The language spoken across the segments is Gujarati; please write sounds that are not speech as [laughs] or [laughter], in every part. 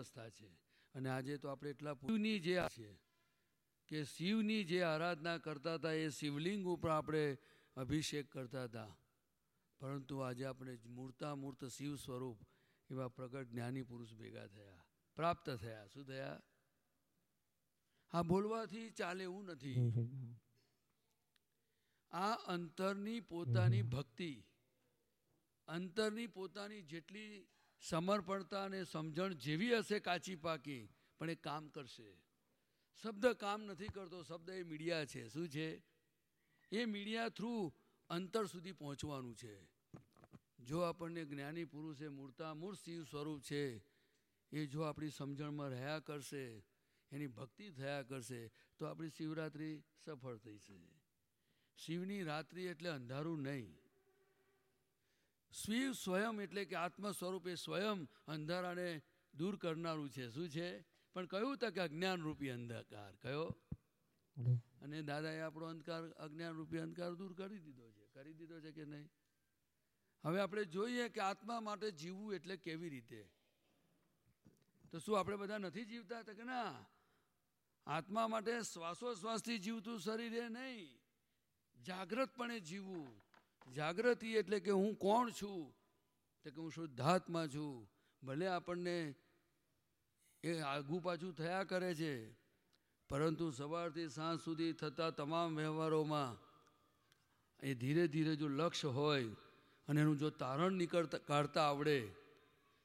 અવસ્થા છે. અને આજે તો આપણે એટલા શિવની જે છે કે શિવની જે આરાધના કરતા હતા એ શિવલિંગ ઉપર આપણે અભિષેક કરતા હતા. પરંતુ આજે આપણે મૂર્તા મૂર્ત શિવ સ્વરૂપ એવા પ્રગટ જ્ઞાની પુરુષ ભેગા થયા. પ્રાપ્ત થયા. શું થયા? હા બોલવાથી ચાલે એવું નથી. આ અંતરની પોતાની ભક્તિ અંતરની પોતાની જેટલી સમર્પણતા અને સમજણ જેવી હશે કાચી પાકી, પણ એ કામ કરશે. શબ્દ કામ નથી કરતો, શબ્દ એ મીડિયા છે. શું છે? એ મીડિયા થ્રુ અંતર સુધી પહોંચવાનું છે. જો આપણને જ્ઞાની પુરુષે મૂર્તામૂળ શિવ સ્વરૂપ છે, એ જો આપણી સમજણમાં રહ્યા કરશે, એની ભક્તિ થયા કરશે, તો આપણી શિવરાત્રિ સફળ થઈ છે. શિવની રાત્રિ એટલે અંધારું નહીં. શિવ સ્વયં એટલે કે આત્મ સ્વરૂપે સ્વયં અંધારાને દૂર કરનારું છે. શું છે? પણ કયું તક અજ્ઞાનરૂપી અંધકાર? કયો? અને દાદાએ આપણો અંધકાર અજ્ઞાનરૂપી અંધકાર દૂર કરી દીધો છે. કરી દીધો છે કે નહીં? હવે આપણે જોઈએ કે આત્મા માટે જીવવું એટલે કેવી રીતે? તો શું આપણે બધા નથી જીવતા? તો કે ના. આત્મા માટે શ્વાસોશ્વાસથી જીવતું શરીરે નહીં. જાગ્રતપણે જીવવું. જાગૃતિ એટલે કે હું કોણ છું? તો કે હું શુદ્ધાત્મા છું. ભલે આપણને એ આગું પાછું થયા કરે છે, પરંતુ સવારથી સાંજ સુધી થતા તમામ વ્યવહારોમાં એ ધીરે ધીરે જો લક્ષ્ય હોય અને એનું જો તારણ નીકળતા કાઢતા આવડે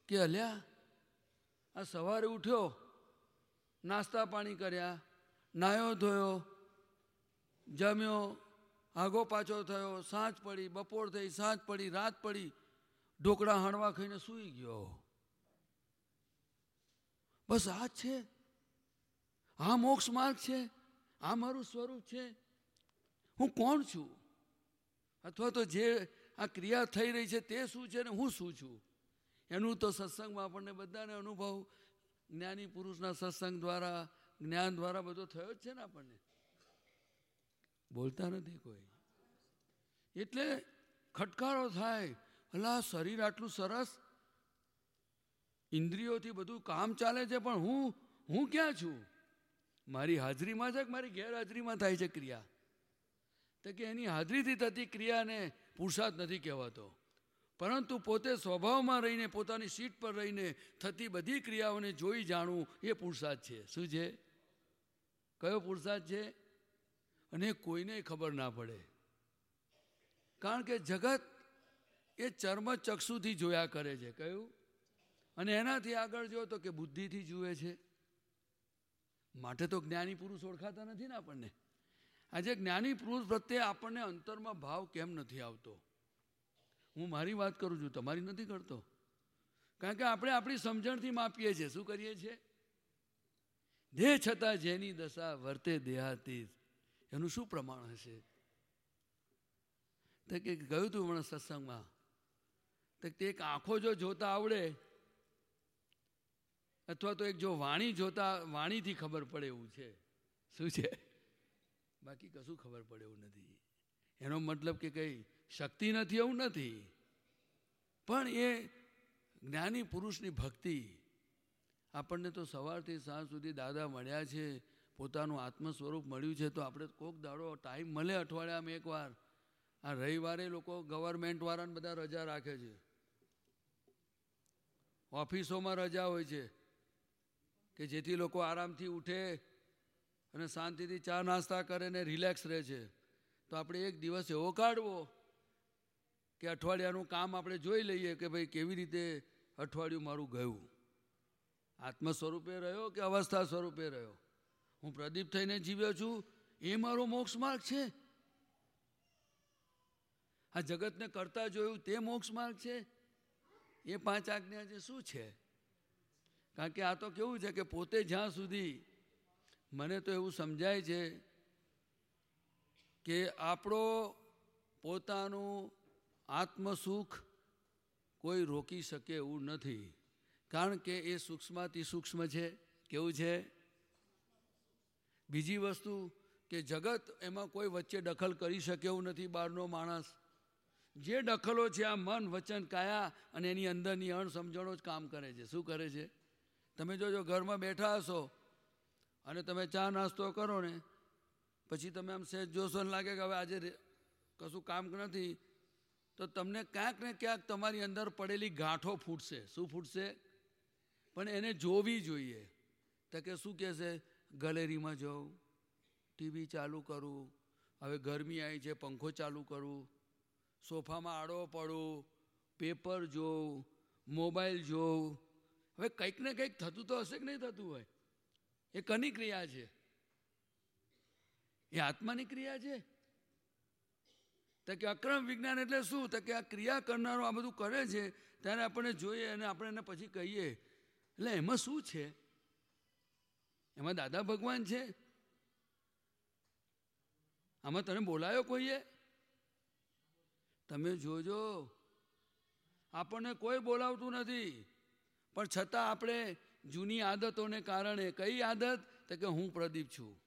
કે અલ્યા, આ સવારે ઉઠ્યો, નાસ્તા પાણી કર્યા, નાયો ધોયો, જમ્યો આગો પાછો થયો, સાંજ પડી, બપોર થઈ, સાંજ પડી, રાત પડી, ઢોકળા હણવા ખાઈને સૂઈ ગયો. બસ આ છે. આ મોક્ષ માર્ગ છે. આ મારું સ્વરૂપ છે. હું કોણ છું? અથવા તો જે આ ક્રિયા થઈ રહી છે તે શું છે ને હું શું છું? એનું તો સત્સંગમાં આપણને બધાને અનુભવ જ્ઞાની પુરુષના સત્સંગ દ્વારા, જ્ઞાન દ્વારા બધો થયો જ છે ને આપણને. બોલતા નથી કોઈ. એટલે ખટકારો થાય. અલા શરીર આટલું સરસ. ઇન્દ્રિયોથી બધું કામ ચાલે છે, પણ હું હું ક્યાં છું? મારી હાજરીમાં છે કે મારી ગેરહાજરીમાં થાય છે ક્રિયા? તો કે એની હાજરીથી થતી ક્રિયાને પુરુષાર્થ નથી કહેવાતો. પરંતુ પોતે સ્વભાવમાં રહીને, પોતાની સીટ પર રહીને થતી બધી ક્રિયાઓને જોઈ જાણવું એ પુરુષાર્થ છે. શું છે? કયો પુરુષાર્થ છે? અને કોઈને ખબર ના પડે. કારણ કે જગત એ ચર્મ ચક્ષુથી જોયા કરે છે. કયું અને એનાથી આગળ જો તો કે બુદ્ધિથી જુએ છે. માટે તો જ્ઞાની પુરુષ ઓળખાતા નથી ને આપણને. આજે જ્ઞાની પુરુષ પ્રત્યે આપણને અંતરમાં ભાવ કેમ નથી આવતો? હું મારી વાત કરું છું, તમારી નથી કરતો. કારણ કે આપણે આપણી સમજણથી માપીએ છીએ. શું કરીએ છીએ? દેહ છતાં જેની દશા વર્તે દેહાતીત. એનું શું પ્રમાણ હશે? તો કે ગયું હતું હમણાં સત્સંગમાં? તો તે એક આંખો જો જોતા આવડે? અથવા તો એક જો વાણી જોતા, વાણીથી ખબર પડે એવું છે? શું છે? બાકી કશું ખબર પડે એવું નથી. એનો મતલબ કે કંઈ શક્તિ નથી, એવું નથી. પણ એ જ્ઞાની પુરુષની ભક્તિ આપણને તો સવારથી સાંજ સુધી દાદા મળ્યા છે. પોતાનું આત્મ સ્વરૂપ મળ્યું છે, તો આપણે કોક દાડો ટાઈમ મળે અઠવાડિયામાં એકવાર. આ રવિવારે લોકો ગવર્મેન્ટવાળાને બધા રજા રાખે છે. ઓફિસોમાં રજા હોય છે, કે જેથી લોકો આરામથી ઉઠે અને શાંતિથી ચા નાસ્તા કરે ને રિલેક્સ રહે છે. તો આપણે એક દિવસ એવો કાઢવો કે અઠવાડિયાનું કામ આપણે જોઈ લઈએ કે ભાઈ કેવી રીતે અઠવાડિયું મારું ગયું. આત્મ સ્વરૂપે રહ્યો કે અવસ્થા સ્વરૂપે રહ્યો? હું પ્રદીપ થઈને જીવ્યો છું, એ મારો મોક્ષ માર્ગ છે. આ જગતને કરતા જોયું તે મોક્ષ માર્ગ છે? એ પાંચ આજ્ઞા છે શું છે? કારણ કે આ તો કેવું છે કે પોતે જ્યાં સુધી મને તો એવું સમજાય છે કે આપણો પોતાનું આત્મસુખ કોઈ રોકી શકે એવું નથી. કારણ કે એ સૂક્ષ્માતિ સૂક્ષ્મ છે. કેવું છે? બીજી વસ્તુ કે જગત એમાં કોઈ વચ્ચે દખલ કરી શકે એવું નથી બહારનો માણસ. જે દખલો છે આ મન, વચન, કાયા અને એની અંદરની અણસમજણો જ કામ કરે છે. શું કરે છે? તમે જોજો ઘરમાં બેઠા હશો અને તમે ચા નાસ્તો કરો ને, પછી તમે આમ સહેજ જોશો ને લાગે કે હવે આજે કશું કામ નથી, તો તમને ક્યાંક ને ક્યાંક તમારી અંદર પડેલી ગાંઠો ફૂટશે. શું ફૂટશે? પણ એને જોવી જોઈએ. તો કે શું કહેશે? ગેલેરીમાં જાઉં, ટીવી ચાલુ કરું, હવે ગરમી આવી છે, પંખો ચાલુ કરું, સોફામાં આડો પડું, પેપર જોઉં, મોબાઈલ જોઉં. હવે કંઈક ને કંઈક થતું તો હશે કે નહીં થતું હોય? એ કની ક્રિયા છે? એ આત્માની ક્રિયા છે? તો કે અક્રમ વિજ્ઞાન એટલે શું? તો કે આ ક્રિયા કરનારો આ બધું કરે છે, ત્યારે આપણે જોઈએ અને આપણે એને પછી કહીએ. એટલે એમાં શું છે? એમાં દાદા ભગવાન છે. આમાં તને બોલાયો કોઈએ? તમે જોજો. આપણને કોઈ બોલાવતું નથી. પણ છતાં આપણે જૂની આદતોને કારણે કઈ આદત? તો કે હું પ્રદીપ છું.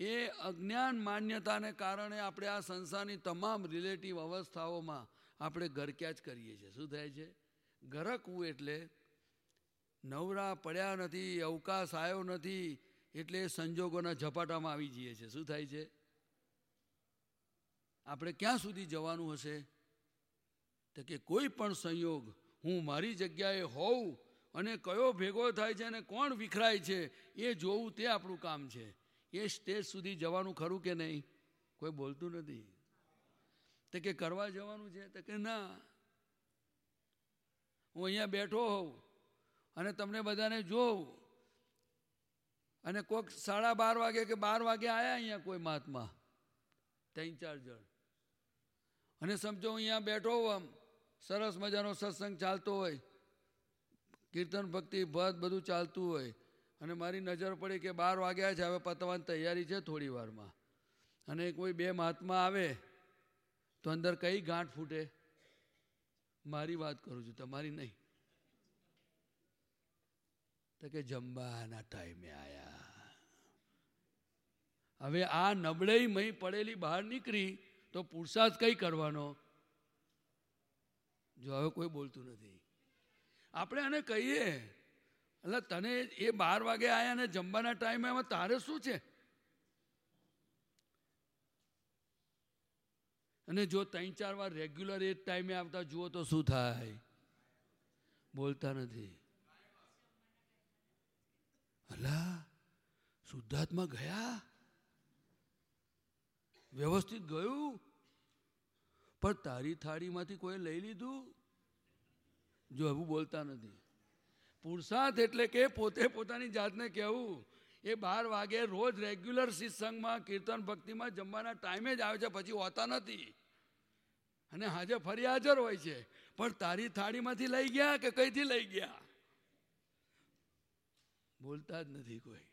એ અજ્ઞાન માન્યતાને કારણે આપણે આ સંસારની તમામ રિલેટિવ અવસ્થાઓમાં આપણે ગરક્યા જ કરીએ છીએ. શું થાય છે? ગરકવું એટલે નવરા પડ્યા નથી, અવકાશ આવ્યો નથી, એટલે સંજોગોના ઝપાટામાં આવી જઈએ છીએ. શું થાય છે? આપણે ક્યાં સુધી જવાનું હશે? તો કે કોઈ પણ સંયોગ, હું મારી જગ્યાએ હોઉં અને કયો ભેગો થાય છે અને કોણ વિખરાય છે, એ જોવું તે આપણું કામ છે. એ સ્ટેજ સુધી જવાનું ખરું કે નહીં? કોઈ બોલતું નથી. તો કે કરવા જવાનું છે? તો કે ના. હું અહીંયા બેઠો હોઉં. અને તમને બધાને જોઉં. અને કોઈક સાડા બાર વાગે કે બાર વાગે આવ્યા અહીંયા કોઈ મહાત્મા? ત્રણ ચાર જણ. અને સમજો અહીંયા બેઠો આમ, સરસ મજાનો સત્સંગ ચાલતો હોય. કીર્તન ભક્તિ, ભદ બધું ચાલતું હોય. અને મારી નજર પડી કે બાર વાગ્યા છે, હવે પતવાની તૈયારી છે થોડી વારમાં. અને કોઈ બે મહાત્મા આવે, તો અંદર કઈ ગાંઠ ફૂટે? મારી વાત કરું છું, તમારી નહીં. તો કે જમવાના ટાઈમે આયા. હવે આ નબળાઈ મહી પડેલી બહાર નીકળી તો પુરુષાર્થ કઈ કરવાનો? જો હવે કોઈ બોલતું નથી. આપણે આને કહીએ એટલે તને એ બાર વાગે આવ્યા ને જમવાના ટાઈમે એમાં તારે શું છે? અને જો ત્રણ ચાર વાર રેગ્યુલર એ ટાઈમે આવતા, જુઓ તો શું થાય? બોલતા નથી. અલા, શુદ્ધાત્મા ગયા? વ્યવસ્થિત ગયું? પણ તારી થાળીમાંથી કોઈ લઈ લીધું? જો એવું બોલતા નથી. પુરુષાર્થ એટલે કે પોતે પોતાની જાતને કહેવું. એ બાર વાગે રોજ રેગ્યુલર સત્સંગમાં, કીર્તન ભક્તિમાં જમવાના ટાઈમે જ આવે છે, પછી હોતા નથી. અને હાજર ફરી હાજર હોય છે. પણ તારી થાળીમાંથી લઈ ગયા કે કઈથી લઈ ગયા? બોલતા જ નથી કોઈ.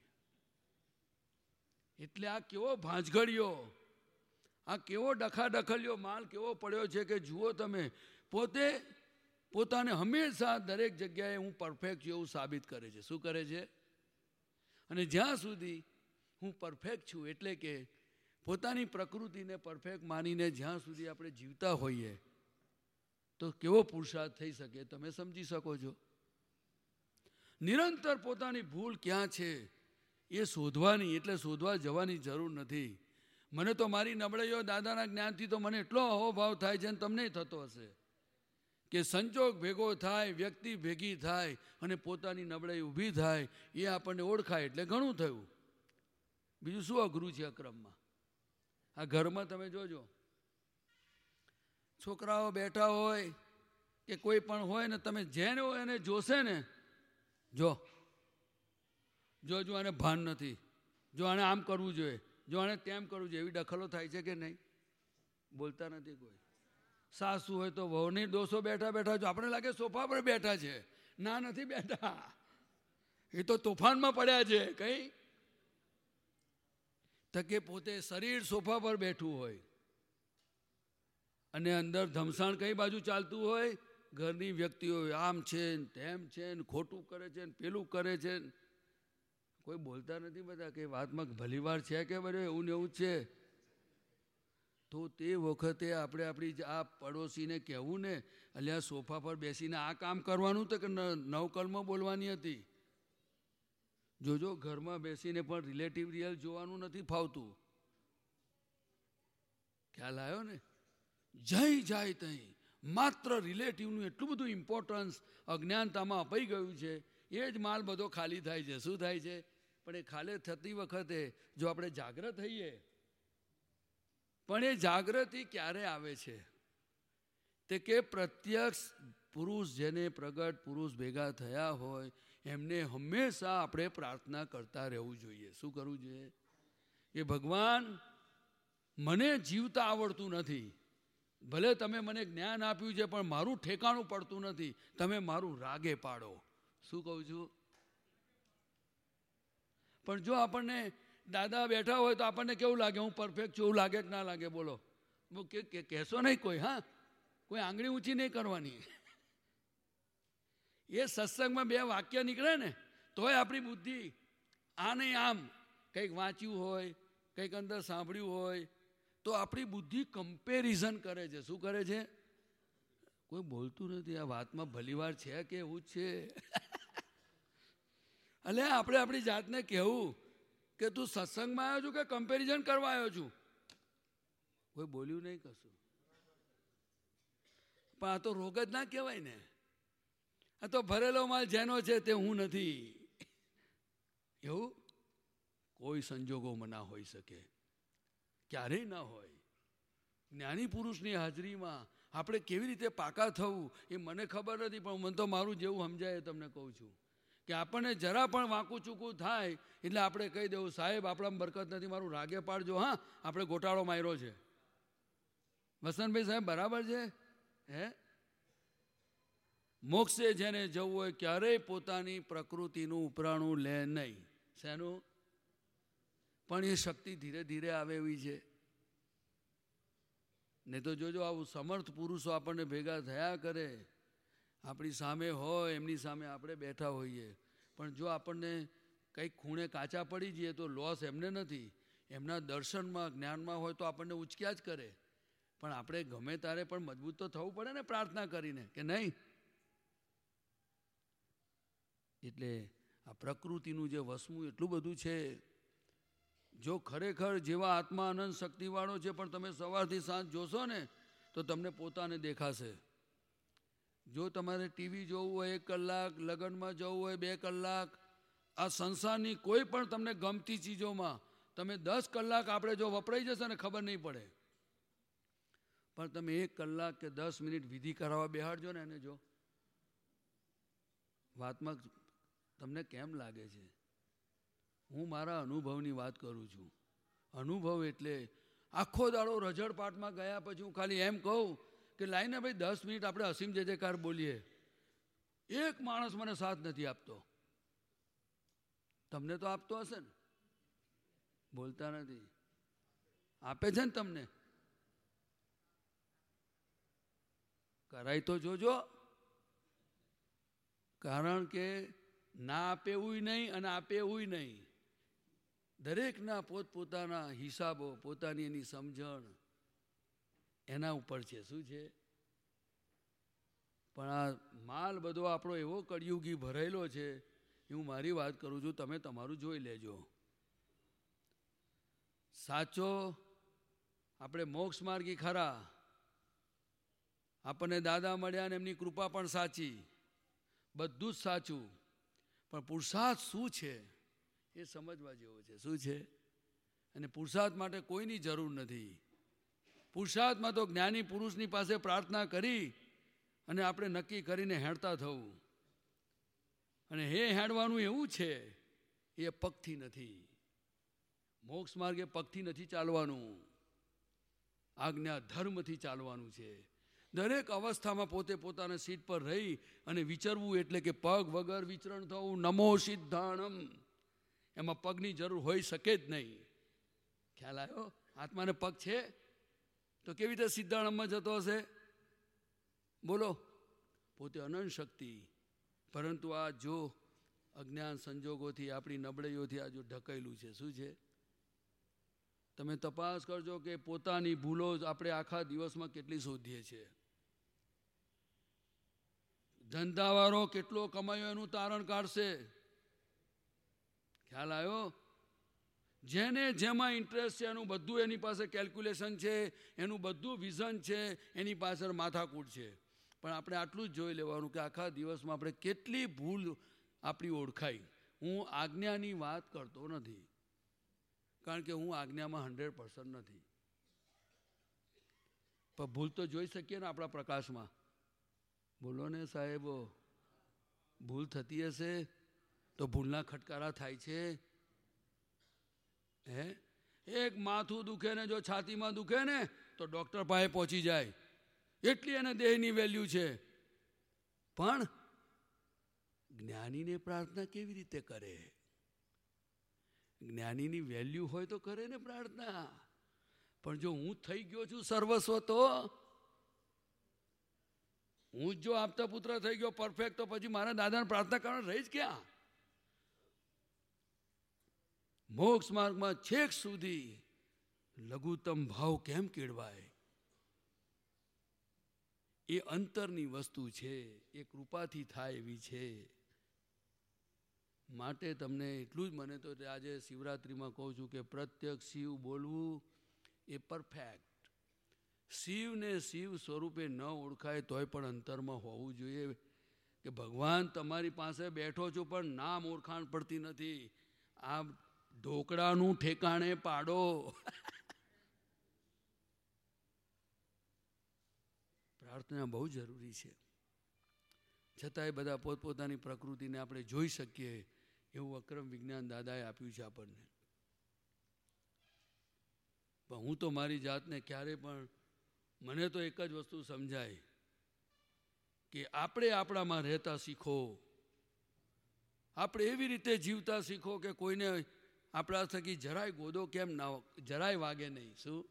એટલે આ કેવો ભાંજગડિયો આ કેવો ડખા ડખલિયો માલ કેવો પડ્યો છે કે જુઓ તમે, પોતે પોતાને હંમેશા દરેક જગ્યાએ હું પરફેક્ટ છું એવું સાબિત કરે છે. શું કરે છે? અને જ્યાં સુધી હું પરફેક્ટ છું એટલે કે પોતાની પ્રકૃતિને પરફેક્ટ માનીને જ્યાં સુધી આપણે જીવતા હોઈએ, તો કેવો પુરુષાર્થ થઈ શકે તમે સમજી શકો છો? નિરંતર પોતાની ભૂલ ક્યાં છે એ શોધવાની, એટલે શોધવા જવાની જરૂર નથી. મને તો મારી નબળાઈઓ દાદાના જ્ઞાનથી તો મને એટલો અહોભાવ થાય છે તમને થતો હશે. કે સંજોગ ભેગો થાય, વ્યક્તિ ભેગી થાય અને પોતાની નબળાઈ ઊભી થાય, એ આપણને ઓળખાય એટલે ઘણું થયું. બીજું શું અઘરું છે અક્રમમાં આ ઘરમાં તમે જોજો. છોકરાઓ બેઠા હોય કે કોઈ પણ હોય ને તમે જેને એને જોશે ને જો. જો જો આને ભાન નથી. જો આને આમ કરવું જોઈએ. જો આને તેમ કરવું જોઈએ. એવી દખલો થાય છે કે નહીં? બોલતા નથી કોઈ. સાસુ હોય તો વહુની દોષો બેઠા બેઠા જો આપણે લાગે સોફા પર બેઠા છે. ના નથી બેઠા. એ તો તોફાનમાં પડ્યા છે. કઈ? તકે પોતે શરીર સોફા પર બેઠું હોય. અને અંદર ધમસાણ કઈ બાજુ ચાલતું હોય? ઘરની વ્યક્તિઓ આમ છે ને તેમ છે ને ખોટું કરે છે ને પેલું કરે છે કોઈ બોલતા નથી બધા કે વાતમાં ભલીવાર છે કે બધું એવું ને એવું છે. તો તે વખતે આપણે આપણી આ પડોશીને કહેવું ને, અલ્યા સોફા પર બેસીને આ કામ કરવાનું તો કે નવકલમાં બોલવાની હતી. જોજો ઘરમાં બેસીને પણ રિલેટિવ રિયલ જોવાનું નથી ફાવતું. ખ્યાલ આવ્યો ને? જય જાય તઈ માત્ર રિલેટિવનું એટલું બધું ઇમ્પોર્ટન્સ અજ્ઞાનતામાં અપાઈ ગયું છે, એ જ માલ બધો ખાલી થાય છે. શું થાય છે? પણ એ ખાલી થતી વખતે જો આપણે જાગ્રત થઈએ, પણ એ જાગૃતિ ક્યારે આવે છે? તે કે પ્રત્યક્ષ પુરુષ જેને પ્રગટ પુરુષ ભેગા થયા હોય, એમને હંમેશા આપણે પ્રાર્થના કરતા રહેવું જોઈએ. શું કરવું જોઈએ? એ ભગવાન, મને જીવતા આવડતું નથી. ભલે તમે મને જ્ઞાન આપ્યું છે, પણ મારું ઠેકાણું પડતું નથી. તમે મારું રાગે પાડો. શું કહું છું? પણ જો આપણને દાદા બેઠા હોય તો આપણને કેવું લાગે? હું પરફેક્ટ છું, એવું લાગે કે ના લાગે? બોલો. કહેશો નહીં કોઈ, હા? કોઈ આંગળી ઊંચી નહીં કરવાની. એ સત્સંગમાં બે વાક્ય નીકળે ને, તોય આપણી બુદ્ધિ આ નહીં આમ કંઈક વાંચ્યું હોય, કંઈક અંદર સાંભળ્યું હોય તો આપણી બુદ્ધિ કમ્પેરિઝન કરે છે. શું કરે છે? કોઈ બોલતું નથી. આ વાતમાં ભલીવાર છે કે એવું છે? [laughs] એટલે આપણે આપણી જાતને કહેવું કે તું સત્સંગમાં આવ્યો છું કે કમ્પેરિઝન કરવા આવ્યો છું? કોઈ બોલ્યું નહીં કશું. પણ આ તો રોગ જ ના કહેવાય ને. આ તો ભરેલો માલ જેનો છે તે હું નથી. [laughs] એવું? કોઈ સંજોગોમાં ના હોઈ શકે. ક્યારેય ના હોય. જ્ઞાની પુરુષની હાજરીમાં આપણે કેવી રીતે પાકા થવું એ મને ખબર નથી, પણ મને તો મારું જેવું સમજાય તમને કહું છું. કે આપણને જરા પણ વાંકું ચૂકું થાય એટલે આપણે કહી દેવું, સાહેબ, આપણામાં બરકત નથી, મારું રાગે પાડજો. હા, આપણે ગોટાળો માર્યો છે. વસંતભાઈ સાહેબ, બરાબર છે? હે? મોક્ષે જેને જવું હોય ક્યારેય પોતાની પ્રકૃતિનું ઉપરાણું લે નહીં. શેનું? પણ એ શક્તિ ધીરે ધીરે આવે એવી છે. ને તો જોજો, આવું સમર્થ પુરુષો આપણને ભેગા થયા કરે. આપણી સામે હોય, એમની સામે આપણે બેઠા હોઈએ. પણ જો આપણને કંઈક ખૂણે કાચા પડી જઈએ તો લોસ એમને નથી. એમના દર્શનમાં, જ્ઞાનમાં હોય તો આપણને ઉચક્યા જ કરે. પણ આપણે ગમે તારે પણ મજબૂત તો થવું પડે ને પ્રાર્થના કરીને, કે નહીં? એટલે આ પ્રકૃતિનું જે વસવું એટલું બધું છે. જો ખરેખર જેવા આત્મા આનંદ શક્તિવાળો છે, પણ તમે સવારથી સાંજ જોશો ને, તો તમને પોતાને દેખાશે. જો તમારે ટીવી જોવું હોય, એક કલાક, લગ્નમાં જવું હોય, બે કલાક, આ સંસારની કોઈ પણ તમને ગમતી ચીજોમાં તમે દસ કલાક આપણે જો વપરાઈ જશે ને, ખબર નહીં પડે. પણ તમે એક કલાક કે દસ મિનિટ વિધિ કરાવવા બેહાડજો ને એને જો. વાતમાં તમને કેમ લાગે છે? હું મારા અનુભવની વાત કરું છું. અનુભવ એટલે આખો દાડો રજડપાટમાં ગયા પછી હું ખાલી એમ કહું કે લાઈને ભાઈ દસ મિનિટ આપણે અસીમ જે જયકાર બોલીએ. એક માણસ મને સાથ નથી આપતો. તમને તો આપતો હશે ને? બોલતા નથી. આપે છે ને તમને? કરાય તો જોજો. કારણ કે ના આપે એવું નહીં અને આપે એવું નહીં. દરેકના પોતપોતાના હિસાબો, પોતાની એની સમજણ એના ઉપર છે. શું છે? પણ આ માલ બધો આપણો એવો કળિયુગી ભરાયેલો છે, હું મારી વાત કરું છું, તમે તમારું જોઈ લેજો. સાચો? આપણે મોક્ષ માર્ગી ખરા. આપણને દાદા મળ્યા ને એમની કૃપા પણ સાચી. બધું જ સાચું. પણ પુરુષાર્થ શું છે? એ સમજવા જેવો છે. શું છે? અને પુરુષાર્થ માટે કોઈની જરૂર નથી. પુરુષાર્થમાં તો જ્ઞાની પુરુષની પાસે પ્રાર્થના કરી અને આપણે નક્કી કરીને હેણતા થવું. અને હે હેણવાનું એવું છે, એ પગથી નથી. મોક્ષ માર્ગે પગથી નથી ચાલવાનું. આજ્ઞા ધર્મથી ચાલવાનું છે. દરેક અવસ્થામાં પોતે પોતાના સીટ પર રહી અને વિચરવું એટલે કે પગ વગર વિચરણ થવું. નમો સિદ્ધાણમ. એમાં પગની જરૂર હોઈ શકે જ નહીં. ખ્યાલ આવ્યો? આત્માને પગ છે? તો કેવી રીતે સિદ્ધાણમમાં જતો હશે? બોલો. પોતે અનંત શક્તિ. પરંતુ આ જો અજ્ઞાન સંજોગોથી, આપણી નબળાઈઓથી આ જો ઢકેલું છે, શું છે? તમે તપાસ કરજો કે પોતાની ભૂલો આપણે આખા દિવસમાં કેટલી શોધીએ છીએ. ધંધાવાળો કેટલો કમાયો એનું તારણ કાઢશે? ખ્યાલ આવ્યો? જેને જેમાં ઇન્ટરેસ્ટ છે એનું બધું એની પાસે કેલ્ક્યુલેશન છે, એનું બધું વિઝન છે, એની પાછળ માથાકૂટ છે. પણ આપણે આટલું જ જોઈ લેવાનું કે આખા દિવસમાં આપણે કેટલી ભૂલ આપણી ઓળખાઈ. હું આજ્ઞાની વાત કરતો નથી. કારણ કે હું આજ્ઞામાં હંડ્રેડ પર્સન્ટ નથી. પણ ભૂલ તો જોઈ શકીએ ને આપણા પ્રકાશમાં. બોલો ને સાહેબો, ભૂલ થતી હશે? તો ભૂલના ખટકારા થાય છે? હે? એક માથું દુખે ને જો છાતીમાં દુખે ને, તો ડૉક્ટર પાસે પહોંચી જાય. એટલી એને દેહની વેલ્યુ છે. પણ જ્ઞાનીને પ્રાર્થના કેવી રીતે કરે? જ્ઞાનીની વેલ્યુ હોય તો કરે ને પ્રાર્થના. પણ જો હું થઈ ગયો છું સર્વસ્વ, તો હું જો આપતા પુત્ર થઈ ગયો, પરફેક્ટ, તો પછી મારા દાદાને પ્રાર્થના કરવાનું રહી જ ક્યાં? મોક્ષ માર્ગમાં છેક સુધી લઘુત્તમ ભાવ કેમ કેળવાય? એ અંતરની વસ્તુ છે, એ કૃપાથી થાય એવી છે. માટે તમને એટલું જ મને તો આજે શિવરાત્રિમાં કહું છું કે પ્રત્યક્ષ શિવ બોલવું એ પરફેક્ટ શિવને શિવ સ્વરૂપે ન ઓળખાય તોય પણ અંતરમાં હોવું જોઈએ કે ભગવાન તમારી પાસે બેઠો છું પણ નામ ઓળખાણ પડતી નથી. આ ઢોકળાનું ઠેકાણે પાડો. પ્રાર્થના બહુ જરૂરી છે. છતાંય બધા પોતપોતાની પ્રકૃતિને આપણે જોઈ શકીએ એવું અક્રમ વિજ્ઞાન દાદાએ આપ્યું છે આપણને. પણ હું તો મારી જાતને ક્યારે પણ, મને તો એક જ વસ્તુ સમજાય કે આપણે આપણામાં રહેતા શીખો. આપણે એવી રીતે જીવતા શીખો કે કોઈને આપણા થકી જરાય ગોદો કેમ ના જરાય વાગે નહીં, શું?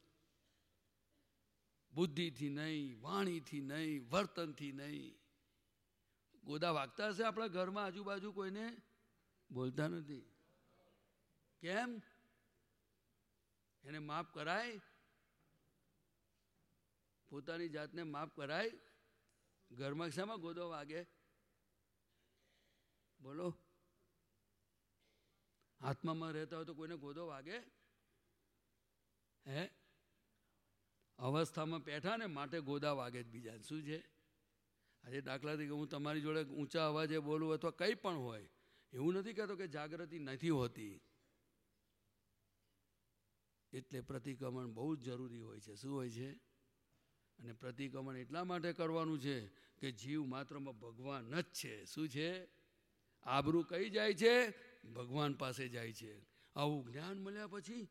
બુદ્ધિથી નહીં, વાણીથી નહીં, વર્તનથી નહીં. ગોદા વાગતા હશે આપણા ઘરમાં, આજુબાજુ કોઈને? બોલતા નથી. કેમ? એને માફ કરાય. પોતાની જાતને માફ કરાય. ઘરમાં શામાં ગોદો વાગે. બોલો. આત્મામાં રહેતા હોય તો કોઈને ગોદો વાગે? હે? અવસ્થામાં બેઠા ને માટે ગોદા વાગે જ બીજા શું છે? આજે દાખલા તરીકે હું તમારી જોડે ઊંચા અવાજે બોલું અથવા કંઈ પણ હોય, એવું નથી કહેતો કે જાગૃતિ નથી હોતી. એટલે પ્રતિક્રમણ બહુ જ જરૂરી હોય છે. શું હોય છે? અને પ્રતિક્રમણ એટલા માટે કરવાનું છે કે જીવ માત્રમાં ભગવાન જ છે. શું છે? આબરૂ કઈ જાય છે? ભગવાન પાસે જાય છે. આવું જ્ઞાન મળ્યા પછી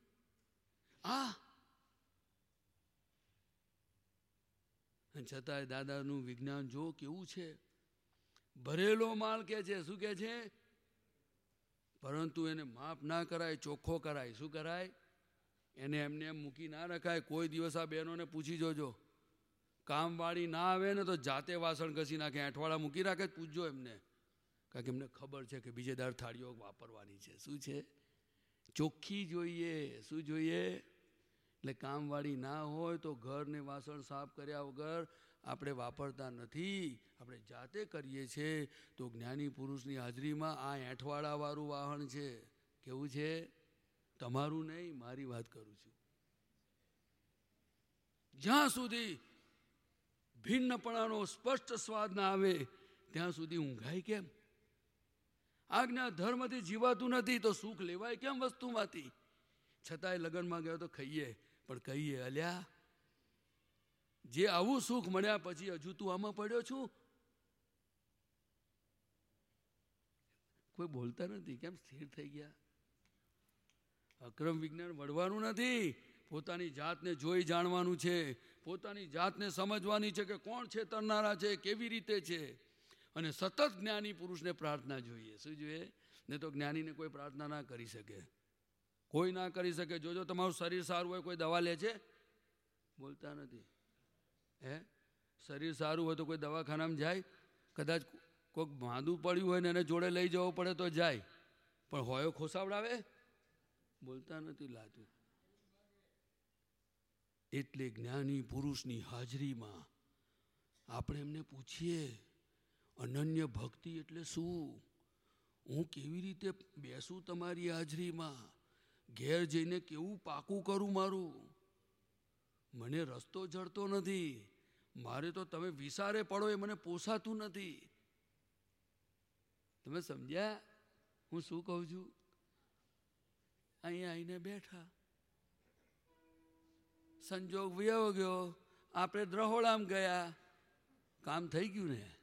આ. છતાંય દાદાનું વિજ્ઞાન જો કેવું છે, ભરેલો માલ કે છે, શું કે છે? પરંતુ એને માફ ના કરાય, ચોખ્ખો કરાય. શું કરાય? એને એમને એમ મૂકી ના રખાય. કોઈ દિવસ આ બહેનોને પૂછી જોજો. કામવાળી ના આવે ને તો જાતે વાસણ ઘસી નાખે અઠવાડા મૂકી રાખે પૂછજો એમને. કારણ કે એમને ખબર છે કે બીજે દર થાળીઓ વાપરવાની છે. શું છે? ચોખ્ખી જોઈએ. શું જોઈએ? એટલે કામવાળી ના હોય તો ઘરને વાસણ સાફ કર્યા વગર આપણે વાપરતા નથી. આપણે જાતે કરીએ છીએ તો જ્ઞાની પુરુષની હાજરીમાં આ એઠવાડાવાળું વાહન છે. કેવું છે? તમારું નહીં, મારી વાત કરું છું. જ્યાં સુધી ભિન્નપણાનો સ્પષ્ટ સ્વાદ ના આવે, ત્યાં સુધી ઊંઘાય કેમ? આજ્ઞા ધર્મથી જીવાતું નથી તો સુખ લેવાય કેમ વસ્તુમાંથી? છતાંય લગ્નમાં ગયો તો ખાઈએ, પણ કહીએ અલ્યા. જે આવું સુખ મળ્યા પછી હજુ તું આમાં પડ્યો છું? કોઈ બોલતા નથી, કેમ સ્થિર થઈ ગયા? અક્રમ વિજ્ઞાન વળવાનું નથી. પોતાની જાતને જોઈ જાણવાનું છે. પોતાની જાતને સમજવાની છે કે કોણ છે તરનારા છે, કેવી રીતે છે? અને સતત જ્ઞાની પુરુષને પ્રાર્થના જોઈએ. શું જોઈએ? ને તો જ્ઞાનીને કોઈ પ્રાર્થના ના કરી શકે. કોઈ ના કરી શકે. જોજો, તમારું શરીર સારું હોય, કોઈ દવા લે છે? બોલતા નથી. હે? શરીર સારું હોય તો કોઈ દવાખાનામાં જાય? કદાચ કોઈક માંદું પડ્યું હોય ને એને જોડે લઈ જવું પડે તો જાય. પણ હોય ખોસાવડાવે? બોલતા નથી લાતું. એટલે જ્ઞાની પુરુષની હાજરીમાં આપણે એમને પૂછીએ અનન્ય ભક્તિ એટલે શું? હું કેવી રીતે બેસું તમારી હાજરીમાં? ઘેર જઈને કેવું પાકું કરું મારું? મને રસ્તો જડતો નથી. મારે તો તમે વિસારે પડો એ મને પોસાતું નથી. તમે સમજ્યા? હું શું કહું છું? અહીંયા આવીને બેઠા. સંજોગ વ્યવ ગયો. આપણે દ્રહોળામ ગયા. કામ થઈ ગયું ને?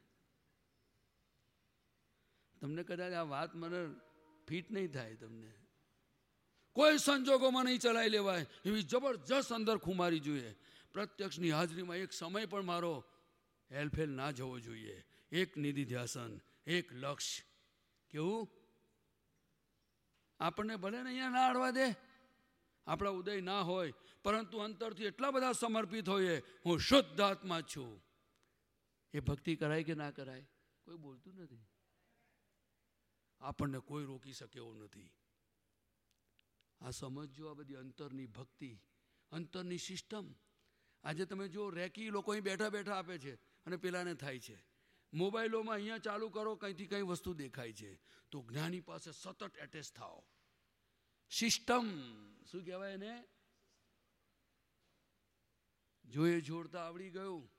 તમને કદાચ આ વાત મને ફિટ નહીં થાય તમને. કોઈ સંજોગોમાં નહીં ચલાવી લેવાય. એવી જબરજસ્ત અંદર ખુમારી જોઈએ. પ્રત્યક્ષની હાજરીમાં એક સમય પણ મારો હેલફેલ ના જવો જોઈએ. એક નિધિ ધ્યાસન, એક લક્ષ્ય કેવું? આપણને ભલે ને અહીંયા ના અડવા દે. આપણા ઉદય ના હોય. પરંતુ અંતરથી એટલા બધા સમર્પિત હોઈએ. હું શુદ્ધ આત્મા છું. એ ભક્તિ કરાય કે ના કરાય? કોઈ બોલતું નથી. આપણને કોઈ રોકી શકે એવું નથી. આ સમજજો આ બધી અંતરની ભક્તિ, અંતરની સિસ્ટમ. આજે તમે જો રેકી લોકો અહીં બેઠા બેઠા આપે છે અને પેલાને થાય છે. મોબાઈલોમાં અહીંયા ચાલુ કરો, કંઈથી કંઈ વસ્તુ દેખાય છે. તો જ્ઞાની પાસે સતત એટેચ થાઓ. સિસ્ટમ, શું કહેવાય એને? જો એ જોડતા આવડી ગયું,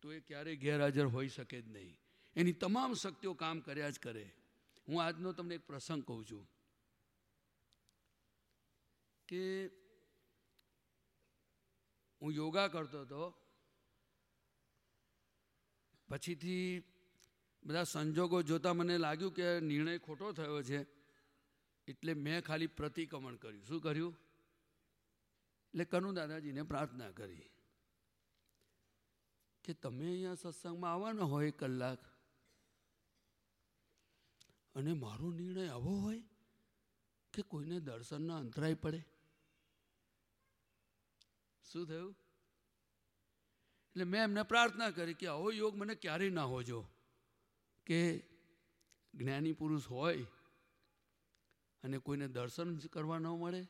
તો એ ક્યારેય ગેરહાજર હોઈ શકે જ નહીં. એની તમામ શક્તિઓ કામ કર્યા જ કરે. હું આજનો તમને એક પ્રસંગ કહું છું કે હું યોગા કરતો હતો, પછીથી બધા સંજોગો જોતા મને લાગ્યું કે નિર્ણય ખોટો થયો છે, એટલે મેં ખાલી પ્રતિક્રમણ કર્યું. શું કર્યું? એટલે કનુ દાદાજીને પ્રાર્થના કરી કે તમે અહીંયા સત્સંગમાં આવવાના હોય કલાક અને મારો નિર્ણય આવો હોય કે કોઈને દર્શનના અંતરાય પડે? શું થયું? એટલે મેં એમને પ્રાર્થના કરી કે આવો યોગ મને ક્યારેય ના હોજો, કે જ્ઞાની પુરુષ હોય અને કોઈને દર્શન કરવા ન મળે?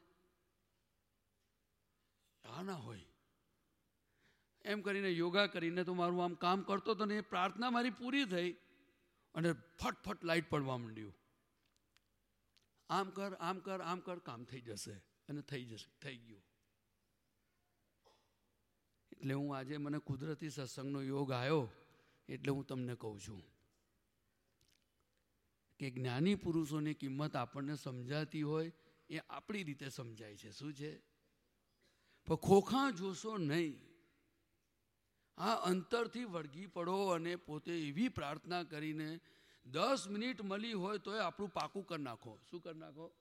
આ ના હોય. એમ કરીને યોગા કરીને તો મારું આમ કામ કરતો હતો ને એ પ્રાર્થના મારી પૂરી થઈ. અને ફટફટ લાઈટ પડવા માંડ્યું. આમ કર આમ કર આમ કર, કામ થઈ જશે અને થઈ જશે, થઈ ગયું. એટલે હું આજે મને કુદરતી સત્સંગનો યોગ આવ્યો એટલે હું તમને કહું છું કે જ્ઞાની પુરુષોની કિંમત આપણને સમજાતી હોય એ આપણી રીતે સમજાય છે. શું છે? પણ ખોખા જોશો નહીં. આ અંતરથી વળગી પડો અને પોતે એવી પ્રાર્થના કરીને દસ મિનિટ મળી હોય તો એ આપણું પાકું કરી નાખો. શું કરી નાખો?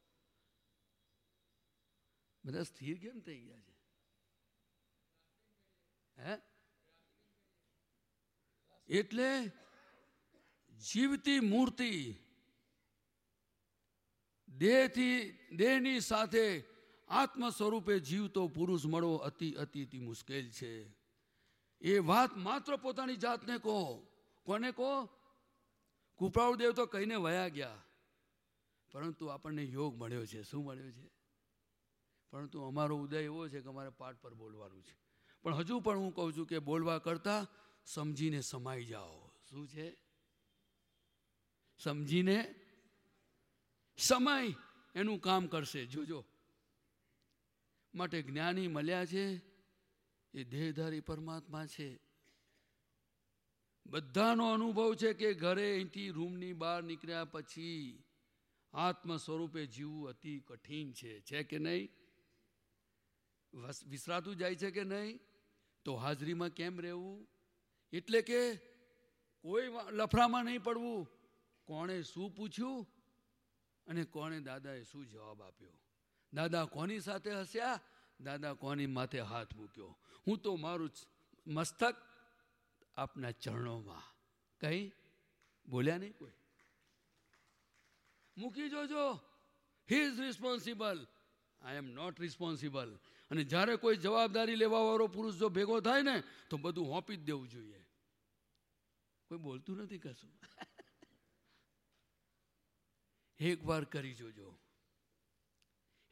બધા સ્થિર કેમ થઈ ગયા છે? હે? એટલે જીવતી મૂર્તિ દેહથી, દેહની સાથે આત્મ સ્વરૂપે જીવતો પુરુષ મળવો અતિ અતિ મુશ્કેલ છે. એ વાત માત્ર પોતાની જાતને કહો. કોને કહો? કૃપાળુ દેવ તો કહીને વયા ગયા. પરંતુ આપણને યોગ મળ્યો છે. શું મળ્યો છે? પરંતુ અમારો ઉદય એવો છે કે અમારે પાઠ પર બોલવાનું છે. પણ હજુ પણ હું કહું છું કે બોલવા કરતાં સમજીને સમાઈ જાઓ. શું છે? સમજીને સમય એનું કામ કરશે. જોજો. માટે જ્ઞાની મળ્યા છે. એ દેહધારી પરમાત્મા છે. બધાનો અનુભવ છે કે ઘરે અહીંથી રૂમની બહાર નીકળ્યા પછી આત્મ સ્વરૂપે જીવવું અતિ કઠિન છે. છે કે નહીં? વિસરાતું જાય છે કે નહીં? તો હાજરીમાં કેમ રહેવું? એટલે કે કોઈ લફડામાં નહીં પડવું. કોણે શું પૂછ્યું? અને કોણે દાદાએ શું જવાબ આપ્યો? દાદા કોની સાથે હસ્યા? દાદા કોની માથે હાથ મૂક્યો? હું તો મારું મસ્તક આપના ચરણોમાં. કઈ? બોલ્યા નહીં કોઈ? મૂકી જોજો. He is responsible I am not responsible અને જ્યારે કોઈ જવાબદારી લેવાવાળો પુરુષ જો ભેગો થાય ને, તો બધું હોંપી જ દેવું જોઈએ. કોઈ બોલતું નથી કશું? [laughs] એક વાર કરી જોજો.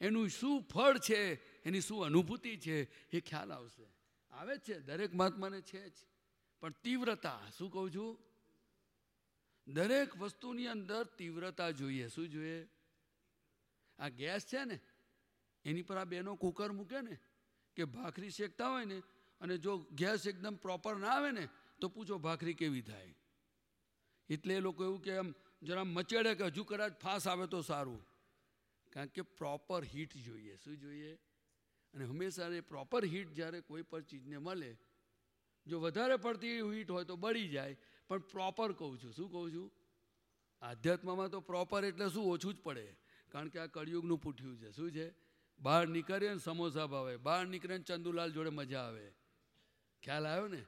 એનું શું ફળ છે એની શું અનુભૂતિ છે એ ખ્યાલ આવશે. આવે જ છે, દરેક મહાત્માને છે જ. પણ તીવ્રતા, શું કહું છું? દરેક વસ્તુની અંદર તીવ્રતા જોઈએ. શું જોઈએ? આ ગેસ છે ને, એની પર આ બેનો કુકર મૂકે ને, કે ભાખરી શેકતા હોય ને, અને જો ગેસ એકદમ પ્રોપર ના આવે ને, તો પૂછો ભાખરી કેવી થાય? એટલે એ લોકો એવું કે આમ, જરા મચેડે કે હજુ કદાચ ફાસ આવે તો સારું. કારણ કે પ્રોપર હીટ જોઈએ. શું જોઈએ? અને હંમેશા એ પ્રોપર હીટ જ્યારે કોઈ પણ ચીજને મળે, જો વધારે પડતી હીટ હોય તો બળી જાય, પણ પ્રોપર કહું છું. શું કહું છું? આધ્યાત્મમાં તો પ્રોપર એટલે શું? ઓછું જ પડે. કારણ કે આ કળિયુગનું પૂઠ્યું છે. શું છે? બહાર નીકળીએ ને સમોસા ભાવે. બહાર નીકળે ને ચંદુલાલ જોડે મજા આવે. ખ્યાલ આવ્યો ને?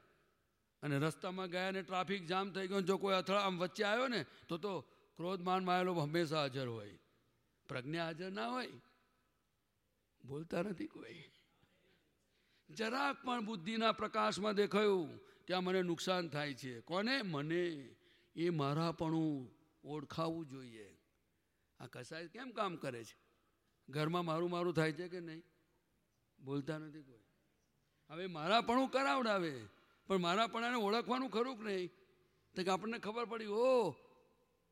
અને રસ્તામાં ગયા ને ટ્રાફિક જામ થઈ ગયો જો કોઈ અથડા આમ વચ્ચે આવ્યો ને, તો તો ક્રોધમાન માયેલો હંમેશા હાજર હોય. પ્રજ્ઞા હાજર ના હોય. બોલતા નથી કોઈ. જરાક પણ બુદ્ધિના પ્રકાશમાં દેખાયું ત્યાં મને નુકસાન થાય છે. કોને? મને. એ મારાપણું ઓળખાવું જોઈએ. આ કસાય કેમ કામ કરે છે? ઘરમાં મારું મારું થાય છે કે નહીં? બોલતા નથી કોઈ. હવે મારાપણું કરાવડાવે. પણ મારાપણાને ઓળખવાનું ખરું કે નહીં? તો કે આપણને ખબર પડી ઓ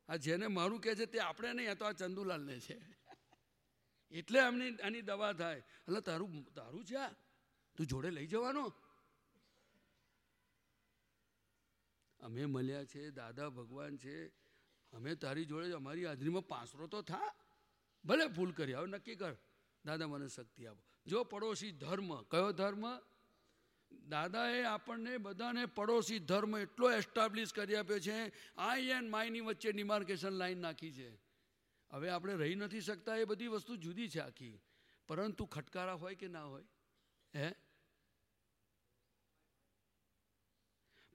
આ જેને મારું કહે છે તે આપણે નહીં, આ તો આ ચંદુલાલને છે. એટલે એમની આની દવા થાય. એટલે તારું તારું છે તું જોડે લઈ જવાનો? અમે મળ્યા છે, દાદા ભગવાન છે. અમે તારી જોડે અમારી હાજરીમાં પાંસરો તો થા. ભલે ભૂલ કરી, હવે નક્કી કર. દાદા, મને શક્તિ આપો. જો પડોશી ધર્મ, કયો ધર્મ? દાદાએ આપણને બધાને પડોશી ધર્મ એટલો એસ્ટાબ્લિશ કરી આપ્યો છે. આઈ એન્ડ માયની વચ્ચે ડિમાર્કેશન લાઈન નાખી છે. હવે આપણે રહી નથી શકતા એ બધી વસ્તુ જુદી છે આખી. પરંતુ ખટકારા હોય કે ના હોય? હે?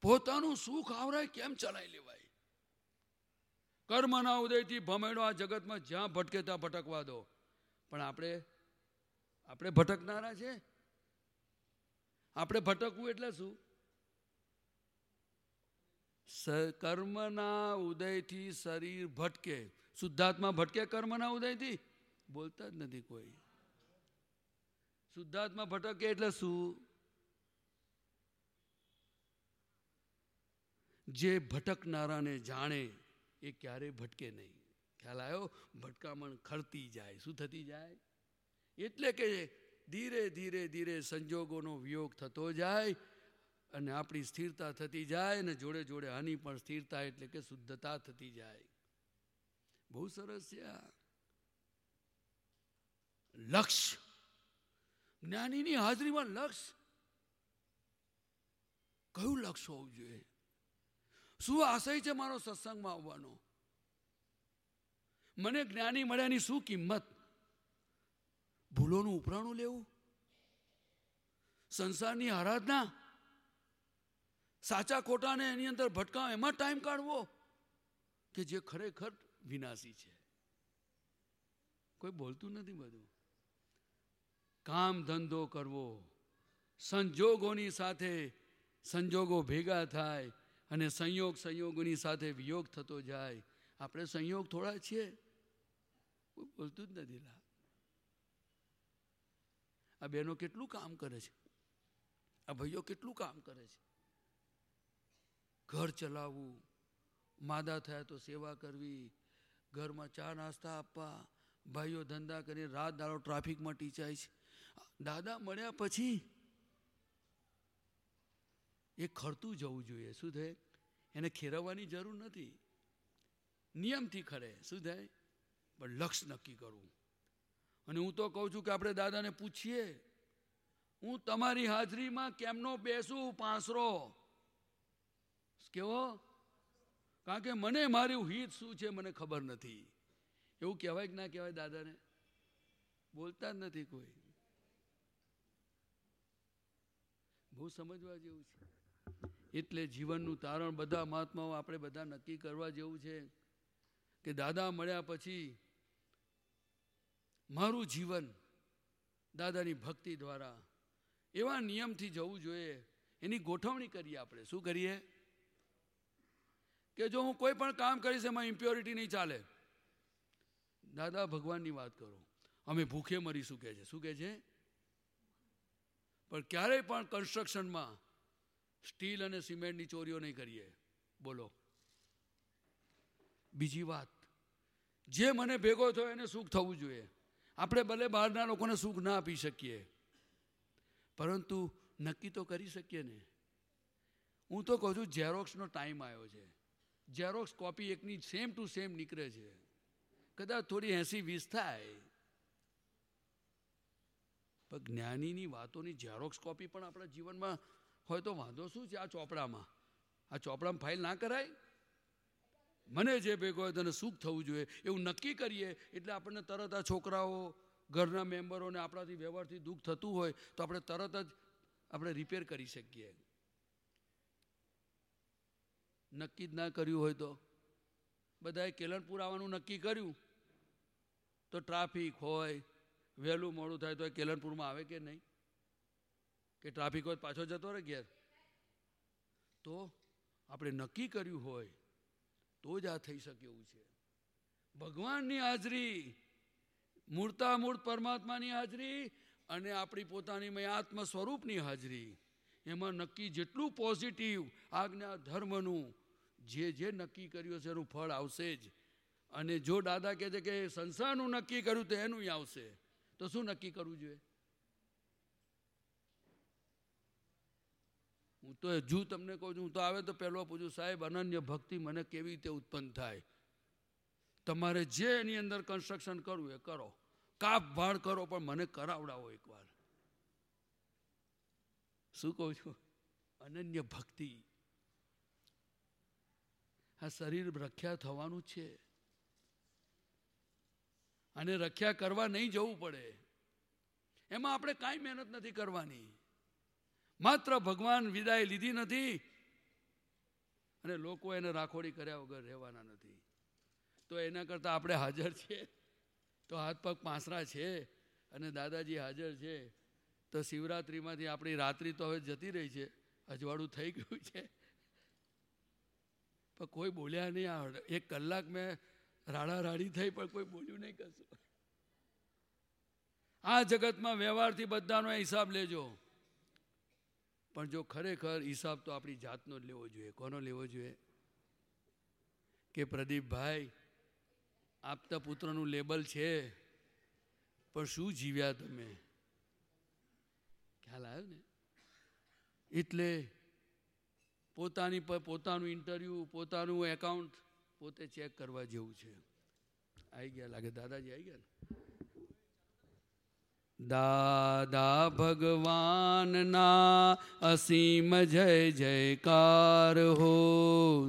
પોતાનું સુખ આવરાય કેમ ચલાવી લેવાય? કર્મના ઉદયથી ભમેડો આ જગતમાં જ્યાં ભટકે ત્યાં ભટકવા દો. પણ આપણે આપણે ભટકનારા છે? આપણે ભટકવું એટલે શું? કર્મના ઉદયથી શરીર ભટકે. શુદ્ધાત્મા ભટકે કર્મના ઉદયથી? બોલતા જ નથી કોઈ. શુદ્ધાત્મા ભટકે એટલે શું? જે ભટકનારાને જાણે એ ક્યારેય ભટકે નહીં. ખ્યાલ આવ્યો ભટકામણ ખરતી જાય. શું થતી જાય? એટલે કે ધીરે ધીરે ધીરે સંજોગોનો વિયોગ થતો જાય અને આપણી સ્થિરતા થતી જાય અને જોડે જોડે આની પણ સ્થિરતા એટલે કે શુદ્ધતા થતી જાય. બહુ સરસ છે આ. લક્ષ. જ્ઞાનીની હાજરીમાં લક્ષ્ય કયું લક્ષ્ય હોવું જોઈએ? શું આશય છે મારો સત્સંગમાં આવવાનો? મને જ્ઞાની મળ્યાની શું કિંમત? ભૂલોનું ઉપરાણું લેવું? સંસારની આરાધના? સાચા ખોટાને એની અંદર ભટકાવ એમાં ટાઈમ કાઢવો? કે જે ખરેખર વિનાશી છે. કોઈ બોલતું નથી બધું. કામ ધંધો કરવો, સંજોગોની સાથે સંજોગો ભેગા થાય અને સંયોગ સંયોગોની સાથે વિયોગ થતો જાય. આપણે સંયોગ થોડા છીએ. કોઈ બોલતું જ નથી લા. આ બહેનો કેટલું કામ કરે છે. આ ભાઈઓ કેટલું કામ કરે છે. ઘર ચલાવવું, માદા થયા તો સેવા કરવી ઘરમાં ચા નાસ્તા આપવા. ભાઈઓ ધંધા કરી રાત દાડો ટ્રાફિકમાં ટીચાય છે. દાદા મળ્યા પછી એ ખરતું જવું જોઈએ. શું થાય? એને ખેરવવાની જરૂર નથી. નિયમથી ખરે શું થાય? પણ લક્ષ્ય નક્કી કરવું. અને હું તો કહું છું કે આપણે દાદાને પૂછીએ, હું તમારી હાજરીમાં કેમનો બેસું, પાંસરો? કેવો? કારણ કે મને મારું હિત શું છે મને ખબર નથી. એવું કહેવાય કે ના કહેવાય દાદાને? બોલતા જ નથી કોઈ. બહુ સમજવા જેવું છે. એટલે જીવનનું તારણ બધા મહાત્માઓ આપણે બધા નક્કી કરવા જેવું છે કે દાદા મળ્યા પછી મારું જીવન દાદાની ભક્તિ દ્વારા એવા નિયમથી જવું જોઈએ. એની ગોઠવણી કરીએ આપણે. શું કરીએ? કે જો હું કોઈ પણ કામ કરીશ, એમાં ઇમ્પ્યોરિટી નહીં ચાલે. દાદા, ભગવાનની વાત કરો. અમે ભૂખે મરીશું કે છે. શું કે છે? પણ ક્યારેય પણ કન્સ્ટ્રક્શનમાં સ્ટીલ અને સિમેન્ટની ચોરીઓ નહીં કરીએ. બોલો. બીજી વાત. જે મને ભેગો થયો એને સુખ થવું જોઈએ. આપણે ભલે બહારના લોકોને સુખ ના આપી શકીએ. પરંતુ નક્કી તો કરી શકીએ ને. હું તો કહું છું ઝેરોક્સનો ટાઈમ આવ્યો છે. ઝેરોક્સ કોપી એકની સેમ ટુ સેમ નીકળે છે. કદાચ થોડી એસી વીસ થાય. પણ જ્ઞાનીની વાતોની ઝેરોક્સ કોપી પણ આપણા જીવનમાં હોય તો વાંધો શું છે આ ચોપડામાં? આ ચોપડામાં ફાઇલ ના કરાય? મને જે ભેગો હોય તેને સુખ થવું જોઈએ? એવું નક્કી કરીએ? એટલે આપણને તરત આ છોકરાઓ, ઘરના મેમ્બરોને આપણાથી વ્યવહારથી દુઃખ થતું હોય તો આપણે તરત જ આપણે રિપેર કરી શકીએ. નક્કી જ ના કર્યું હોય તો. બધાએ કેલનપુર આવવાનું નક્કી કર્યું. તો ટ્રાફિક હોય, વહેલું મોડું થાય તો એ કેલનપુરમાં આવે કે નહીં? કે ટ્રાફિક હોય પાછો જતો રહે ઘેર? તો આપણે નક્કી કર્યું હોય, તો જ આ થઈ શકે એવું છે. ભગવાનની હાજરી મૂળતા મૂળ પરમાત્માની હાજરી અને આપણી પોતાની આત્મ સ્વરૂપની હાજરી. એમાં નક્કી જેટલું પોઝિટિવ આજ્ઞા ધર્મનું જે જે નક્કી કર્યું છે એનું ફળ આવશે જ. અને જો દાદા કહે છે કે સંસારનું નક્કી કર્યું તો એનું આવશે. તો શું નક્કી કરવું જોઈએ? હું તો હજુ તમને કહું છું, હું તો આવે તો પહેલો પૂછું, સાહેબ, અનન્ય ભક્તિ મને કેવી રીતે ઉત્પન્ન થાય? તમારે જે એની અંદર કન્સ્ટ્રક્શન કરવું એ કરો. કાપ ભાડ કરો, પણ મને કરાવડાવો એકવાર. શું કહું છું? અનન્ય ભક્તિ. આ શરીર રખ્યા થવાનું છે. અને રખ્યા કરવા નહીં જવું પડે. એમાં આપણે કાંઈ મહેનત નથી કરવાની. માત્ર ભગવાન વિદાય લીધી નથી. અને લોકો એને રાખોડી કર્યા વગર રહેવાના નથી. તો એના કરતાં આપણે હાજર છીએ તો હાથ પગ પાંસરા છે. અને દાદાજી હાજર છે. તો શિવરાત્રિમાંથી આપણી રાત્રિ તો હવે જતી રહી છે. અજવાળું થઈ ગયું છે. પણ કોઈ બોલ્યા નહીં આ એક કલાક મેં રાડા રાડી થઈ પણ કોઈ બોલ્યું નહીં કશું. આ જગતમાં વ્યવહારથી બધાનો હિસાબ લેજો. પણ જો ખરેખર હિસાબ તો આપણી જાતનો જ લેવો જોઈએ. કોનો લેવો જોઈએ? કે પ્રદીપભાઈ આપતા પુત્રનું લેબલ છે, પણ શું જીવ્યા તમે? ખ્યાલ આવ્યો ને? એટલે પોતાની પોતાનું ઇન્ટરવ્યૂ પોતાનું એકાઉન્ટ પોતે ચેક કરવા જેવું છે. આવી ગયા લાગે, દાદાજી આવી ગયા દાદા ભગવાનના અસીમ જય, જયકાર હો.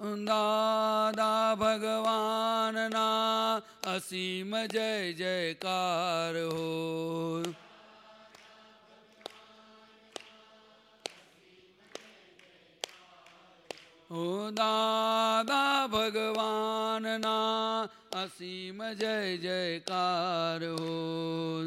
દાદા ભગવાનના અસીમ જય જયકાર હો ઓ દાદા ભગવાનના અસીમ જય જયકાર હો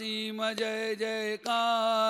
नरसिंह जय जयकार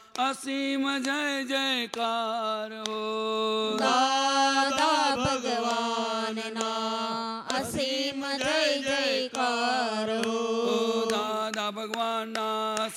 અસીમ જય જયકાર હો દાદા ભગવાનના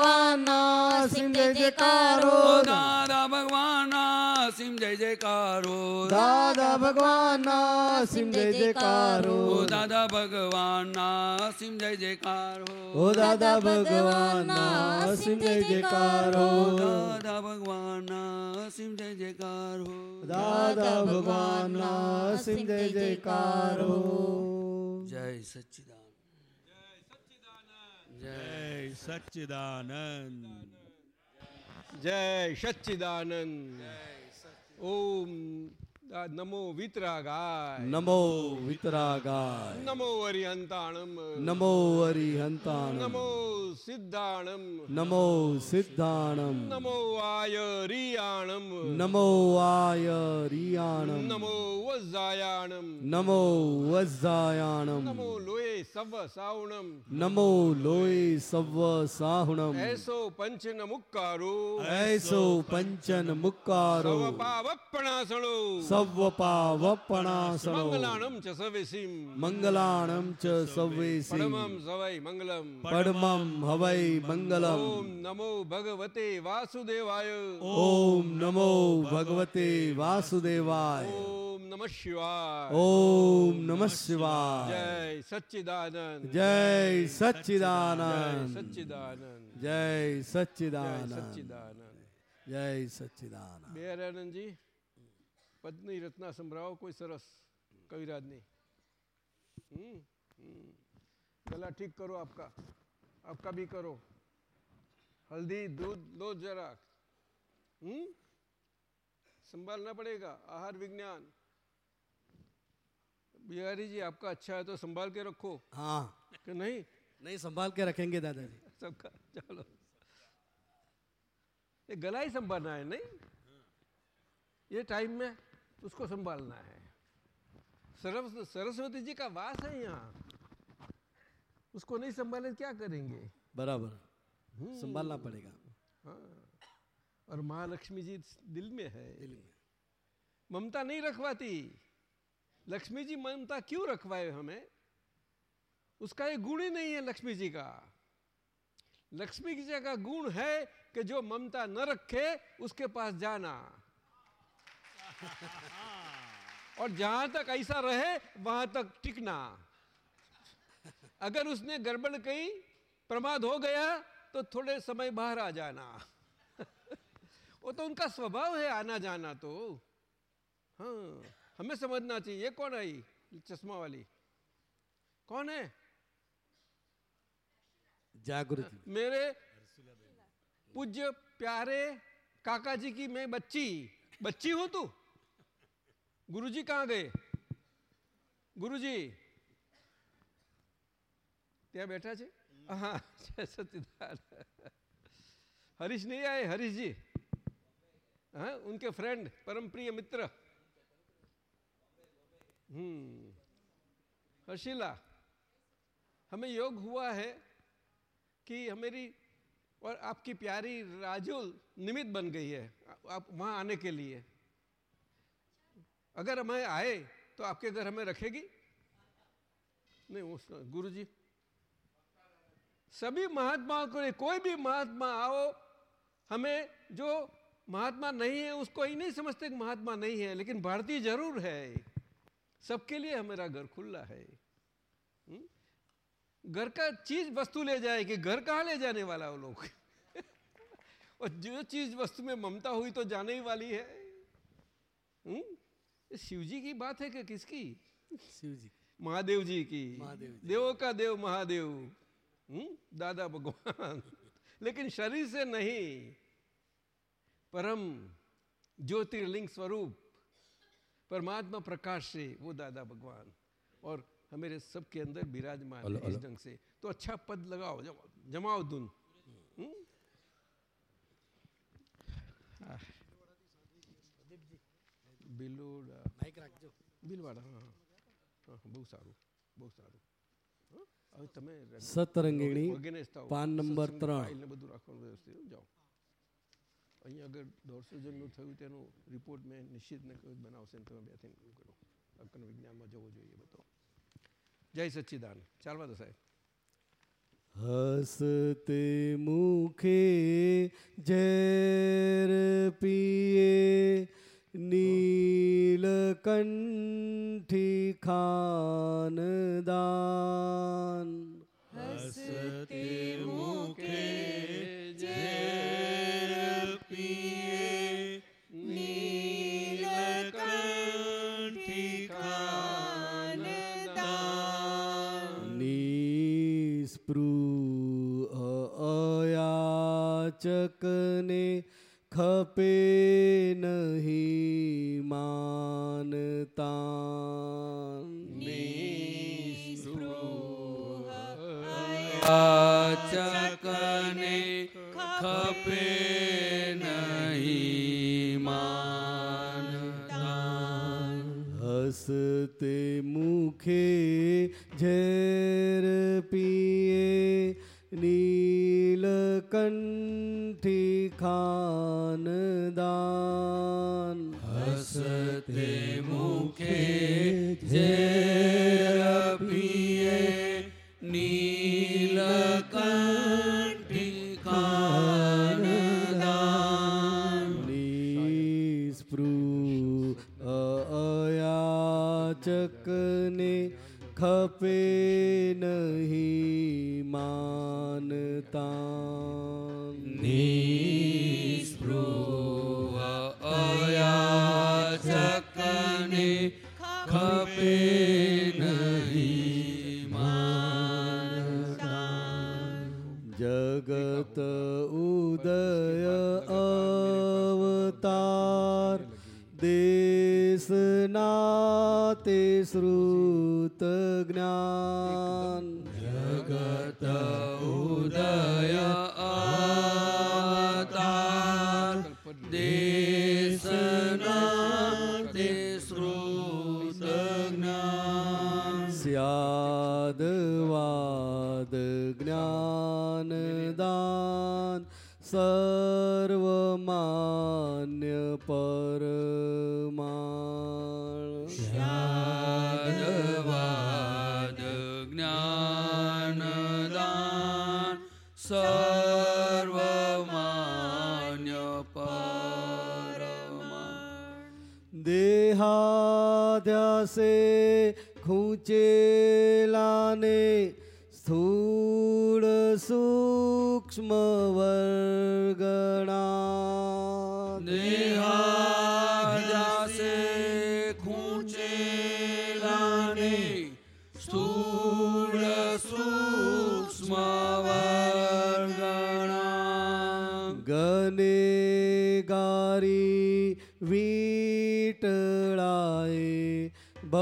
ભગવાનના અસીમ જય જયકાર. દાદા ભગવાનના સિંહ જય જયકારો. દાદા ભગવાનના સિંહ જય જયકારો. દાદા ભગવાનના સિંહ જય જયકારો. ઓ દાદા ભગવાનના સિંહ જય જયકારો. દાદા ભગવાનના સિંહ જય જયકારો. દાદા ભગવાનના અસીમ જય જયકાર. જય સચ્ચિદાન જય જય સચ્ચિદાનંદ. જય સચ્ચિદાનંદ. ઓમ નમો વિતરાગાય નમો વિતરાગાય નમો હરિહંતાણમ નમો અરિહંતાણમ નમો સિદ્ધાણમ નમો સિદ્ધાણમ નમો આયરિયાણમ નમો આય રિયાણમ નમો વજ્જાયાણમ નમો વજ્જાયાણમ નમો લોય સવ સાહુણમ નમો લોય સવ સાહુણમ એસો પંચન મુક્કારો એસો પંચન મુક્કારો સવ પાવપણાસણો સવ પાવપણાસણો મંગલાણમ ચ સવેસીમ મંગલાણમ ચ સવેસી પરમમ સવૈ મંગલમ પડમમ હવૈ મંગલમ ઓમ નમો ભગવતે વાસુદેવાય ઓમ નમો ભગવતે વાસુદેવાય ઓમ નમઃ શિવાય ઓમ નમઃ શિવાય જય સચ્ચિદાનંદ જય સચ્ચિદાનંદ સચ્ચિદાનંદ જય જય સચ્ચિદાનંદ સચ્ચિદાનંદ જય સચ્ચિદાનંદ બેરાનંદજી પદની રચના સંભળાવો કોઈ સરસ કવિરાજની હમ, હમ. गला ठीक करो आपका आपका भी करो हल्दी दूध लो जरा हम्म संभालना पड़ेगा आहार विज्ञान बिहारी जी आपका अच्छा है तो संभाल के रखो हाँ कि नहीं नहीं संभाल के रखेंगे दादाजी सबका चलो ये गला ही संभालना है नहीं ये टाइम में उसको संभालना है। सरस सरस्वती जी का वास है यहाँ। उसको नहीं संभाले क्या करेंगे? बराबर। संभालना पड़ेगा। हाँ। और महालक्ष्मी जी दिल में है। दिल में। ममता नहीं रखवाती। लक्ष्मी जी ममता क्यों रखवाए हमें? उसका एक गुण ही नहीं है लक्ष्मी जी का। लक्ष्मी जी का गुण है कि जो ममता न रखे उसके पास जाना। और जहाँ तक ऐसा रहे वहाँ तक टिकना। अगर उसने गड़बड़ कही प्रमाद हो गया तो थोड़े समय बाहर आ जाना। [laughs] वो तो उनका स्वभाव है आना जाना तो। हाँ हमें समझना चाहिए ये कौन आई चश्मा वाली? कौन है? जागृति। मेरे पूज्य प्यारे काका जी की मैं बच्ची। बच्ची हूँ तू? गुरुजी कहाँ गए गुरुजी ત્યાં બેઠા છે હા જય सच्चिदानंद हरीश नहीं आए हरीश जी हाँ उनके फ्रेंड परम प्रिय मित्र हम्म हर्षिला हमें योग हुआ है कि हमारी और आपकी प्यारी राजुल निमित्त बन गई है आप वहां आने के लिए अगर हमें आए तो आपके घर हमें रखेगी? नहीं गुरु जी सभी महात्माओं को नहीं, कोई भी महात्मा आओ हमें जो महात्मा नहीं है उसको ही नहीं समझते कि महात्मा नहीं है लेकिन भारतीय ज़रूर है। सबके लिए हमारा घर खुला है। हम्म? घर का चीज़ वस्तु ले जाएगी घर कहाँ ले जाने वाला वो लोग? [laughs] और जो चीज़ वस्तु में ममता हुई तो जाने ही वाली है। हम्म? शिव जी की बात है क्या किसकी? शिव जी महादेव जी की। महादेव देव का देव महादेव। हम्म? दादा भगवान। लेकिन शरीर से नहीं परम ज्योतिर्लिंग स्वरूप परमात्मा प्रकाश से वो दादा भगवान। और हमारे सबके अंदर विराजमान है इस ढंग से। तो अच्छा पद लगाओ जमाओ धुन। हम्म? हाँ। બિલોડા રાખજો બિલવાડા હા બહુ સારું બહુ સારું હા? હવે તમે સતરંગીણી. પાન નંબર ત્રણ. બધું રાખવાનું વ્યવસ્થિત જાઓ અહીંયા આગળ દોઢસો જણનું થયું તેનો રિપોર્ટ મેં નિશ્ચિત ને કહ્યું બનાવશે ને તમે બેથી કરો અક્કન વિજ્ઞાનમાં જવું જોઈએ બધો જય સચ્ચિદાન ચાલવા દો સાહેબ હસતે મુખે ઝેર પીએ નીલકંઠી ખાનદાન હસતે મુખે ઝેર પીએ નીલકંઠી ખાનદાન નિસ્પૃહ અયાચકને ખપે નહીં માનતા આચકને ખપે નહીં માનતા હસતે મુખે ઝેર પીએ નીલકંઠી ખાનદાન હસતે મુખે જે પીએ નીલકંઠી ખાનદાન નિસ્પૃહ અયાચકને ખપે નહીં માનતા નિસ્પૃહ અયાચકને ખપે નહીં જગત ઉદય અવતાર દેશના તે શ્રુત જ્ઞાન જગત ઉદય સર્વમાન્ય પરમાણ. શાદવાદ જ્ઞાન દાન સર્વમાન્ય પરમાણ. દેહાધ્યાસે ખૂંચેલાને સ્થૂળ સૂક્ષ્મ વર્ગણા દેહાજાસે ખૂંચેલાને સ્થૂળ સૂક્ષ્મ વર્ગણા ગને ગારી વીટળાએ બ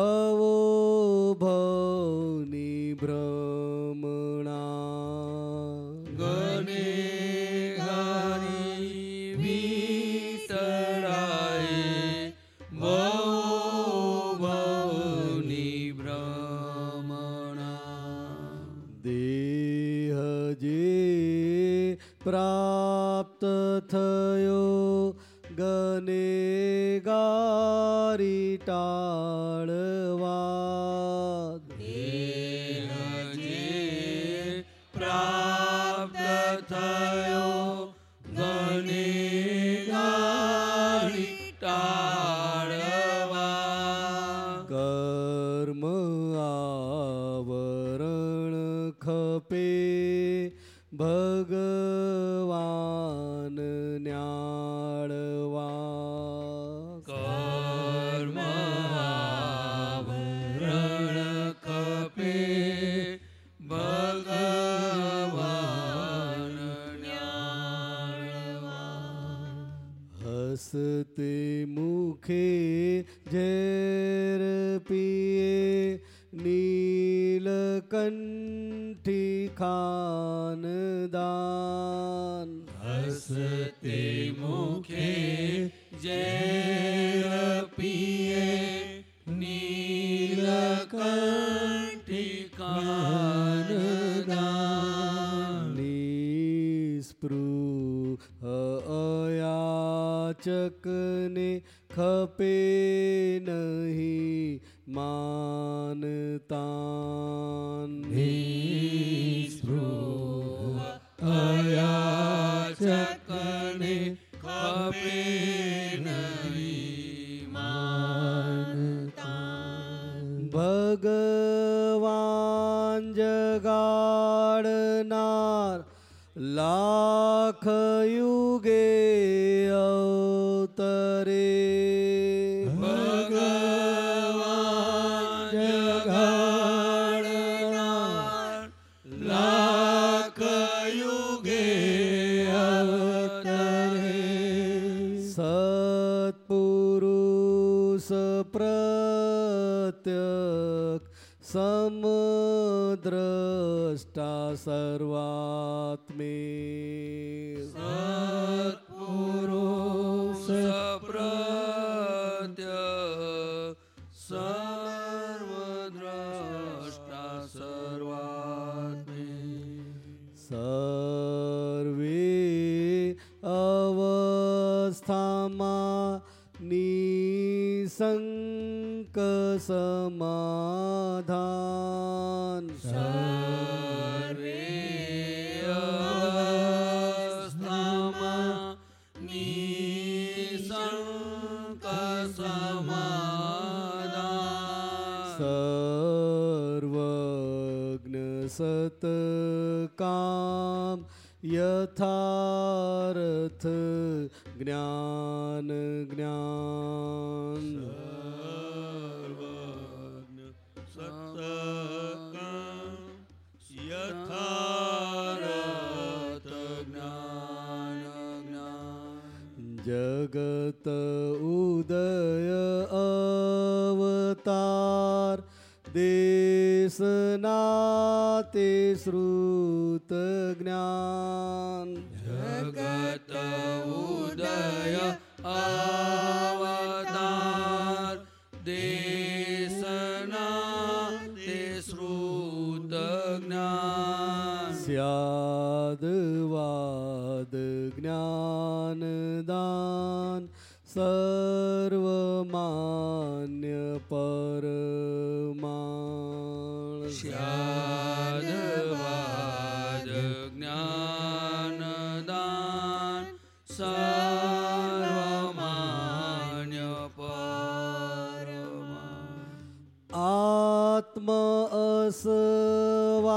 ધર્મ અસવાર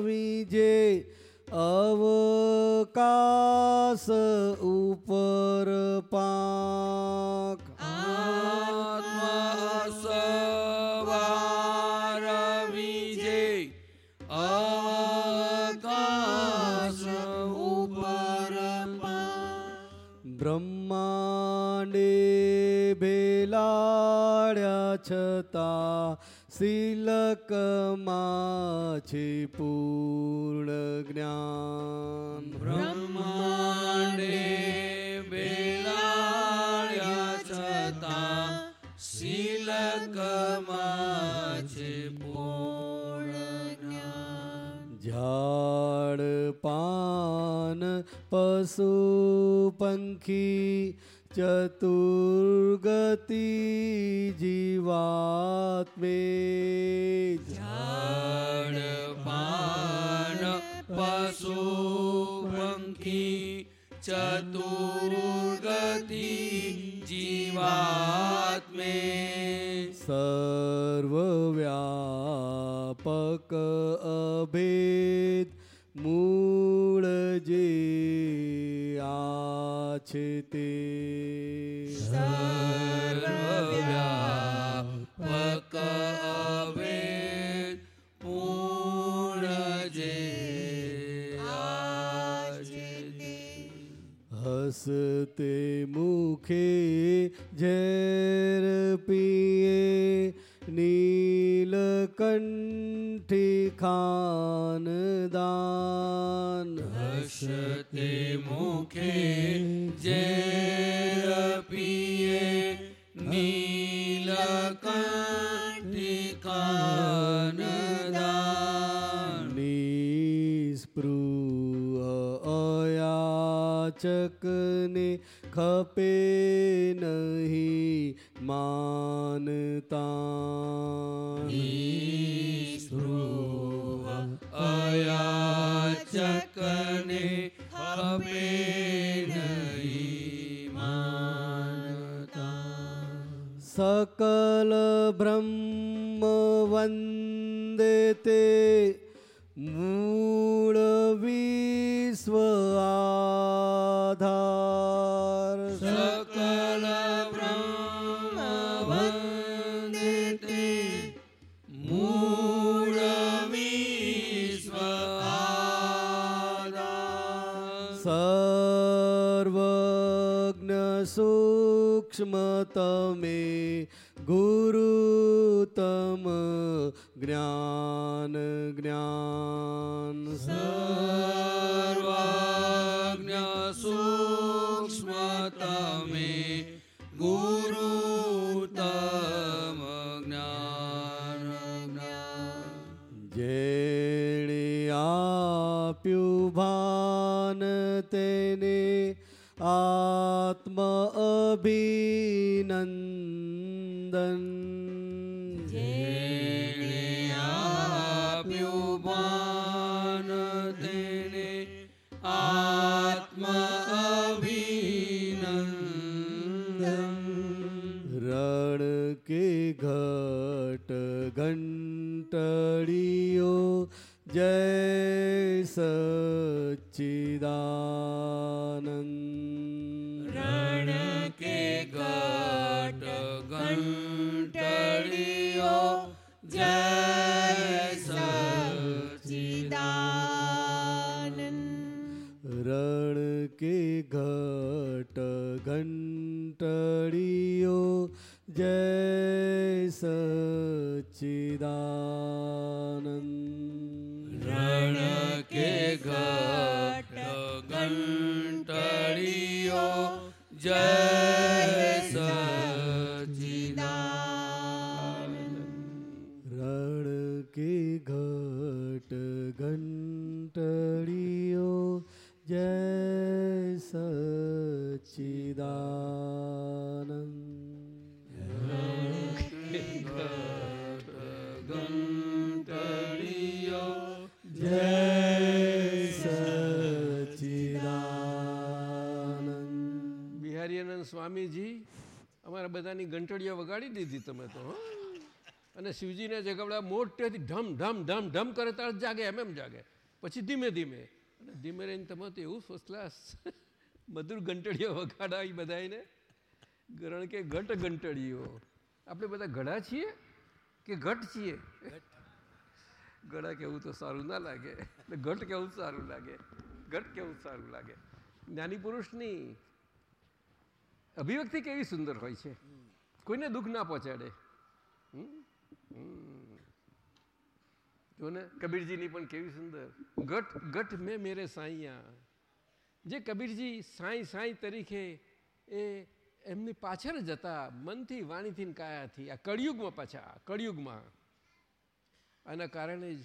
વિજે અવકાશ છતાં સિલકમાં છે પૂર્ણ જ્ઞાન બ્રહ્માંડે બેલાળ્યા છતાં શિલકમાં છે પૂર્ણ જ્ઞાન ઝાડ પાન પશુ પંખી ચતુર્ગતિ જીવાત્મે ઝાડ પાન પશુ પંખી ચતુર્ગતિ જીવાત્મે સર્વવ્યાપક આ છે તે. સર્વવ્યાપક અભેદ પૂર્ણ झेर આજે હસતે મુખે હસતે મુખે જે નિસ્પૃહ અયાચકને ખપે નહીં માનતા નિસ્પૃહ અયાચકને ખપે નહીં માનતા સકલ બ્રહ્મ વંદતે મૂળ વિશ્વ આધાર તમે ગુરુતમ જ્ઞાન જ્ઞાન. સર્વાજ્ઞ સૂક્ષ્મ તમે ગુરુ તમ જ્ઞાન જ્ઞાન. જેણે આપ્યું ભાન તેને આત્મ અભિનંદન જેણે આપ્યું ભાન તેને આત્મ અભિનંદન રણ કે ઘટ ઘંટડીઓ જય જય બધાની ઘંટડીઓ વગાડી દીધી તમે તો અને શિવજીને જગાવડા મોટેથી ઢમ ઢમ ઢમ ઢમ કરે તાર જાગે, એમ એમ જાગે. પછી ધીમે ધીમે. અને ધીમે રહીને તમે તો એવું ફર્સ્ટ ક્લાસ મધુર ઘંટડીઓ વગાડાવી બધાને ગરણ કે ઘટ ઘંટડીઓ આપણે બધા ઘડા છીએ કે ઘટ છીએ? ગળા કેવું તો સારું ના લાગે. ઘટ કેવું સારું લાગે? ઘટ કેવું સારું લાગે? જ્ઞાની પુરુષની અભિવ્યક્તિ કેવી સુંદર હોય છે. કોઈને દુઃખ ના પહોંચાડે. જો ને કબીરજીની પણ કેવી સુંદર. ગટ ગટ મેં મેરે સાઈયા. જે કબીરજી સાંઈ સાંઈ તરીકે એ એમની પાછળ જતા મનથી વાણીથી કાયાથી આ કળિયુગમાં પાછા કળિયુગમાં. આના કારણે જ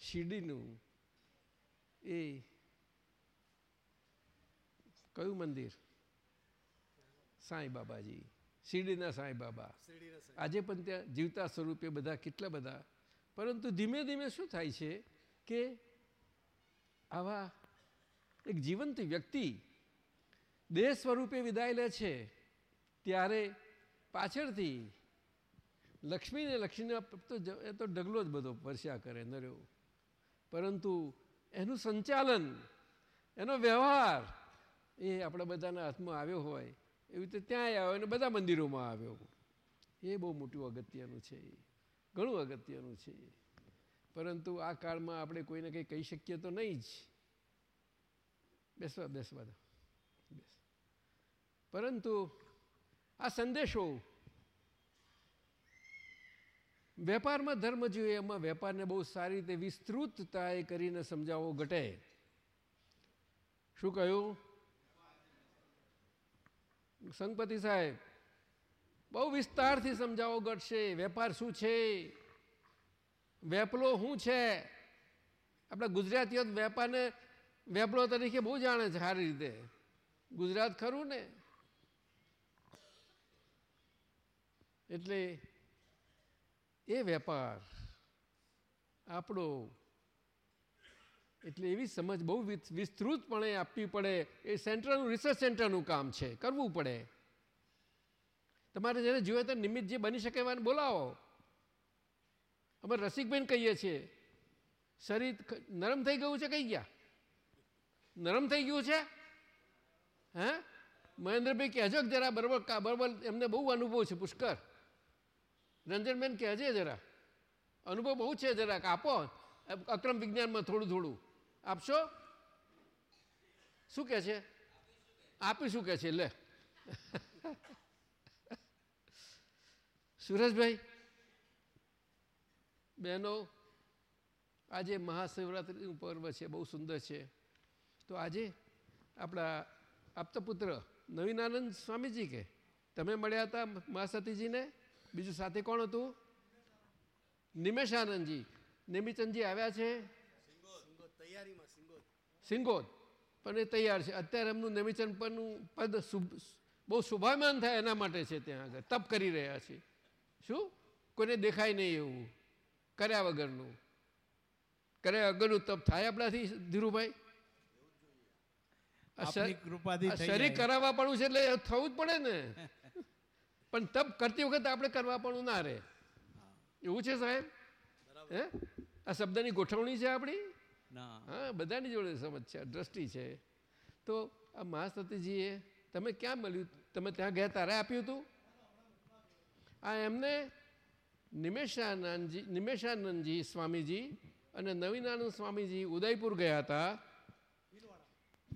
શિરડીનું એ કયું મંદિર? સાંઈ બાબાજી શિરડીના સાંઈ બાબા આજે પણ ત્યાં જીવતા સ્વરૂપે બધા કેટલા બધા. પરંતુ ધીમે ધીમે શું થાય છે કે આવા એક જીવંત વ્યક્તિ દેહ સ્વરૂપે વિદાય લે છે ત્યારે પાછળથી લક્ષ્મીને લક્ષ્મીને તો એ તો ઢગલો જ બધો વર્ષ્યા કરે નર્યો. પરંતુ એનું સંચાલન એનો વ્યવહાર એ આપણા બધાના હાથમાં આવ્યો હોય એવી રીતે ત્યાં આવ્યો અને બધા મંદિરોમાં આવ્યો એ બહુ મોટું અગત્યનું છે ઘણું અગત્યનું છે પરંતુ આ કાળમાં આપણે કોઈને કંઈ કહી શકીએ તો નહીં જ. બેસવા બેસવા બેસ. પરંતુ આ સંદેશો વેપારમાં ધર્મ જોઈએ, એમાં વેપારને બહુ સારી રીતે વિસ્તૃતતાએ કરીને સમજાવવો ઘટે. શું કહ્યું? સંગપતિ સાહેબ, બહુ વિસ્તારથી સમજાવો ઘટશે, વેપાર શું છે? વેપલો શું છે? આપણા ગુજરાતીઓ વેપારને, વેપલો તરીકે બહુ જાણે છે સારી રીતે. ગુજરાત ખરું ને? એટલે એ વેપાર આપણો એટલે એવી સમજ બહુ વિસ્તૃતપણે આપવી પડે. એ સેન્ટરનું રિસર્ચ સેન્ટરનું કામ છે, કરવું પડે. તમારે જેને જોઈએ તો નિમિત્ત જે બની શકે એવાને બોલાવો. અમે રસિકબેન કહીએ છીએ શરીર નરમ થઈ ગયું છે, કઈ ગયા? નરમ થઈ ગયું છે? હે? મહેન્દ્રભાઈ કહેજો જરા બરોબર બરોબર એમને બહુ અનુભવ છે, પુષ્કર. રંજનબેન કહેજે જરા. અનુભવ બહુ છે જરાક આપો અક્રમ વિજ્ઞાનમાં થોડું થોડું. આપશો? શું કહે છે? આપી શું કહે છે? લે. સુરેશભાઈ, બહેનો, આજે મહાશિવરાત્રિનું પર્વ છે, બહુ સુંદર છે. તો આજે આપણા આપતપુત્ર નવીનાનંદ સ્વામીજી કે, તમે મળ્યા હતા મહાસતીજીને? બીજું સાથે કોણ હતું? નિમેશાનંદજી. નિમિચંદજી આવ્યા છે. સિંગોદ. પણ એ તૈયાર છે. અત્યારે એમનું નિમિચન પરનું પદ બહુ શુભાયમાન થાય એના માટે છે ત્યાં આગળ. તપ કરી રહ્યા છે. શું? કોઈને દેખાય નહીં એવું. કર્યા વગરનું. કર્યા વગરનું તપ થાય આપણાથી ધીરુભાઈ? શરીર કરાવવા પડવું છે એટલે થવું જ પડે ને. પણ તપ કરતી વખત આપણે કરવા પણ ના રહે. એવું છે સાહેબ? હે? આ શબ્દની ગોઠવણી છે આપણી? હા, બધાની જોડે સમજ છે, દ્રષ્ટિ છે. તો આ મહાસતીજીએ તમે ક્યાં મળ્યું? તમે ત્યાં ગયા તારે આપ્યું હતું આ એમને નિમેશાનંદજી નિમેશાનંદજી સ્વામીજી અને નવીનાનંદ સ્વામીજી ઉદયપુર ગયા હતા.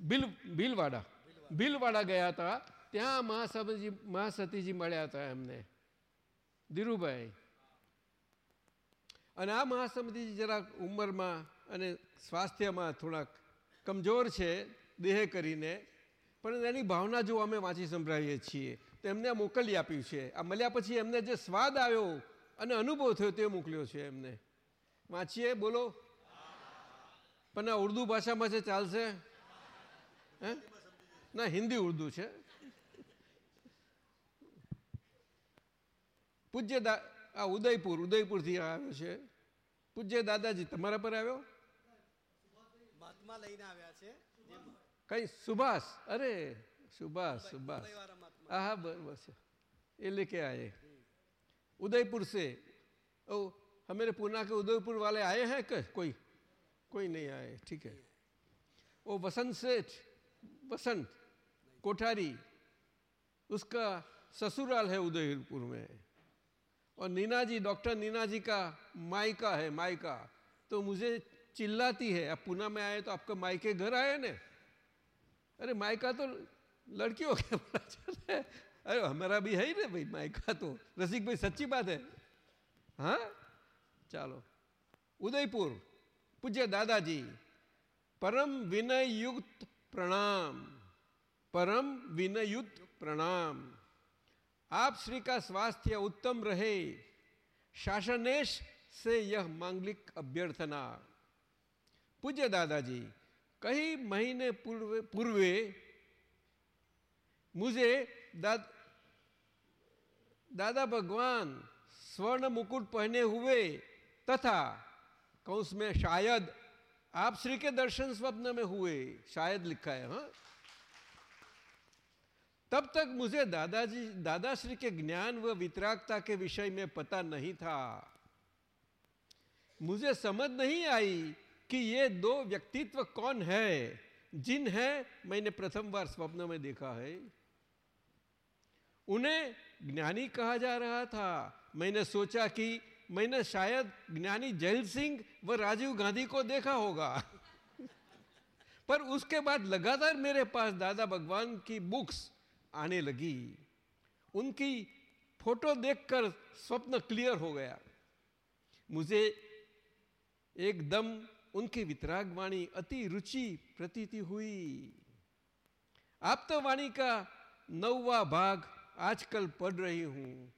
ભીલ ભીલવાડા ભીલવાડા ગયા હતા. ત્યાં મહાસતીજી મહાસતીજી મળ્યા હતા એમને. ધીરુભાઈ. અને આ મહાસમિતિજી જરાક ઉંમરમાં અને સ્વાસ્થ્યમાં થોડાક કમજોર છે દેહ કરીને, પણ એની ભાવના જો અમે વાંચી સંભળાવીએ છીએ, તો એમને મોકલી આપ્યું છે. આ મળ્યા પછી એમને જે સ્વાદ આવ્યો અને અનુભવ થયો તે મોકલ્યો છે એમને. વાંચીએ? બોલો. પણ આ ઉર્દુ ભાષામાં છે, ચાલશે? હે? ના, હિન્દી ઉર્દુ છે. પૂજ્ય દા, આ ઉદયપુર, ઉદયપુરથી આવ્યો છે. પૂજ્ય દાદાજી, તમારા પર આવ્યો? મહાત્મા લઈને આવ્યા છે જે કઈ સુભાષ અરે सुभाष सुभाष वाला महात्मा हाँ हाँ बस बस ये लेके आए उदयपुर से ओ हमारे पूना के उदयपुर वाले आए हैं क्या कोई कोई नहीं आए ठीक है वो वसंत सेठ वसंत कोठारी उसका ससुराल है उदयपुर में और नीना जी डॉक्टर नीना जी का मायका है मायका तो मुझे चिल्लाती है आप पूना में आए तो आपका मायके घर आए ना? अरे, मायका तो लड़कियों के चले अरे, हमारा भी है ही ना भाई माइका तो। रसिक भाई, सच्ची बात है। हाँ? चलो। उदयपुर, पूज्य दादाजी, परम विनय युक्त प्रणाम। परम विनय युक्त प्रणाम। आप श्री का स्वास्थ्य उत्तम रहे। शासनेश से यह मांगलिक अभ्यर्थना। पूज्य दादाजी कई महीने पूर्व पूर्वे मुझे दा, दादा भगवान स्वर्ण मुकुट पहने हुए तथा कंस में शायद आप श्री के दर्शन स्वप्न में हुए शायद लिखा है हाँ? तब तक मुझे दादाजी दादाश्री के ज्ञान व वितरागता के विषय में पता नहीं था। मुझे समझ नहीं आई कि ये दो व्यक्तित्व कौन है? जिन है, मैंने प्रथम बार स्वप्न में देखा है। उन्हें ज्ञानी कहा जा रहा था। मैंने सोचा कि मैंने शायद ज्ञानी जैल सिंह व राजीव गांधी को देखा होगा। [laughs] पर उसके बाद लगातार मेरे पास दादा भगवान की बुक्स आने लगी। उनकी फ़ोटो देखकर स्वप्न क्लियर हो गया। मुझे एकदम उनकी वितराग वाणी अति रुचि प्रतीति हुई। आप तो वाणी का नौवा भाग आजकल पढ़ रही हूँ।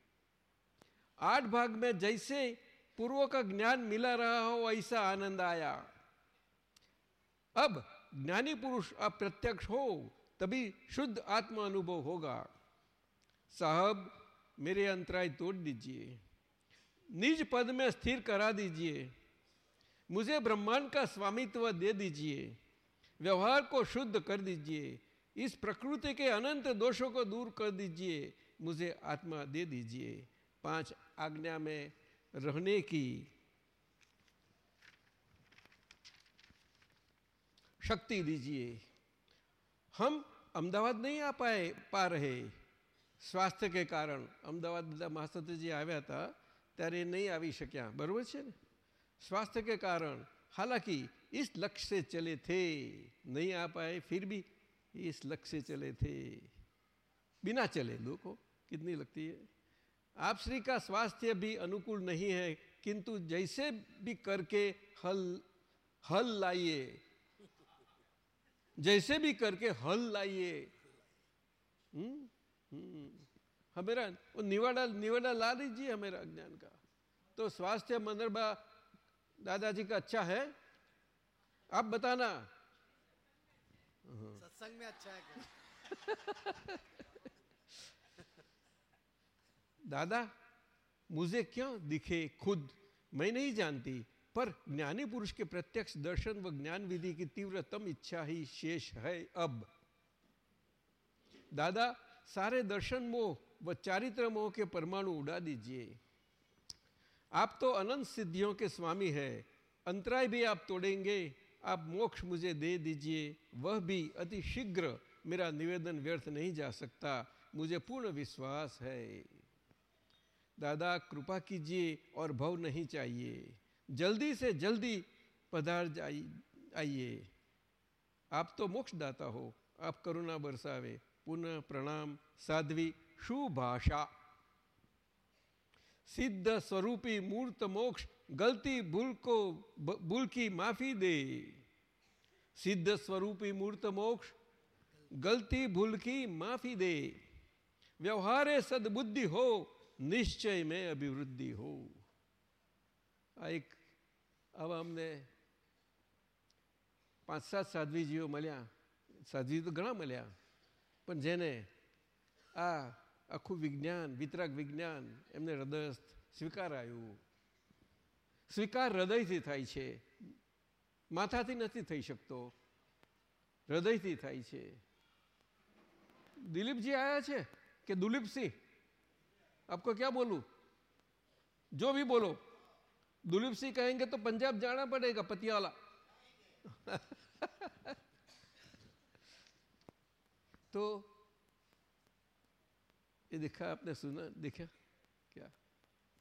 आठ भाग में जैसे पूर्व का ज्ञान मिला रहा हो ऐसा आनंद आया। अब ज्ञानी पुरुष अप्रत्यक्ष हो, तभी शुद्ध आत्म अनुभव होगा। साहब, मेरे अंतराय तोड़ दीजिए। निज पद में स्थिर करा दीजिए। मुझे ब्रह्मांड का स्वामित्व दे दीजिए, व्यवहार को शुद्ध कर दीजिए, इस प्रकृति के अनंत दोषों को दूर कर दीजिए, मुझे आत्मा दे दीजिए। पाँच आज्ञा में रहने की। शक्ति दीजिए। हम अहमदाबाद नहीं आ पाए, पा रहे। स्वास्थ्य के कारण अहमदाबाद બધા મહાસત્વજી આવ્યા હતા ત્યારે નહીં આવી શક્યા બરાબર स्वास्थ्य के कारण, हालाँकि इस लक्ष्य से चले थे, नहीं आ पाए, फिर भी इस लक्ष्य से चले थे। बिना चले दो को कितनी लगती है? आप श्री का स्वास्थ्य भी अनुकूल नहीं है, किंतु जैसे भी करके हल हल लाइए, जैसे भी करके हल लाइए। हमेरा, वो निवाड़ा निवाड़ा ला लीजिए हमेरा ज्ञान का। तो स्वास्थ्य मंदरबा दादाजी का अच्छा है। आप बताना। सत्संग में अच्छा है क्या? [laughs] दादा मुझे क्यों दिखे खुद? मैं नहीं जानती पर ज्ञानी पुरुष के प्रत्यक्ष दर्शन व ज्ञान विधि की तीव्रतम इच्छा ही शेष है अब। दादा सारे दर्शन मोह व चारित्र मोह के परमाणु उड़ा दीजिए। आप तो अनंत सिद्धियों के स्वामी हैं। अंतराय भी आप तोड़ेंगे। आप मोक्ष मुझे दे दीजिए। वह भी अति शीघ्र मेरा निवेदन व्यर्थ नहीं जा सकता। मुझे पूर्ण विश्वास है। दादा, कृपा कीजिए और भव नहीं चाहिए। जल्दी से जल्दी पधार आइए। आप तो मोक्ष दाता हो। आप करुणा बरसावे। पुनः प्रणाम। साध्वी शुभाषा સિદ્ધ સ્વરૂપી મૂર્ત મોક્ષ, ગલતી ભૂલકો ભૂલકી માફી દે. સિદ્ધ સ્વરૂપી મૂર્ત મોક્ષ, ગલતી ભૂલકી માફી દે. વ્યવહારે સદબુદ્ધિ હો, નિશ્ચય મેં અભિવૃદ્ધિ હો. આ એક આવા અમને પાંચ સાત સાધ્વીજીઓ મળ્યા. સાધ્વી તો ઘણા મળ્યા. પણ જેને આ આખું વિજ્ઞાન વિતરાક વિજ્ઞાન એમને હૃદયસ્થ સ્વીકારાયું. સ્વીકાર હૃદયથી થાય છે. માથાથી નથી થઈ શકતો. હૃદયથી થાય છે. દિલીપજી આવ્યા છે કે દુલીપસિંહ? આપકો ક્યાં બોલું? જો ભી બોલો. દુલીપસિંહ કહેંગે તો પંજાબ જાણા પડેગા, પતિયાલા. [laughs] તો ये देखा आपने सुना, देखा? क्या?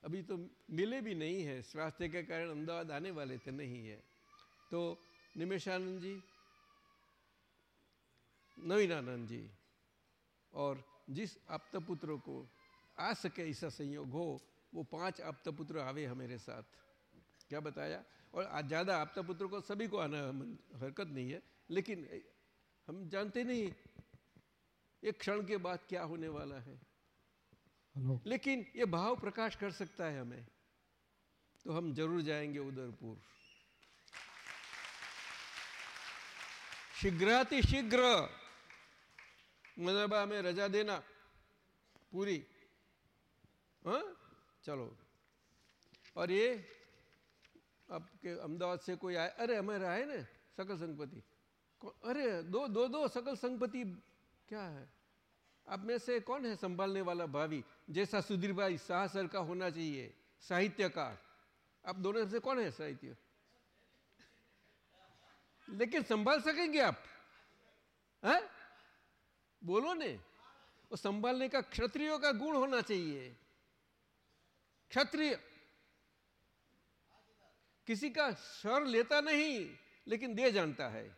अभी तो मिले भी नहीं है, स्वास्थ्य के कारण अहमदाबाद आने वाले थे, नहीं है। तो निमेशानंद जी, नवीनानंद जी, और जिस आप्त पुत्र को आ सके ऐसा संयोग हो, वो पाँच आप्त पुत्र आवे हमारे साथ। क्या बताया? और आज ज़्यादा आप्त पुत्र को सभी को आना हरकत नहीं है, लेकिन, हम जानते नहीं, एक क्षण के बाद क्या होने वाला है। लेकिन ये भाव प्रकाश कर सकता है हमें। तो हम ज़रूर जाएँगे उदयपुर। शीघ्राति शीघ्र। मनबा में रजा देना। पूरी। हाँ? चलो। और ये आपके अहमदाबाद से कोई आए? अरे, हमारे आए ना सकल संगपति। अरे, दो दो दो सकल संगपति क्या है? आप में से कौन है संभालने वाला भावी? जैसा सुधीर भाई शाह सर का होना चाहिए, साहित्यकार। आप दोनों से कौन है साहित्य? लेकिन संभाल सकेंगे आप? हैं? बोलो ने। वो संभालने का क्षत्रियों का गुण होना चाहिए। क्षत्रिय। किसी का स्वर लेता नहीं, लेकिन दे जानता है।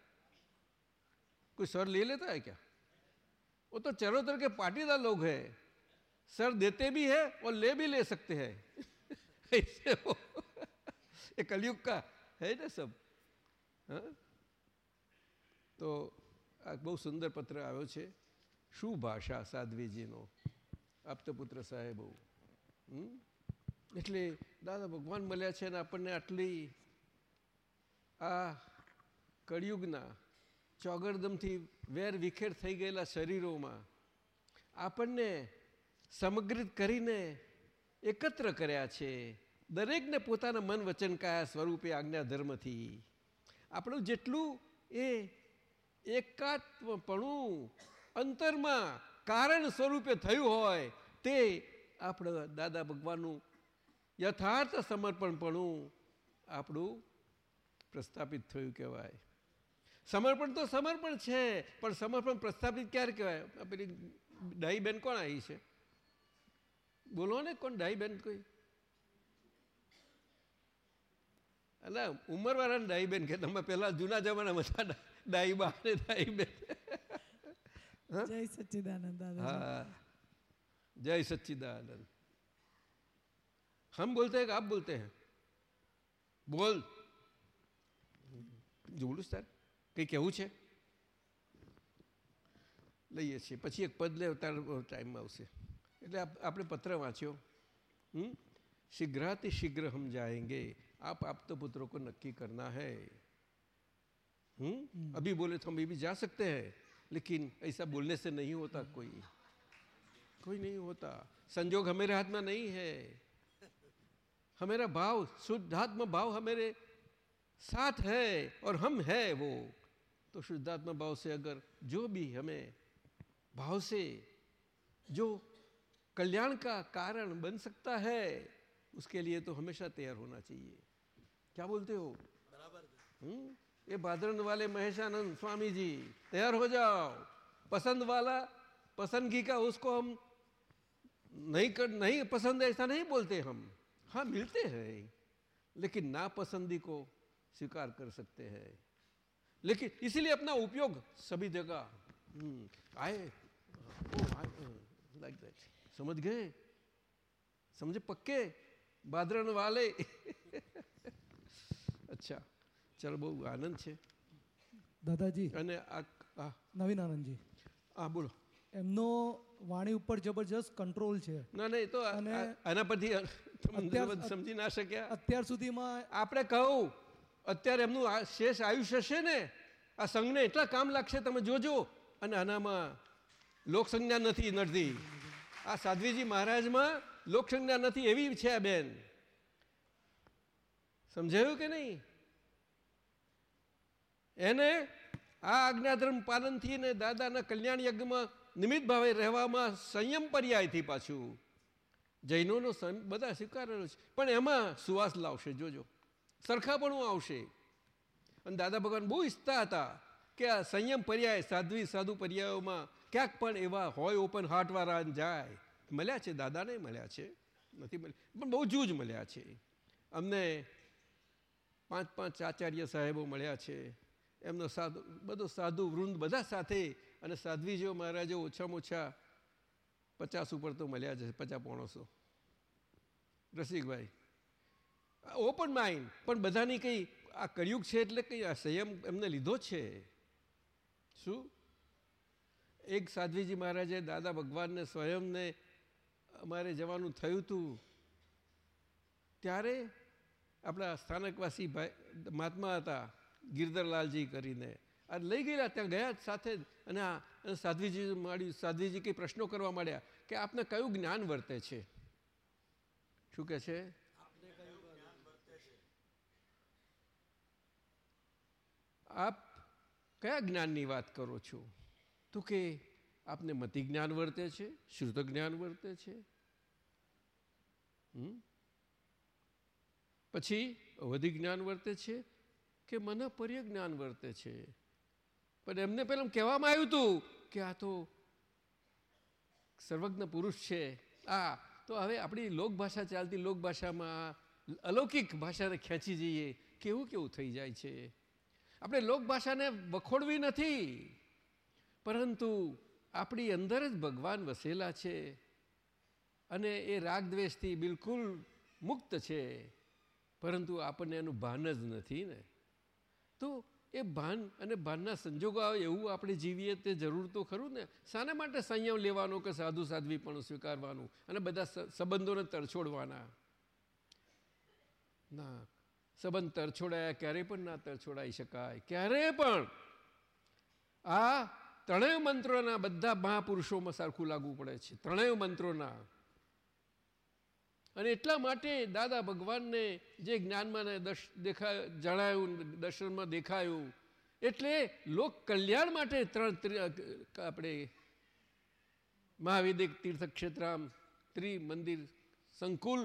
कोई स्वर ले लेता है क्या? वो तो चरोतर के पाटीदार लोग हैं सर देते भी है और ले भी ले सकते हैं [laughs] ऐसे वो [laughs] ये कलयुग का है ना सब હા? તો આ બહુ સુંદર પત્ર આવ્યો છે શું ભાષા સાધ્વીજીનો આપતપુત્ર સાહેબો હમ? એટલે દાદા ભગવાન મળ્યા છે ને આપણને આટલી આ કળિયુગના ચોગરદમથી વેર વિખેર થઈ ગયેલા શરીરોમાં આપણને સમગ્રિત કરીને એકત્ર કર્યા છે. દરેકને પોતાના મન વચન કાયા સ્વરૂપે આજ્ઞા ધર્મથી. આપણું જેટલું એ એકાત્મપણું અંતરમાં કારણ સ્વરૂપે થયું હોય તે આપણા દાદા ભગવાનનું યથાર્થ સમર્પણપણું આપણું પ્રસ્થાપિત થયું કહેવાય. સમર્પણ તો સમર્પણ છે પણ સમર્પણ પ્રસ્થાપિત ક્યારે કહેવાય? પેલી ડાહીબેન કોણ આવી છે? બોલો ને કોણ ડાહીબેન કોઈ? એટલે ઉંમરવાળાને ડાહીબેન કે તમે પહેલાં જૂના જમાનામાં હતા ડાહીબા અને ડાહીબેન. જય સચ્ચિદાનંદ હા. જય સચ્ચિદાનંદ. હમ બોલતે આપ બોલતે હે? બોલ. જોલું સર કંઈ કહેવું છે લઈએ છીએ પછી એક પદ લે તાર ટાઈમ આવશે એટલે આપ- આપણે પત્ર વાંચ્યો હમ शीघ्राति शीघ्र हम जाएंगे आप आप तो पुत्रों को नक्की करना है हम्म अभी बोले तो हम ये भी जा सकते हैं लेकिन ऐसा बोलने से नहीं होता कोई कोई नहीं होता संजोग हमारे हाथ में नहीं है हमारा भाव शुद्धात्म भाव हमारे साथ है और हम है वो तो शुद्धात्मा भाव से अगर जो भी हमें भाव से जो कल्याण का कारण बन सकता है उसके लिए तो हमेशा तैयार होना चाहिए। क्या बोलते हो? हम्म? ये भाद्रन वाले महेशानंद स्वामी जी तैयार हो जाओ। पसंद वाला पसंदगी का उसको हम नहीं कर नहीं पसंद ऐसा नहीं बोलते हम। हाँ मिलते हैं। लेकिन नापसंदी को स्वीकार कर सकते हैं। लेकिन इसीलिए अपना उपयोग सभी जगह हम्म, आए लाइक दैट समझ गए समझे पक्के बादरण वाले અચ્છા ચાલો બહુ આનંદ છે દાદાજી અને આ આ નવીન આનંદજી આ બોલો એમનો વાણી ઉપર જબરજસ્ત કંટ્રોલ છે ના નહીં તો આ- અને આ- આના પરથી તમે અત્યાર- સમજી ના શક્યા અત્યાર સુધીમાં આપણે કહું અત્યારે એમનું આ શેષ આયુષ્ય છે ને, આ સંઘને એટલા કામ લાગશે, તમે જોજો. અને આનામાં લોકસંજ્ઞા નથી નડતી. આ સાધ્વીજી મહારાજમાં લોકસંજ્ઞા નથી, એવી છે આ બેન. સમજાયું કે નહીં? એને આ આજ્ઞાધર્મ પાલનથી ને દાદાના કલ્યાણ યજ્ઞમાં નિમિત્ત ભાવે રહેવામાં સંયમ પર્યાયથી પાછું. જૈનોનો બધા સ્વીકારેલો છે. પણ એમાં સુવાસ લાવશે, જોજો. સરખાપણું આવશે. અને દાદા ભગવાન બહુ ઈચ્છતા હતા કે આ સંયમ પર્યાય, સાધ્વી, સાધુ પર્યાયોમાં ક્યાંક પણ એવા હોય ઓપન હાર્ટવાળા જાય. મળ્યા છે, દાદાને મળ્યા છે. નથી મળ્યા. પણ બહુ જૂજ મળ્યા છે. અમને પાંચ પાંચ આચાર્ય સાહેબો મળ્યા છે. એમનો સાધુ, બધો સાધુ વૃંદ બધા સાથે અને સાધ્વીજીઓ મહારાજો ઓછામાં ઓછા પચાસ ઉપર તો મળ્યા છે પચાસ, પોણસો. Rasikbhai open mind. પણ બધાની કંઈ આ કળિયુગ છે એટલે કંઈ આ સંયમ એમને લીધો છે? શું? એક સાધ્વીજી મહારાજે દાદા ભગવાનને સ્વયંને અમારે જવાનું થયું હતું ત્યારે આપણા સ્થાનકવાસી ભાઈ, મહાત્મા હતા, ગિરધરલાલજી કરીને. આ લઈ ગયેલા, ત્યાં ગયા સાથે અને આ સાધ્વીજી માંડ્યું સાધ્વીજી કંઈ પ્રશ્નો કરવા માંડ્યા કે આપને કયું જ્ઞાન વર્તે છે? શું કહે છે? આપ કયા જ્ઞાનની વાત કરો છો? તો કે આપને મતિ જ્ઞાન વર્તે છે, શ્રુત જ્ઞાન વર્તે છે. પછી અવધિ જ્ઞાન વર્તે છે કે મને પર્ય જ્ઞાન વર્તે છે? પણ એમને પેલા કહેવામાં આવ્યું હતું કે આ તો સર્વજ્ઞ પુરુષ છે. આ તો હવે આપણી લોકભાષા ચાલતી લોકભાષામાં અલૌકિક ભાષાને ખેંચી જઈએ. કેવું કેવું થઈ જાય છે? આપણે લોકભાષાને વખોડવી નથી. પરંતુ આપણી અંદર જ ભગવાન વસેલા છે અને એ રાગ દ્વેષથી બિલકુલ મુક્ત છે. પરંતુ આપણને એનું ભાન જ નથી ને. તો એ ભાન અને ભાનના સંજોગો આવે એવું આપણે જીવીએ તે જરૂર તો ખરું ને? શાના માટે સંયમ લેવાનો કે સાધુ સાધ્વી પણ સ્વીકારવાનું અને બધા સંબંધોને તરછોડવાના? ના સંબંધ તરછોડાયા ક્યારેય પણ ના તરછોડાઈ શકાય ક્યારેય પણ. આ ત્રણેય મંત્રોના બધા મહાપુરુષોમાં સરખું લાગુ પડે છે, ત્રણેય મંત્રોના. અને એટલા માટે દાદા ભગવાનને જે જ્ઞાનમાં દેખા, જણાયું દર્શનમાં દેખાયું, એટલે લોક કલ્યાણ માટે ત્રણ આપણે મહાવેદિક તીર્થક્ષેત્રામ ત્રિમંદિર સંકુલ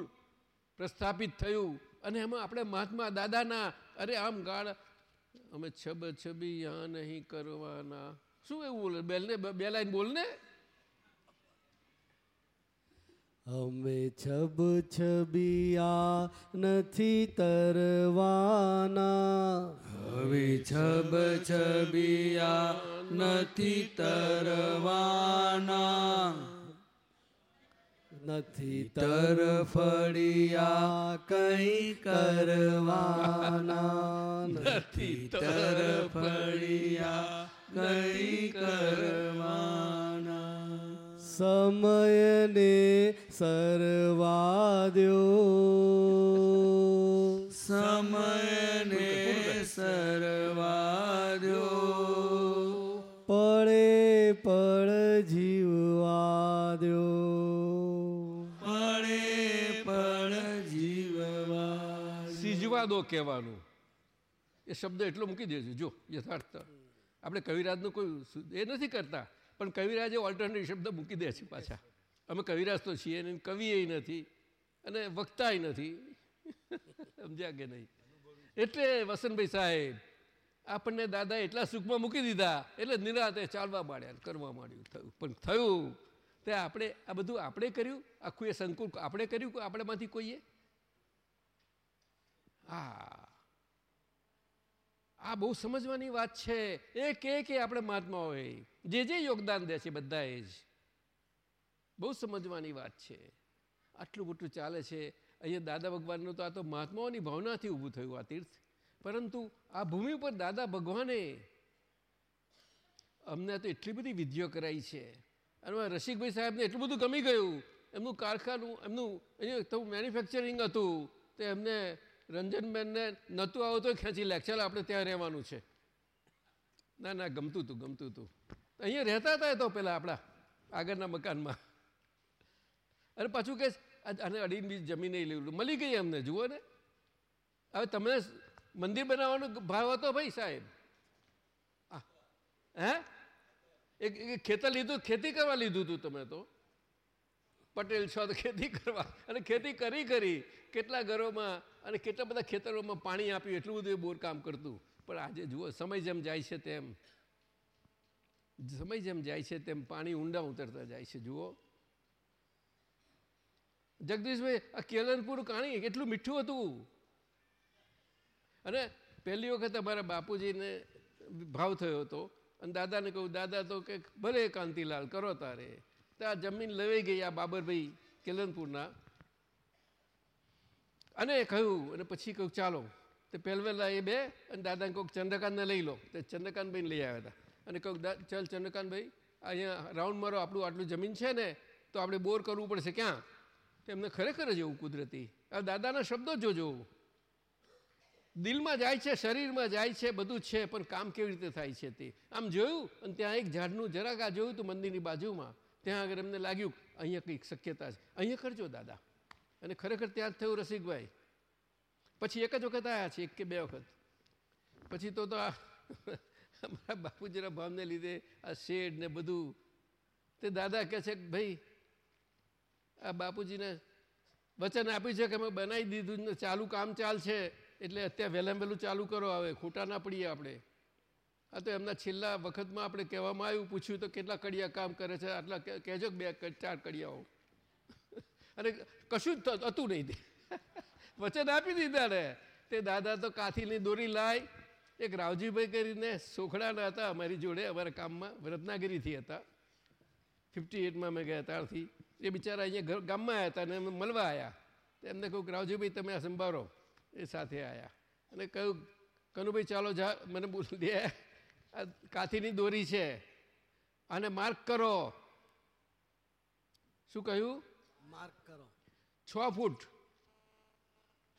પ્રસ્થાપિત થયું. અને એમાં આપણે મહાત્મા દાદાના અરે આમ ગાળ અમે છબ છબી યા નહીં કરવાના. શું એવું બોલે? બેલને બે લાઈન બોલને. અમે છબ છબિયા નથી તરવાના. હવે છબ છબિયા નથી તરવાના. નથી તરફડિયા કઈ કરવાના નથી તરફડિયા કઈ કરવાના. સમયને સરવા દ્યો. સમયને સિજવા દો કહેવાનું. એ શબ્દ એટલો મૂકી દેજો. જો, યથાર્થ. આપણે કવિરાજનું કોઈ એ નથી કરતા. પણ કવિરાજે ઓલ્ટરનેટિવ શબ્દ મૂકી દે છે પાછા. અમે કવિરાજ તો છીએ નહીં કવિએ નથી અને વક્તાય નથી. સમજ્યા કે નહીં? એટલે વસંતભાઈ સાહેબ, આપણને દાદા એટલા સુખમાં મૂકી દીધા, એટલે નિરાતે ચાલવા માંડ્યા કરવા માંડ્યું થયું. પણ થયું, તે આપણે, આ બધું આપણે કર્યું? આખું એ સંકુલ આપણે કર્યું કે આપણેમાંથી કોઈએ? હા. આ બહુ સમજવાની વાત છે. એ કે કે આપણે મહાત્માઓએ જે જે યોગદાન દે છે બધાએ જ. બહુ સમજવાની વાત છે. આટલું મોટું ચાલે છે. અહીંયા દાદા ભગવાનનું તો આ તો મહાત્માઓની ભાવનાથી ઊભું થયું આ તીર્થ. પરંતુ આ ભૂમિ ઉપર દાદા ભગવાને અમને તો એટલી બધી વિધિઓ કરાઈ છે. અને રસિકભાઈ સાહેબને એટલું બધું ગમી ગયું. એમનું કારખાનું, એમનું તો મેન્યુફેક્ચરિંગ હતું. તો એમને રંજનબેનને નહોતું આવતું, ખેંચી લે. ચાલો, આપણે ત્યાં રહેવાનું છે. ના ના, ગમતું હતું ગમતું હતું અહીંયા રહેતા હતા તો પેલા આપણા, આગળના મકાનમાં. અને પાછું કે અને અડીને બી જમીન નહીં લેવું મળી ગઈ અમને જુઓ ને. હવે તમને મંદિર બનાવવાનો ભાવ હતો ભાઈ સાહેબ? હે? એક ખેતર લીધું, ખેતી કરવા લીધું હતું તમે તો. પટેલ છો તો ખેતી કરવા. અને ખેતી કરી કરી કેટલા ઘરોમાં અને કેટલા બધા ખેતરોમાં પાણી આપ્યું, એટલું બધું બોર કામ કરતું. પણ આજે જુઓ, સમય જેમ જાય છે તેમ, સમય જેમ જાય છે તેમ પાણી ઊંડા ઉતરતા જાય છે, જુઓ. જગદીશભાઈ, આ કેલનપુર કાણી કેટલું મીઠું હતું. અને પહેલી વખત અમારા બાપુજીને ભાવ થયો હતો. અને દાદાને કહ્યું દાદા તો કે ભલે કાંતિલાલ કરો તારે. તો આ જમીન લેવાઈ ગઈ આ બાબરભાઈ કેલનપુરના. અને કહ્યું, અને પછી કહ્યું, ચાલો, તે પહેલવેલા એ બે, અને દાદાને કહું ચંદ્રકાંતને લઈ લો. તે ચંદ્રકાંતભાઈને લઈ આવ્યા હતા. અને કહું ચાલ ચંદ્રકાંતભાઈ, અહીંયા રાઉન્ડ મારો, આપણું આટલું જમીન છે ને, તો આપણે બોર કરવું પડશે ક્યાં? તો એમને ખરેખર જ એવું કુદરતી. આ દાદાના શબ્દો જોજો. દિલમાં જાય છે, શરીરમાં જાય છે, બધું છે, પણ કામ કેવી રીતે થાય છે તે? આમ જોયું, અને ત્યાં એક ઝાડનું જરાક આ જોયું હતું મંદિરની બાજુમાં. ત્યાં આગળ એમને લાગ્યું, અહીંયા કંઈક શક્યતા છે. અહીંયા કરજો દાદા. અને ખરેખર ત્યાં જ થયું રસિકભાઈ. પછી એક જ વખત આવ્યા છે એક કે બે વખત. પછી તો આ [laughs] અમારા બાપુજીના ભાવને લીધે આ શેડ ને બધું, તે દાદા કહે છે કે, ભાઈ, આ બાપુજીને વચન આપ્યું છે કે અમે બનાવી દીધું ચાલુ કામ ચાલશે એટલે અત્યારે વહેલામ વહેલું ચાલુ કરો, હવે ખોટા ના પડીએ આપણે. આ તો એમના છેલ્લા વખતમાં આપણે કહેવામાં આવ્યું, પૂછ્યું તો કેટલા કડિયા કામ કરે છે? આટલા કહેજો બે ચાર કડિયાઓ. [laughs] અને કશું જ હતું નહીં તે. [laughs] વચન આપી દીધા ને. તે દાદા તો કાથીની દોરી લાય. એક રાવજીભાઈ કરીને સોખડાના હતા અમારી જોડે, અમારા કામમાં, રત્નાગીરીથી હતા. ફિફ્ટી એટમાં મેં ગયા ત્યારથી. એ બિચારા અહીંયા ગામમાં આવ્યા હતા અને અમે મળવા આવ્યા તો એમને કહ્યું કે, રાવજીભાઈ, તમે આ સંભાળો. એ સાથે આવ્યા અને કહ્યું, કનુભાઈ, ચાલો જા. મને બોલ દે. કાથીની દોરી છે. અને માર્ક કરો. શું કહ્યું? માર્ક કરો. છ ફૂટ.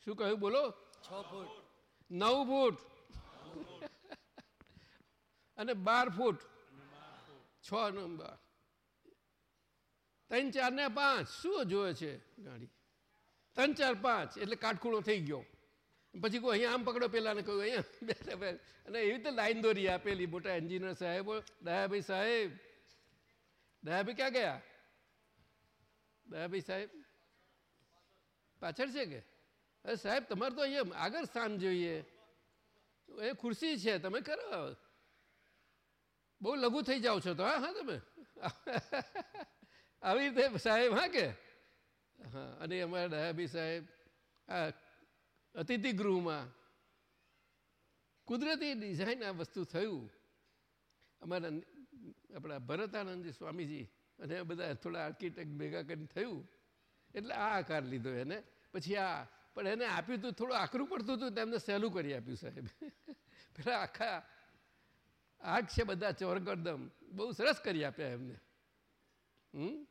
શું કહ્યું? બોલો. છ ફૂટ. નવ ફૂટ. અને બાર ફૂટ. છ નંબર. ત્રણ ચાર ને પાંચ. શું જોવે છે ગાડી? ત્રણ ચાર પાંચ. એટલે કાટખૂણો થઈ ગયો. પછી કોઈ અહીંયા આમ પકડો પેલા ને કહ્યું અહીંયા અને એવી રીતે લાઈન દોરી આપેલી મોટા એન્જિનિયર સાહેબો. દયાભાઈ સાહેબ. દયાભાઈ ક્યાં ગયા? દયાભાઈ સાહેબ. પાછળ છે કે? સાહેબ, તમારે તો અહીંયા આગળ સ્થાન જોઈએ. એ ખુરશી છે, તમે કરો. બહુ લઘુ થઈ જાઓ છો તો, હા હા, તમે. [laughs] આવી રીતે સાહેબ, હા કે? હા, અને અમારા દયાભાઈ સાહેબ, આ અતિથિ ગૃહમાં. કુદરતી ડિઝાઇન આ વસ્તુ થયું. અમારા આપણા ભરતાનંદજી સ્વામીજી અને બધા થોડા આર્કિટેક્ટ ભેગા કરીને થયું. એટલે આ આકાર લીધો એને. પછી આ, પણ એને આપ્યું હતું થોડું આકરું પડતું હતું, તેમને સહેલું કરી આપ્યું સાહેબ. [laughs] પેલા આખા આગ છે બધા ચોરગરદમ. બહુ સરસ કરી આપ્યા એમને. હમ?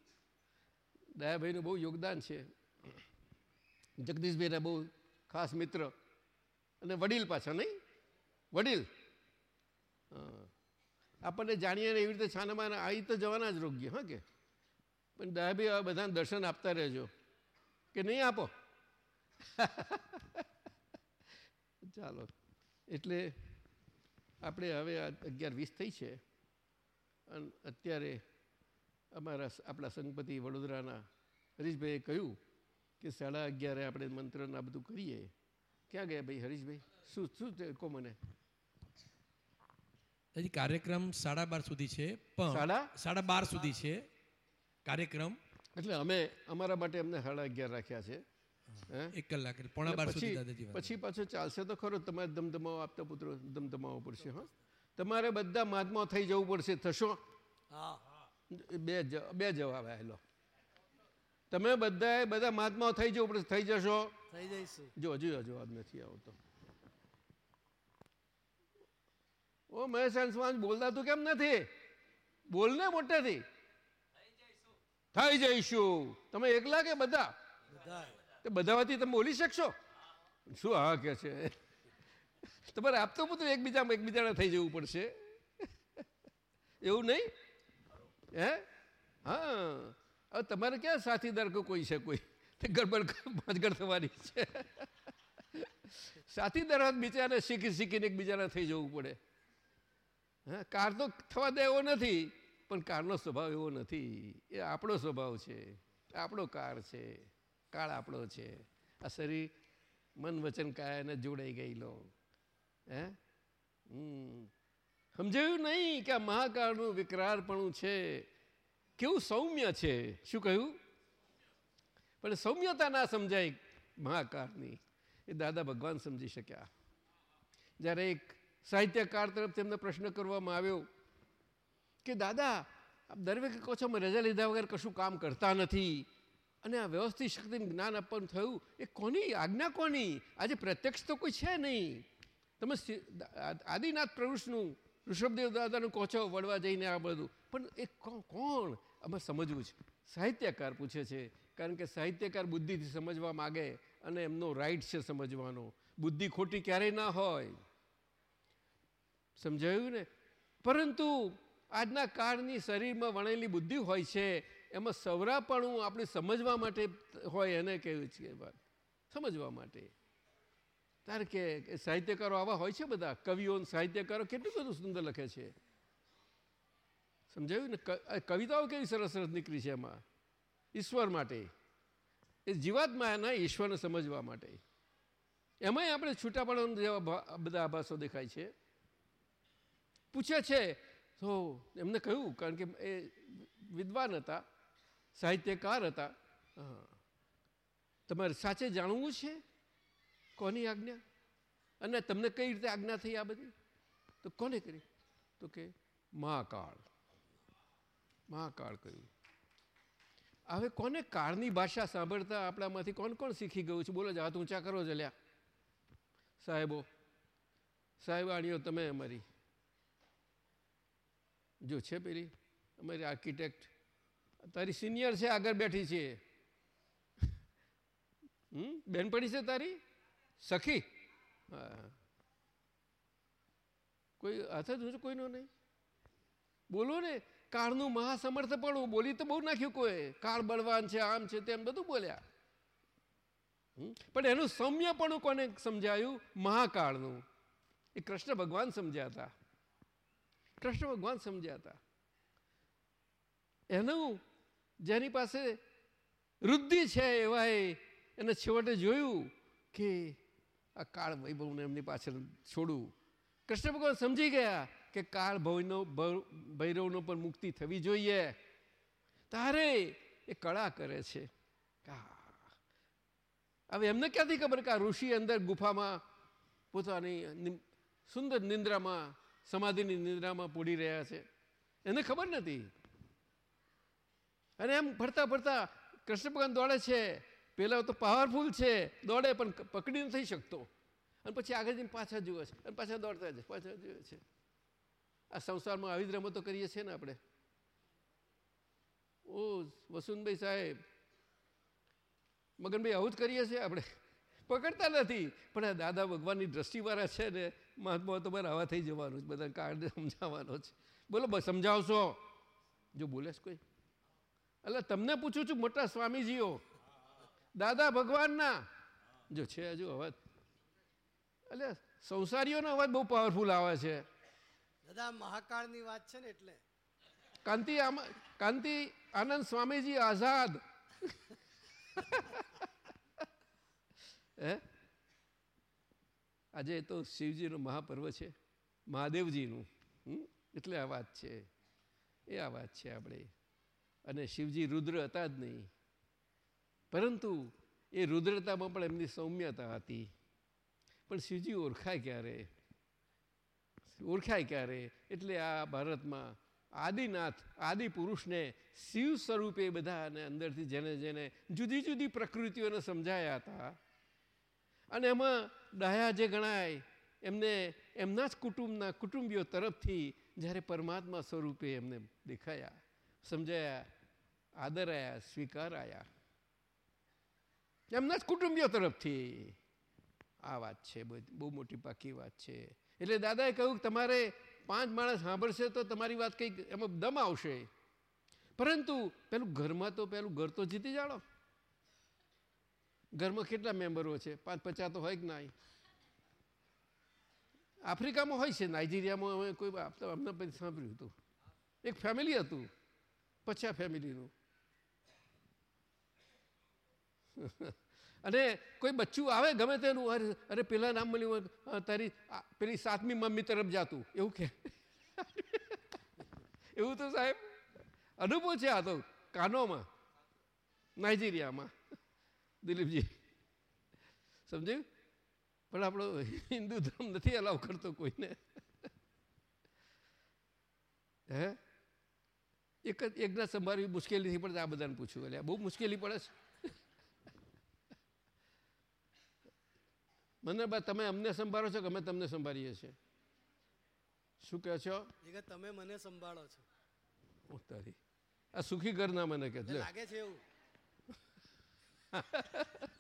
દયાભાઈનું બહુ યોગદાન છે. જગદીશભાઈના બહુ ખાસ મિત્ર અને વડીલ પાછા નહીં? વડીલ. આપણને જાણીએ એવી રીતે છાનામાં આવી તો જવાના જ રોગ્ય હા કે? પણ દયાભાઈ આવા બધાને દર્શન આપતા રહેજો. કે નહીં આપો? [laughs] ચાલો. એટલે આપણે હવે આ અગિયાર વીસ થઈ છે. અને અત્યારે અમારા આપણા સંગપતિ વડોદરાના હરીશભાઈએ કહ્યું કે સાડા અગિયારે આપણે મંત્રના બધું કરીએ? ક્યાં ગયા ભાઈ હરીશભાઈ? શું શું કહો મને? હજી કાર્યક્રમ સાડા બાર સુધી છે પણ સાડા? સાડા બાર સુધી છે કાર્યક્રમ. એટલે અમે અમારા માટે અમને સાડા અગિયાર રાખ્યા છે. એક કલાક પોણા બાર સુધી દાદાજી પછી. પાછું ચાલશે તો ખરો તમારે ધમધમાવો આપતા પુત્રો ધમધમાવો પડશે હા. તમારે બધા મહાત્મા થઈ જવું પડશે થશો? બે બે જવાબ આવેલો. તમે બધા બધા મહાત્માઓ થઈ જવું પડે થઈ જશો. થઈ જઈશું. જો હજુ હજુ જવાબ નથી આવતો ઓ મહેશ અંશવાન બોલતા તું કેમ નથી? બોલને મોટેથી. થઈ જઈશું. તમે એકલા કે બધા? બધા. તે બધામાંથી તમે બોલી શકશો? શું હા કે છે? તમારે આપતો બધું એકબીજામાં એકબીજાને થઈ જવું પડશે. એવું નહીં? હે? હા. હવે તમારે ક્યાં સાથીદાર કે કોઈ છે કોઈ? ગડબડ ભાંજગડ થવાની છે. સાથીદાર જ બિચારાને શીખી શીખીને એકબીજાને થઈ જવું પડે. હા, કાર તો થવા દે એવો નથી, પણ કારનો સ્વભાવ એવો નથી. એ આપણો સ્વભાવ છે, આપણો કાર છે, કાળ આપણો છે. આ શરીર મન વચન કાયાને જોડાઈ ગયેલો. હે. સમજાયું નહીં કે આ મહાકાળનું વિકરારપણું છે? કેવું સૌમ્ય છે? શું કહ્યું? પણ સૌમ્યતા ના સમજાય મહાકારની એ દાદા ભગવાન સમજી શક્યા. જ્યારે એક સાહિત્યકાર તરફ તેમને પ્રશ્ન કરવામાં આવ્યો કે, દાદા, આપ દરેક અમે રજા લીધા વગર કશું કામ કરતા નથી અને આ વ્યવસ્થિત શક્તિનું જ્ઞાન આપવાનું થયું. એ કોની આજ્ઞા કોની? આજે પ્રત્યક્ષ તો કોઈ છે નહીં. તમે આદિનાથ પ્રવૃષનું ઋષભદેવ દાદાનું કોચો વળવા જઈને આ બધું. પણ એ કોણ આમાં સમજવું છે. સાહિત્યકાર પૂછે છે, કારણ કે સાહિત્યકાર બુદ્ધિથી સમજવા માગે અને એમનો રાઈટ છે સમજવાનો. બુદ્ધિ ખોટી ક્યારેય ના હોય. સમજાયું ને? પરંતુ આજના કાળની શરીરમાં વણેલી બુદ્ધિ હોય છે, એમાં સવરાપણું આપણે સમજવા માટે હોય એને કહ્યું છે વાત. સમજવા માટે. તારે કે સાહિત્યકારો આવા હોય છે બધા? કવિઓ સાહિત્યકારો કેટલું બધું સુંદર લખે છે? સમજાયું ને? કવિતાઓ કેવી સરસ સરસ નીકળી છે એમાં? ઈશ્વર માટે. એ જીવાત્માના ઈશ્વરને સમજવા માટે. એમાંય આપણે છૂટાપણા જેવા બધા આભાસો દેખાય છે. પૂછે છે, તો એમને કહ્યું, કારણ કે એ વિદ્વાન હતા, સાહિત્યકાર હતા. તમારે સાચે જાણવું છે? કોની આજ્ઞા? અને તમને કઈ રીતે આજ્ઞા થઈ આ બધી? તો કોને કરી? તો કે મહાકાળ. મહાકાળ કહ્યું હવે કોને કાળની ભાષા સાંભળતા આપણામાંથી કોણ કોણ શીખી ગયું છે? બોલો જ, હાથ ઊંચા કરો જલ્યા સાહેબો, સાહેબાણીઓ, તમે અમારી. જો છે પેલી? અમારી આર્કિટેક્ટ. તારી સિનિયર છે, આગળ બેઠી છે. હમ? બેનપણી છે તારી? સખી? કોઈ હાથ જ કોઈનો નહીં. બોલો ને, કાળનું મહાસમર્થપણું, બોલી તો બહુ નાખ્યું કોઈ. કાળ બળવાન છે, આમ છે, તેમ બધું બોલ્યા. પણ એનું સૌમ્યપણું કોને સમજાયું? મહાકાળનું. એ કૃષ્ણ ભગવાન સમજ્યા હતા કૃષ્ણ ભગવાન સમજ્યા હતા એનું જેની પાસે વૃદ્ધિ છે એવાએ એને છેવટે જોયું કે આ કાળ વૈભવને એમની પાછળ છોડવું કૃષ્ણ ભગવાન સમજી ગયા કે કાળ ભવનો ભૈરવનો પણ મુક્તિ થવી જોઈએ. તારે એ કળા કરે છે. હવે એમને ક્યાંથી ખબર કે આ ઋષિ અંદર ગુફામાં પોતાની સુંદર નિંદ્રામાં, સમાધિની નિંદ્રામાં પૂડી રહ્યા છે? એને ખબર નથી. અને એમ ફરતા ફરતા કૃષ્ણ ભગવાન દોડે છે. પેલા તો પાવરફુલ છે, દોડે પણ પકડી નથી શકતો. અને પછી આગળ જઈને પાછા જુએ છે, અને પાછા દોડતા જાય, પાછા જુએ છે. આ સંસારમાં આવી જ રમતો કરીએ છીએ ને આપણે. ઓ વસુંતભાઈ સાહેબ, મગનભાઈ આવું જ કરીએ છીએ આપણે. પકડતા નથી, પણ આ દાદા ભગવાનની દ્રષ્ટિવાળા છે ને, મહાત્મા તમારે આવા થઈ જવાનું છે બધા કાર્ડ સમજાવવાનો છે. બોલો સમજાવશો? જો બોલે છે કોઈ? એટલે તમને પૂછું છું, મોટા સ્વામીજીઓ દાદા ભગવાનના. જો છે હજુ અવાજ. એટલે સંસારીઓનો અવાજ બહુ પાવરફુલ આવે છે. દાદા મહાકાળની વાત છે ને એટલે. કાંતિ આમ- કાંતિ આનંદ સ્વામીજી આઝાદ. હે? આજે તો શિવજીનો મહાપર્વ છે. મહાદેવજીનું. હમ? એટલે આ વાત છે. એ આ વાત છે આપણે. અને શિવજી રુદ્ર હતા જ નહીં. પરંતુ એ રુદ્રતામાં પણ એમની સૌમ્યતા હતી. પણ શિવજી ઓળખાય ક્યારે? ઓળખાય ક્યારે? એટલે આ ભારતમાં આદિનાથ, આદિ પુરુષને શિવ સ્વરૂપે બધાને અંદરથી જેને જેને જુદી જુદી પ્રકૃતિઓને સમજાયા હતા. અને એમાં ડાયા જે ગણાય, એમને એમના જ કુટુંબના કુટુંબીઓ તરફથી જ્યારે પરમાત્મા સ્વરૂપે એમને દેખાયા, સમજાયા, આદરાયા, સ્વીકારાયા. એમના જ કુટુંબીઓ તરફથી. આ વાત છે બહુ મોટી પાકી વાત છે. એટલે દાદાએ કહ્યું કે તમારે પાંચ માણસ સાંભળશે તો તમારી વાત કંઈક એમાં દમ આવશે. પરંતુ પેલું ઘરમાં તો પેલું ઘર તો જીતી જાણો. ઘરમાં કેટલા મેમ્બરો છે? પાંચ પચાસ તો હોય કે ના આફ્રિકામાં હોય છે? નાઇજીરિયામાં અમે કોઈ આપતા અમને પછી સાંભળ્યું હતું. એક ફેમિલી હતું. પચાસ ફેમિલીનું [laughs] અને કોઈ બચ્ચું આવે, ગમે તેનું, અરે અરે, પેલા નામ મળ્યું તારી પેલી સાતમી મમ્મી તરફ જાતું, એવું કે. [laughs] એવું તો સાહેબ, અનુભવ છે આ તો, કાનોમાં, નાઇજીરિયામાં, [laughs] દિલીપજી. સમજ્યું? પણ આપણો હિન્દુ ધર્મ નથી અલાવ કરતો કોઈને. હે? એક જ એકના સંભાળવી મુશ્કેલી નથી પડે, આ બધાને પૂછ્યું એટલે. બહુ મુશ્કેલી પડે છે. મને બા તમે અમને સંભાળો છો કે અમે તમને સંભાળીએ છીએ? શું કહે છો? કે તમે મને સંભાળો છો. ઓ તારી આ સુખી ઘર ના મને કે લાગે છે એવું. [laughs]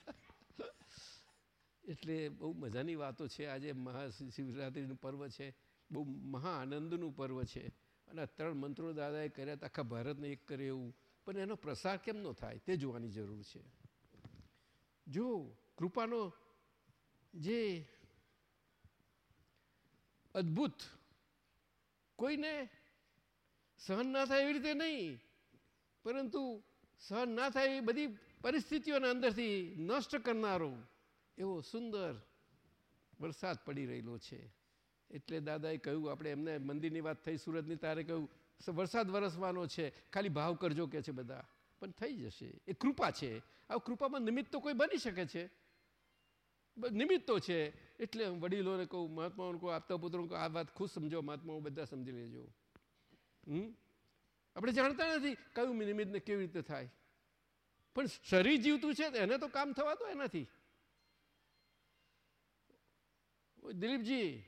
એટલે બહુ મજાની વાતો છે. આજે મહાશિવરાત્રિનું પર્વ છે. બહુ મહા આનંદનું પર્વ છે. અને આ ત્રણ મંત્રો દાદાએ કર્યા હતા. આખા ભારતને એક કરે એવું. પણ એનો પ્રસાર કેમ ન થાય? તે જોવાની જરૂર છે. જો કૃપાનો જે. અદ્ભુત. કોઈને સહન ના થાય એવી રીતે નહીં, પરંતુ સહન ના થાય એવી બધી પરિસ્થિતિઓને અંદરથી નષ્ટ કરનારો એવો સુંદર વરસાદ પડી રહેલો છે. એટલે દાદાએ કહ્યું, આપણે એમને મંદિરની વાત થઈ, સુરતની તારે કહ્યું વરસાદ વરસવાનો છે, ખાલી ભાવ કરજો, કે છે બધા. પણ થઈ જશે. એ કૃપા છે. આ કૃપામાં નિમિત્ત તો કોઈ બની શકે છે. નિમિત્તો છે. એટલે હું વડીલોને કહું, મહાત્માઓને કહું, આપતા પુત્રોને કહું, આ વાત ખુશ સમજો, મહાત્માઓ બધા સમજી લેજો. હમ? આપણે જાણતા નથી કયું નિમિત્તને કેવી રીતે થાય. પણ શરીર જીવતું છે એને તો કામ થવા દો એનાથી. દિલીપજી,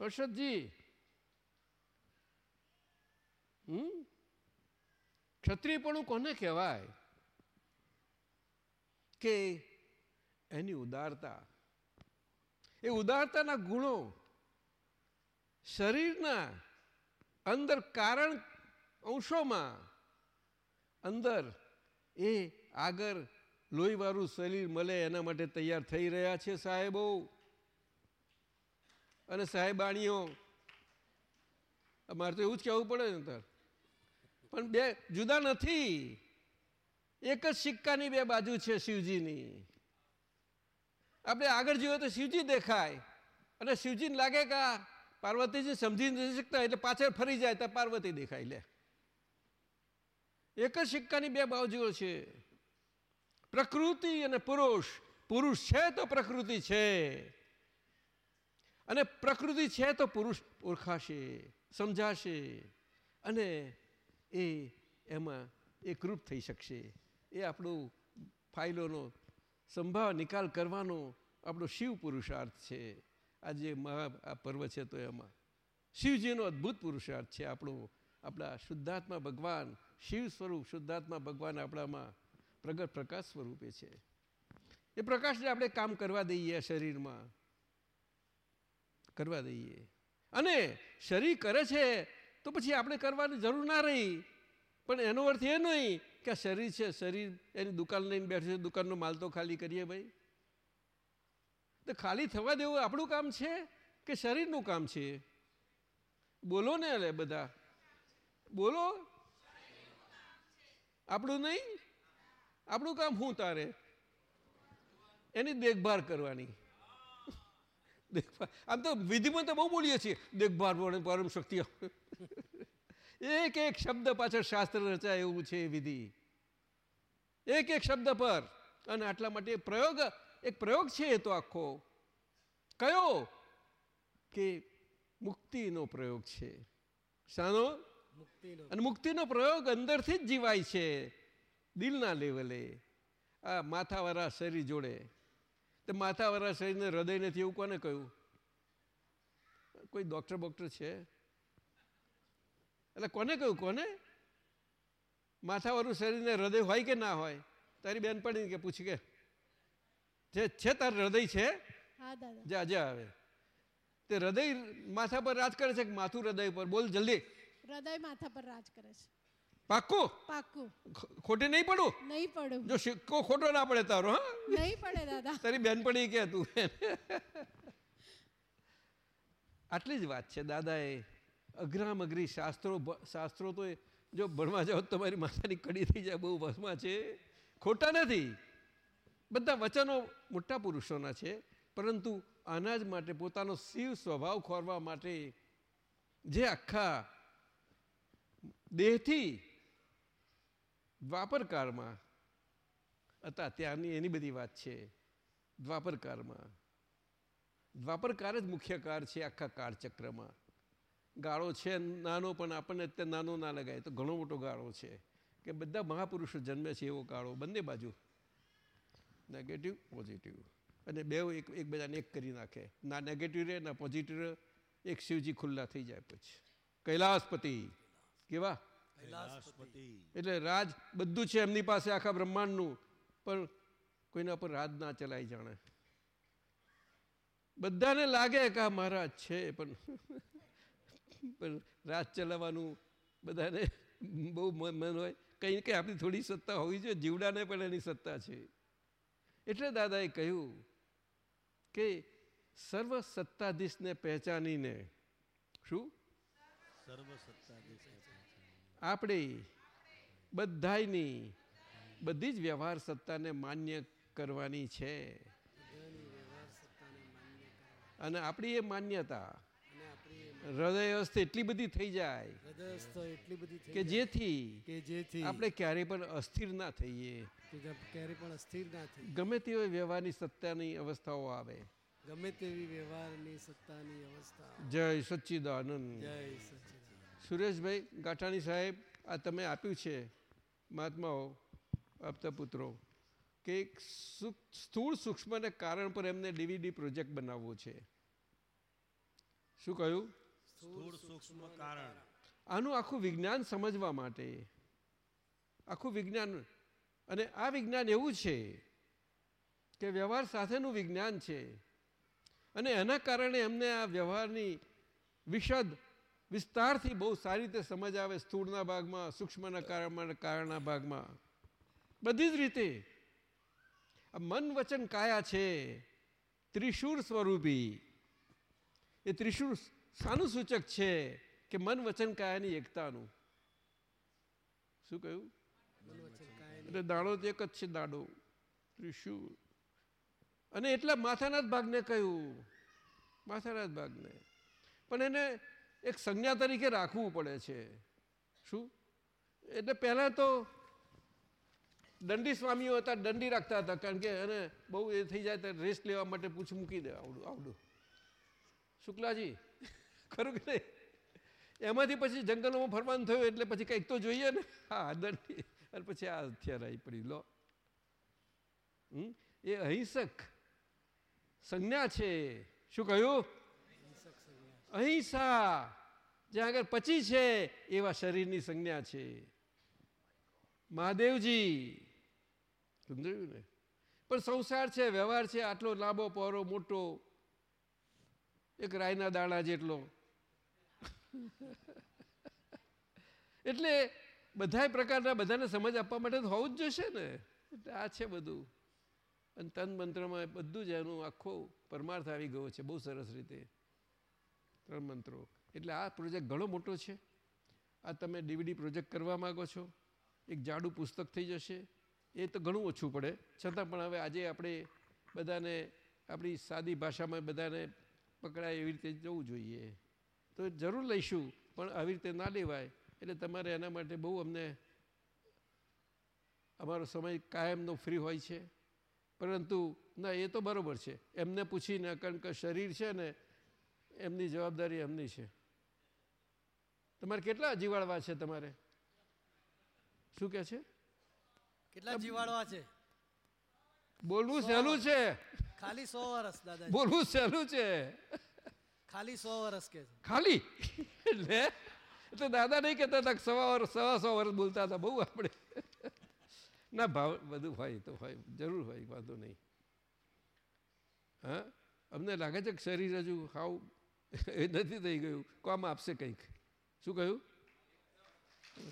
હર્ષદજી. હમ? ક્ષત્રિયપણું કોને કહેવાય? કે એની ઉદારતા. એ ઉદારતાના ગુણો શરીરના અંદર કારણ અંશોમાં, અંદર એ આગળ લોહીવાળું શરીર મળે એના માટે તૈયાર થઈ રહ્યા છે સાહેબો. અને સાહેબાણીઓ મારે તો એવું જ કહેવું પડે ને પણ બે, જુદા નથી. એક જ સિક્કાની બે બાજુ છે શિવજીની. આપણે આગળ જોઈએ તો શિવજી દેખાય. અને શિવજીને લાગે કે પાર્વતીજી સમજી નથી શકતા, એટલે પાછળ ફરી જાય તો પાર્વતી દેખાય, લે. એક જ સિક્કાની બે બાજુઓ છે. પ્રકૃતિ અને પુરુષ. પુરુષ છે તો પ્રકૃતિ છે. અને પ્રકૃતિ છે તો પુરુષ ઓળખાશે, સમજાશે, અને એ એમાં એકરૂપ થઈ શકશે. એ આપણું ફાઇલોનો સંભાવ નિકાલ કરવાનો આપણો શિવ પુરુષાર્થ છે. આ જે મહા, આ પર્વ છે તો એમાં. શિવજીનો અદ્ભુત પુરુષાર્થ છે આપણો, આપણા શુદ્ધાત્મા ભગવાન, શિવ સ્વરૂપ શુદ્ધાત્મા ભગવાન આપણામાં પ્રગટ પ્રકાશ સ્વરૂપે છે. એ પ્રકાશને આપણે કામ કરવા દઈએ શરીરમાં. કરવા દઈએ. અને શરીર કરે છે તો પછી આપણે કરવાની જરૂર ના રહી. પણ એનો અર્થ એ નહીં કે શરીર છે, શરીર એની દુકાન લઈને બેઠું છે, દુકાનનો માલ તો ખાલી કરીએ ભાઈ. તો ખાલી થવા દેવું આપણું કામ છે કે શરીરનું કામ છે? બોલો ને અલે બધા. બોલો. આપણું નહીં? આપણું કામ શું તારે? એની દેખભાળ કરવાની. દેખભાળ. આમ તો વિધિમાં તો બહુ બોલીએ છીએ. દેખભાળ, પરમ શક્તિ. એક એક શબ્દ પાછળ શાસ્ત્ર રચાય એવું છે વિધિ. એક એક શબ્દ પર. અને આટલા માટે પ્રયોગ એક પ્રયોગ છે એ તો આખો. કયો? કે મુક્તિનો પ્રયોગ છે. શાનો? અને મુક્તિનો પ્રયોગ અંદરથી જ જીવાય છે. દિલના લેવલે. આ માથાવાળા શરીર જોડે. તો માથાવાળા શરીરને હૃદય નથી એવું કોને કહ્યું? કોઈ ડૉક્ટર બોક્ટર છે? એટલે કોને કહ્યું કોને? માથાવાળું શરીરને હૃદય હોય કે ના હોય? તારી બેન પડી કે પૂછી કે. જે છે તાર હૃદય છે? દાદા. જા જા આવે તે હૃદય માથા પર રાજ કરે છે કે માથું હૃદય પર? બોલ જલ્દી. હૃદય માથા પર રાજ કરે છે. પાક્કું? પાક્કું. ખોટે નહીં પડું? નહીં પડું. જો સિક્કો ખોટો ના પડે તારો હા? નહીં પડે દાદા. તારી બેનપણી કે તું? [laughs] આટલી જ વાત છે દાદાએ અઘરામ અઘરી શાસ્ત્રો શાસ્ત્રો તો જો ભણવા જાઓ તમારી માથાની કડી થઈ જાય, બહુ વસમાં છે. ખોટા નથી. બધા વચનો મોટા પુરુષોના છે, પરંતુ આના જ માટે પોતાનો શિવ સ્વભાવ ખોરવા માટે જે આખા દેહથી દ્વાપરકાળમાં હતા ત્યારની એની બધી વાત છે, દ્વાપરકાળમાં. દ્વાપરકાર જ મુખ્ય કાર છે આખા કાળચક્રમાં. ગાળો છે નાનો પણ આપણને અત્યારે નાનો ના લગાય. તો ઘણો મોટો ગાળો છે કે બધા મહાપુરુષો જન્મે છે એવો ગાળો બંને બાજુ. નેગેટિવ પોઝિટિવ અને બે એક એકબીજાને એક કરી નાખે. ના નેગેટિવ રહે ના પોઝિટિવ રહે. એક શિવજી ખુલ્લા થઈ જાય પછી. કૈલાસપતિ. કેવા? એટલે રાજ બધું છે એમની પાસે આખા બ્રહ્માંડનું. પણ કોઈના પર રાજ ના ચલાય જાણે. બધાને લાગે કે આ મહારાજ છે પણ પણ રાજ ચલાવવાનું બધાને બહુ મન હોય. કંઈ કંઈ આપણી થોડી સત્તા હોવી જોઈએ. જીવડાને પણ એની સત્તા છે. એટલે દાદાએ કહ્યું કે સર્વ સત્તાધીશને પહેચાનીને શું? આપણે બધાયની બધી જ વ્યવહાર સત્તાને માન્ય કરવાની છે. અને આપણી એ માન્યતા હૃદયસ્થ એટલી બધી થઈ જાય હૃદયસ્થ એટલી બધી કે જેથી કે જેથી આપણે ક્યારેય પણ અસ્થિર ના થઈએ. ક્યારે પણ અસ્થિર ના થઈએ. ગમે તેવી વ્યવહારની સત્તાની અવસ્થાઓ આવે. ગમે તેવી વ્યવહારની સત્તાની અવસ્થા જય સચ્ચિદાનંદ. જય સચ્ચિદાનંદ. સુરેશભાઈ ગાંઠાણી સાહેબ આ તમે આપ્યું છે મહાત્માઓ આપતા પુત્રો કે એક સ્થૂળ સૂક્ષ્મને કારણ પર એમને ડીવીડી પ્રોજેક્ટ બનાવવો છે. શું કહ્યું? સ્થૂળ સૂક્ષ્મ કારણ. આનું આખું વિજ્ઞાન સમજવા માટે. આખું વિજ્ઞાન. અને આ વિજ્ઞાન એવું છે કે વ્યવહાર સાથેનું વિજ્ઞાન છે. અને એના કારણે એમને આ વ્યવહારની વિશદ વિસ્તારથી બહુ સારી રીતે સમજ આવે સ્થૂળના ભાગમાં સૂક્ષ્મના કારણમાં કારણના ભાગમાં. બધી જ રીતે. મન વચન કાયા છે. ત્રિશુર સ્વરૂપી. એ ત્રિશુર શાનું સૂચક છે કે મન વચન કાયાની એકતાનું. શું કહ્યું? એટલે દાડો તો એક જ છે, દાડો. ત્રિશુર અને એટલા માથાના જ ભાગને કહ્યું. માથાના જ ભાગને. પણ એને એક સંજ્ઞા તરીકે રાખવું પડે છે. શું? એટલે પહેલાં તો દંડી સ્વામીઓ હતા, દંડી રાખતા હતા. કારણ કે એને બહુ એ થઈ જાય તો રેસ્ટ લેવા માટે પૂછ મૂકી દે આવડું આવડું. શુક્લાજી ખરું કે એમાંથી પછી જંગલોમાં ફરવાનું થયું એટલે પછી કંઈક તો જોઈએ ને. હા દંડી અને પછી આ હથિયાર આવી પડી. લો? એ અહિંસક સંજ્ઞા છે. શું કહ્યું? અહિંસા. જ્યાં આગળ પચી છે, એવા શરીરની સંજ્ઞા છે. મહાદેવજી. સમજાયું ને? પણ સંસાર છે, વ્યવહાર છે, આટલો લાંબો પહોરો મોટો. એક રાયના દાણા જેટલો. [laughs] એટલે બધા પ્રકારના બધાને સમજ આપવા માટે તો હોવું જ જોશે ને. એટલે આ છે બધું. અને તન મંત્રમાં બધું જ એનું આખો પરમાર્થ આવી ગયો છે, બહુ સરસ રીતે. ત્રણ મંત્રો. એટલે આ પ્રોજેક્ટ ઘણો મોટો છે. આ તમે ડીવીડી પ્રોજેક્ટ કરવા માગો છો. એક જાડું પુસ્તક થઈ જશે. એ તો ઘણું ઓછું પડે. છતાં પણ હવે આજે આપણે બધાને આપણી સાદી ભાષામાં બધાને પકડાય એવી રીતે જવું જોઈએ. તો જરૂર લઈશું પણ આવી રીતે ના લેવાય. એટલે તમારે એના માટે બહુ અમને અમારો સમય કાયમનો ફ્રી હોય છે. પરંતુ ના એ તો બરાબર છે. એમને પૂછીને કારણ કે શરીર છે ને એમની જવાબદારી એમની છે. તમારે કેટલા જીવાડવા છે તમારે? શું કે છે? કેટલા જીવાડવા છે? બોલવું સહેલું છે. ખાલી સો વર્ષ દાદા બોલવું સહેલું છે. ખાલી સો વર્ષ કે ખાલી? એટલે? એટલે દાદા નહીં કહેતા હતા સવા વર્ષ સવા સો વર્ષ બોલતા હતા, બહુ આપણે. ના, ભાવ, બધું હોય તો હોય, જરૂર હોય, વાંધો નહીં. હા? અમને લાગે છે કે શરીર હજુ ખાવું એ નથી થઈ ગયું. કામ આપશે કંઈક. શું કહ્યું?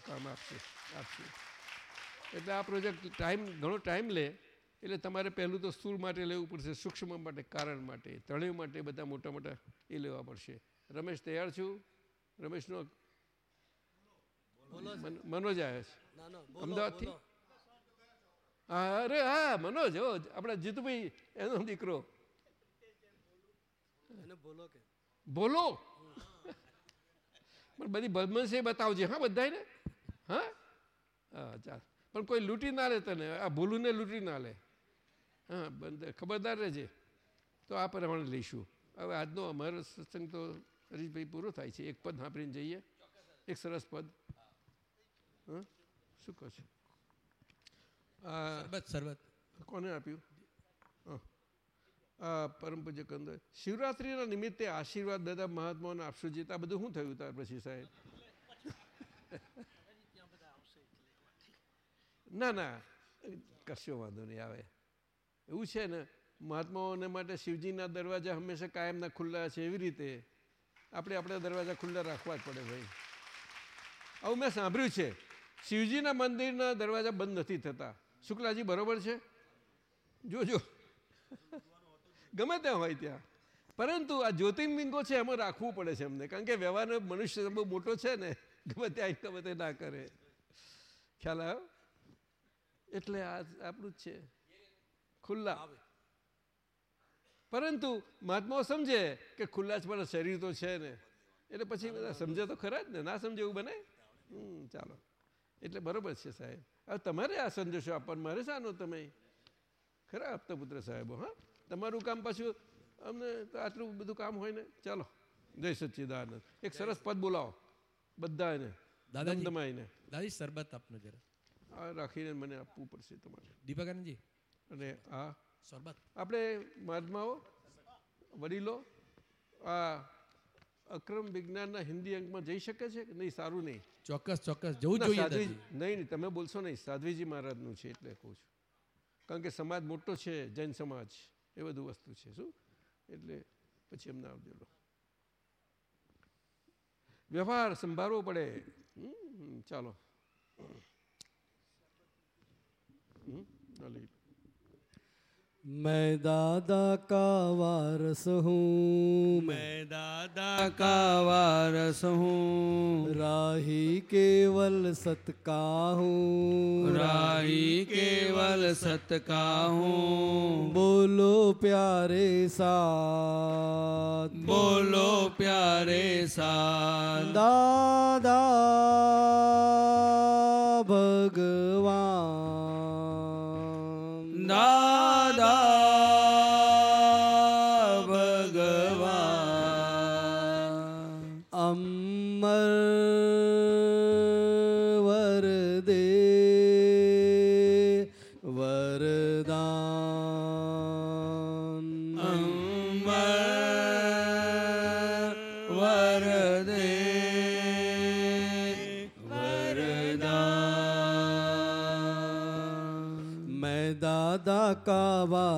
કામ આપશે આપશે. એટલે આ પ્રોજેક્ટ ટાઈમ, ઘણો ટાઈમ લે. એટલે તમારે પહેલું તો સ્થૂળ માટે લેવું પડશે સૂક્ષ્મ માટે કારણ માટે ત્રણેય માટે બધા મોટા મોટા એ લેવા પડશે. રમેશ તૈયાર છું? રમેશનો મનોજ આવે છે. અમદાવાદથી? હા અરે હા મનોજ હો આપણા જીતુભાઈ એનો દીકરો. બોલો પણ બધી બદમાશી બતાવજે હા બધાને હા? હા ચાલ. પણ કોઈ લૂંટી ના લે તને આ ભૂલું ને લૂંટી ના લે. હા બંધ ખબરદાર રહેજે. તો આ પ્રમાણે લઈશું. હવે આજનો અમારો સત્સંગ તો હરીશભાઈ પૂરો થાય છે. એક પદ સાંભળીને જઈએ. એક સરસ પદ. હં? શું કહો છો? આ સરબત સરબત. કોને આપ્યું? હં. પરમ પૂજ્ય કંદ. શિવરાત્રિના નિમિત્તે આશીર્વાદ દાદા મહાત્માઓને આપશો જીત આ બધું શું થયું ત્યાર પછી સાહેબ? ના ના. કશો વાંધો નહીં આવે. એવું છે ને? મહાત્માઓને માટે શિવજીના દરવાજા હંમેશા કાયમના ખુલ્લા છે એવી રીતે. આપણે આપણા દરવાજા ખુલ્લા રાખવા જ પડે ભાઈ. આવું મેં સાંભળ્યું છે. શિવજીના મંદિરના દરવાજા બંધ નથી થતા. શુક્લાજી, બરોબર છે? જોજો ગમે ત્યાં હોય ત્યાં. પરંતુ આ જ્યોતિર્લિંગો છે એમાં રાખવું પડે છે અમને કારણ કે વ્યવહારનો મનુષ્ય બહુ મોટો છે ને. ગમે ત્યાં ગમે ના કરે. ખ્યાલ આવ્યો? એટલે આ આપણું જ છે. ખુલ્લા. પરંતુ મહાત્માઓ સમજે કે ખુલ્લા જ પણ શરીર તો છે ને. એટલે પછી બધા સમજે તો ખરા જ ને. ના સમજે એવું બને? હમ ચાલો. એટલે બરોબર છે સાહેબ. હવે તમારે આ સંદેશો આપવાનો. મારે શાનો તમે? ખરા આપતા પુત્ર સાહેબો હા? તમારું કામ પાછું અમને તો આટલું બધું કામ હોય ને? ચાલો. જય સચ્ચિદાનંદ. એક સરસ પદ બોલાવો. બધા એને દાદા દમાઈને દાદી સરબત આપનો જરા. રાખીને મને આપવું પડશે તમારે. દીપાકાનંદજી અને આ સરબત આપણે મહાત્માઓ વડીલો આ અક્રમ વિજ્ઞાનના હિન્દી અંકમાં જઈ શકે છે કે નહીં? સારું નહીં. ચોક્કસ ચોક્કસ. જવું જોઈએ નહીં નહીં તમે બોલશો નહીં. સાધ્વીજી મહારાજનું છે એટલે કહું છું. કારણ કે સમાજ મોટો છે જૈન સમાજ એ બધું વસ્તુ છે શું? એટલે પછી એમને આવજો લો. વ્યવહાર સંભાળવો પડે. ચાલો. હમ. मैं दादा का वारस हूँ। मैं दादा का वारस हूँ। राही केवल सत का हूँ। राही केवल सत का हूँ। बोलो प्यारे साथ। बोलो प्यारे साथ। दादा भगवान। दादा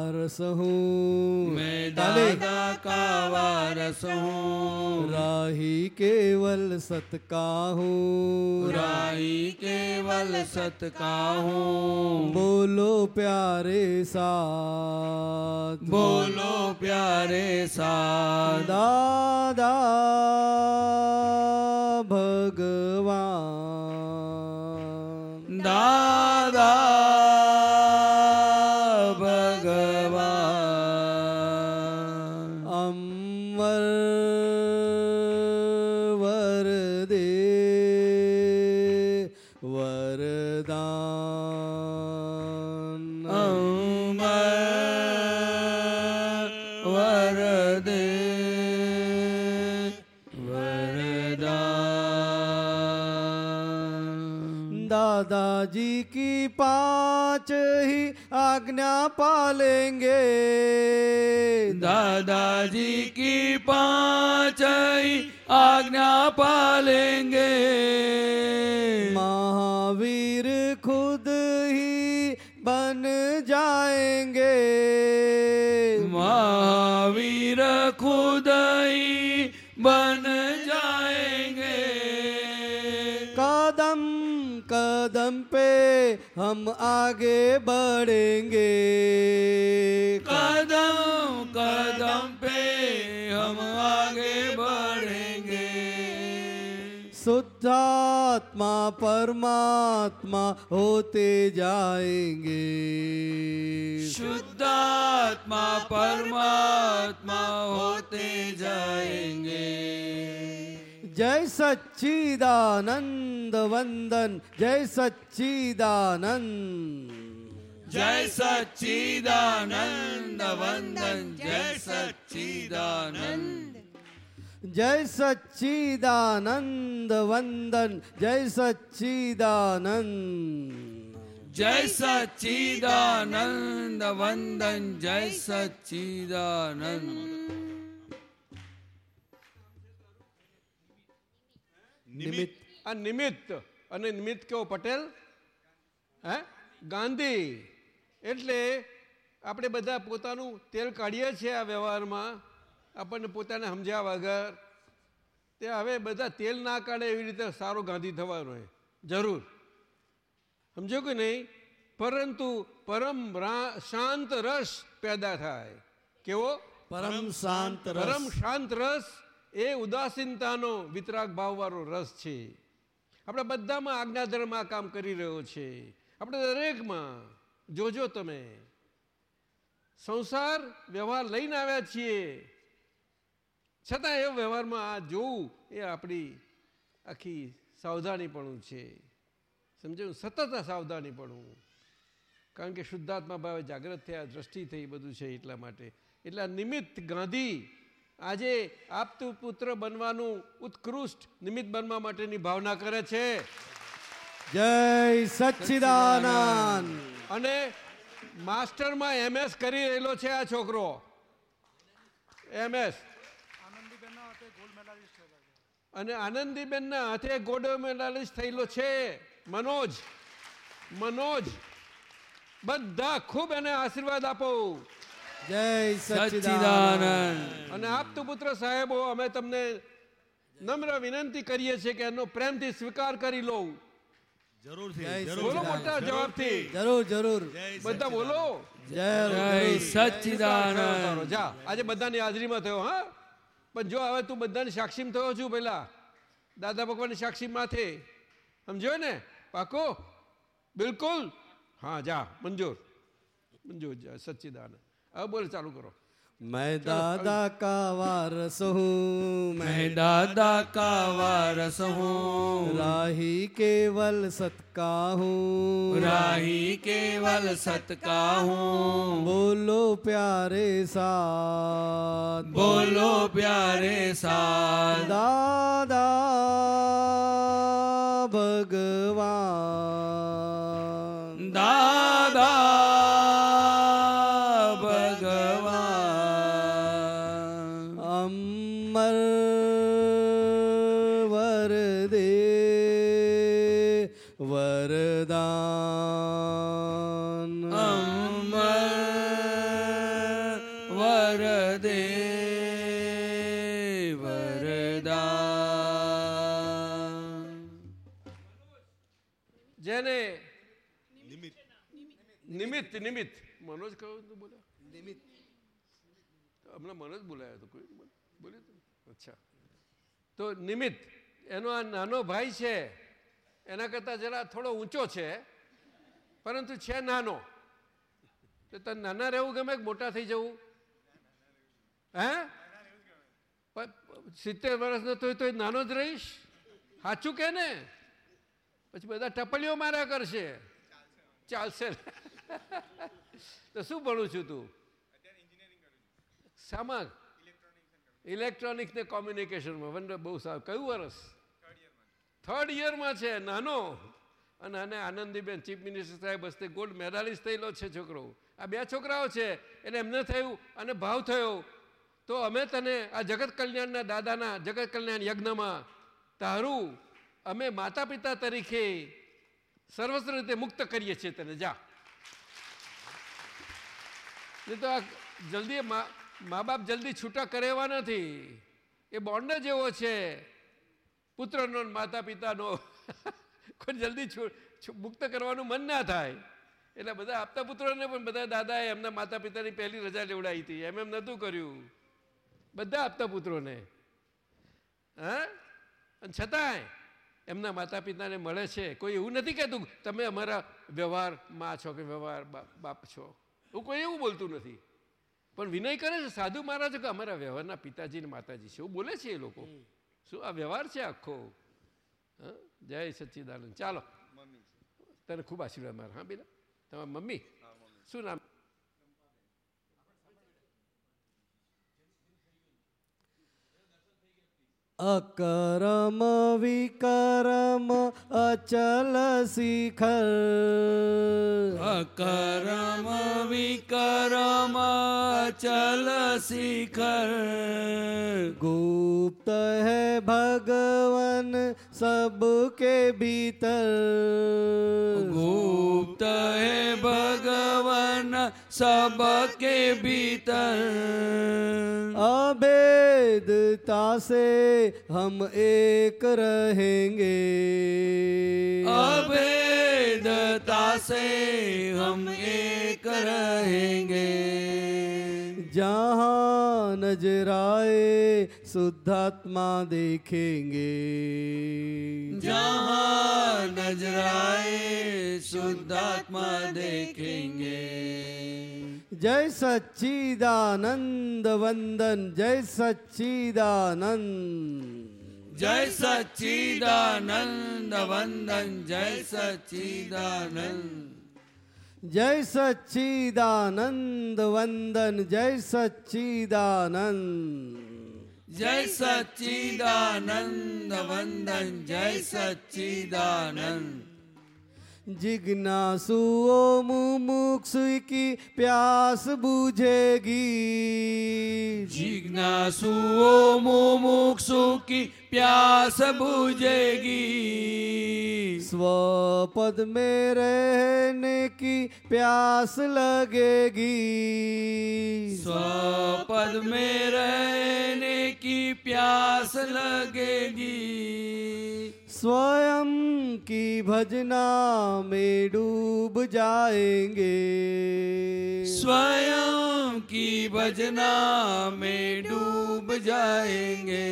वारस हूँ मैं ताली। दादा का वारस हूँ राही केवल सत का हूँ राई केवल सत का हूँ बोलो प्यारे साथ बोलो प्यारे साथ दादा भगवान आज्ञा पालेंगे दादाजी की पांच ही आज्ञा पालेंगे हम आगे बढ़ेंगे। कदम कदम पे हम आगे बढ़ेंगे। शुद्धात्मा परमात्मा होते जाएँगे। शुद्धात्मा परमात्मा होते जाएँगे। જય સચ્ચિદાનંદ વંદન જય સચ્ચિદાનંદ. જય સચ્ચિદાનંદ વંદન જય સચ્ચિદાનંદ. જય સચ્ચિદાનંદ વંદન જય સચ્ચિદાનંદ. જય સચ્ચિદાનંદ વંદન જય સચ્ચિદાનંદ. નિમિત્ત. આ નિમિત્ત. અને નિમિત્ત કેવો? પટેલ? હે? ગાંધી. એટલે આપણે બધા પોતાનું તેલ કાઢીએ છીએ આ વ્યવહારમાં. આપણને પોતાને સમજ્યા વગર. તે હવે બધા તેલ ના કાઢે એવી રીતે સારો ગાંધી થવાનો હોય જરૂર. સમજો કે નહીં? પરંતુ પરમ રા- શાંત રસ પેદા થાય. કેવો? પરમ શાંત પરમ શાંત રસ એ ઉદાસીનતાનો વિતરાગ ભાવવાળો રસ છે. આપણે બધામાં આજ્ઞાધર્મ આ કામ કરી રહ્યો છે. આપણે દરેકમાં, જોજો તમે, સંસાર વ્યવહાર લઈને આવ્યા છીએ. છતાં એ વ્યવહારમાં આ જોવું એ આપણી આખી સાવધાનીપણું છે. સમજાયું? સતત આ સાવધાનીપણું. કારણ કે શુદ્ધાત્મા ભાવે જાગ્રત થયા, દ્રષ્ટિ થઈ બધું છે એટલા માટે. એટલે નિમિત્ત ગાંધી આજે આપતું પુત્ર બનવાનું ઉત્કૃષ્ટ નિમિત્ત બનવા માટેની ભાવના કરે છે. જય સચ્ચિદાનંદ. અને માસ્ટરમાં એમએસ કરી રહેલો છે આ છોકરો. એમએસ. અને આનંદીબેનના હાથે ગોલ્ડ મેડાલિસ્ટ થયેલો છે. મનોજ. મનોજ. બધા ખૂબ એને આશીર્વાદ આપો. જય સચ્ચિદાનંદ અને અને આપતું પુત્ર સાહેબો અમે તમને નમ્ર વિનંતી કરીએ છીએ કે એનો પ્રેમથી સ્વીકાર કરી લો જરૂરથી. બોલો મોટા જવાબથી. જરૂર જરૂર. બધા બોલો. જય જય સચ્ચિદાનંદ જા આજે બધાની હાજરીમાં થયો હા? પણ જો હવે તું બધાની સાક્ષીમાં થયો છું પેલા દાદા ભગવાનની સાક્ષી માથે. સમજો ને? પાકો? બિલકુલ. હા જા મંજૂર. મંજૂર જા સચ્ચિદાનંદ હવે બોલ ચાલુ કરો मैं दादा का वारस हूँ मैं मैं दादा का वारस हूँ राही केवल सत का हूँ राही केवल सत का हूँ बोलो प्यारे साथ बोलो प्यारे साथ दादा भगवान હમણાં જ બોલાયો હતો. કોઈ બોલ- બોલ્યું તું? અચ્છા. તો નિમિત્ત, એનો આ નાનો ભાઈ છે, એના કરતાં જરા થોડો ઊંચો છે, પરંતુ છે નાનો. તો તને નાના રહેવું ગમે કે મોટા થઈ જવું? હે? સિત્તેર વર્ષનો તોય તોય નાનો જ રહીશ? સાચું કે ને? પછી બધા ટપલીઓ માર્યા કરશે. ચાલશે. [laughs] તો શું ભણું છું તું? શામાં ઇલેક્ટ્રોનિક્સ ને કોમ્યુનિકેશનમાં વંડર બહુ સારું. કયું વર્ષ થર્ડ યરમાં છે. નાનો. અને આને આનંદીબેન ચીફ મિનિસ્ટર સાહેબ હસ્તે ગોલ્ડ મેડાલિસ્ટ થયેલો છે છોકરો. આ બે છોકરાઓ છે. એટલે એમને થયું અને ભાવ થયો. તો અમે તને આ જગત કલ્યાણના દાદાના જગત કલ્યાણ યજ્ઞમાં તારું અમે માતા પિતા તરીકે સર્વસ્વ રીતે મુક્ત કરીએ છીએ તને. જા. નહીં તો આ જલ્દી મા બાપ જલ્દી છૂટા કરેવા નથી. એ બોન્ડ જ એવો છે. પુત્રનો માતા પિતાનો [laughs] કોઈ જલ્દી મુક્ત કરવાનું મન ના થાય. એટલે બધા આપતા પુત્રોને પણ બધા દાદાએ એમના માતા પિતાની પહેલી રજા લેવડાવી હતી. એમ એમ નહોતું કર્યું. બધા આપતા પુત્રોને. હા? અને છતાંય એમના માતા પિતાને મળે છે. કોઈ એવું નથી કહેતું, તમે અમારા વ્યવહારમાં છો કે વ્યવહાર બાપ છો? હું કોઈ એવું બોલતું નથી. પણ વિનય કરે છે સાધુ મહારાજ કે અમારા વ્યવહારના પિતાજી ને માતાજી છે? એવું બોલે છે એ લોકો. શું આ વ્યવહાર છે આખો? જય સચ્ચિદાનંદ. ચાલો. તને ખૂબ આશીર્વાદ મારા. હા બેટા તમારા મમ્મી. શું નામ? અકરમ વિકરમ અચલ શિખર. અકરમ વિકરમ અચલ શિખર. ગુપ્ત હૈ ભગવન सबके भीतर गुप्त है भगवान सबके भीतर अभेदता से हम एक रहेंगे अभेदता से हम एक रहेंगे जहाँ नजराए शुद्धात्मा देखेंगे जहाँ नजराए शुद्धात्मा देखेंगे जय सच्चिदानंद वंदन जय सच्चिदानंद जय सच्चिदानंद वंदन जय सच्चिदानंद જય સચ્ચિદાનંદ વંદન જય સચ્ચિદાનંદ. જય સચ્ચિદાનંદ વંદન જય સચ્ચિદાનંદ. जिज्ञासुओ मुमुक्षु की प्यास बुझेगी। जिज्ञासुओ मुमुक्षु की प्यास बुझेगी। स्वपद में रहने की प्यास लगेगी। स्वपद में रहने की प्यास लगेगी। स्वयं की भजना में डूब जाएंगे स्वयं की भजना में डूब जाएंगे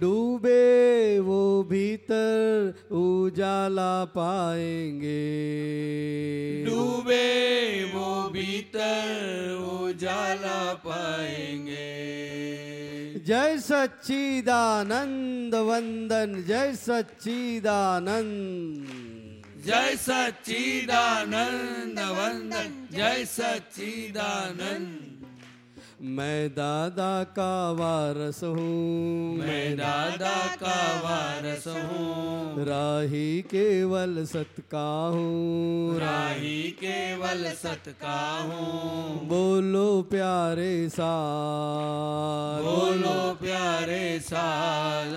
डूबे वो भीतर उजाला पाएंगे डूबे वो भीतर उजाला पाएंगे જય સચ્ચિદાનંદ વંદન જય સચ્ચિદાનંદ. જય સચ્ચિદાનંદ વંદન જય સચ્ચિદાનંદ. मैं दादा का वारस हूँ मैं दादा का वारस हूँ राही केवल सत का हूँ राही केवल सत का हूँ बोलो प्यारे सार बोलो प्यारे साल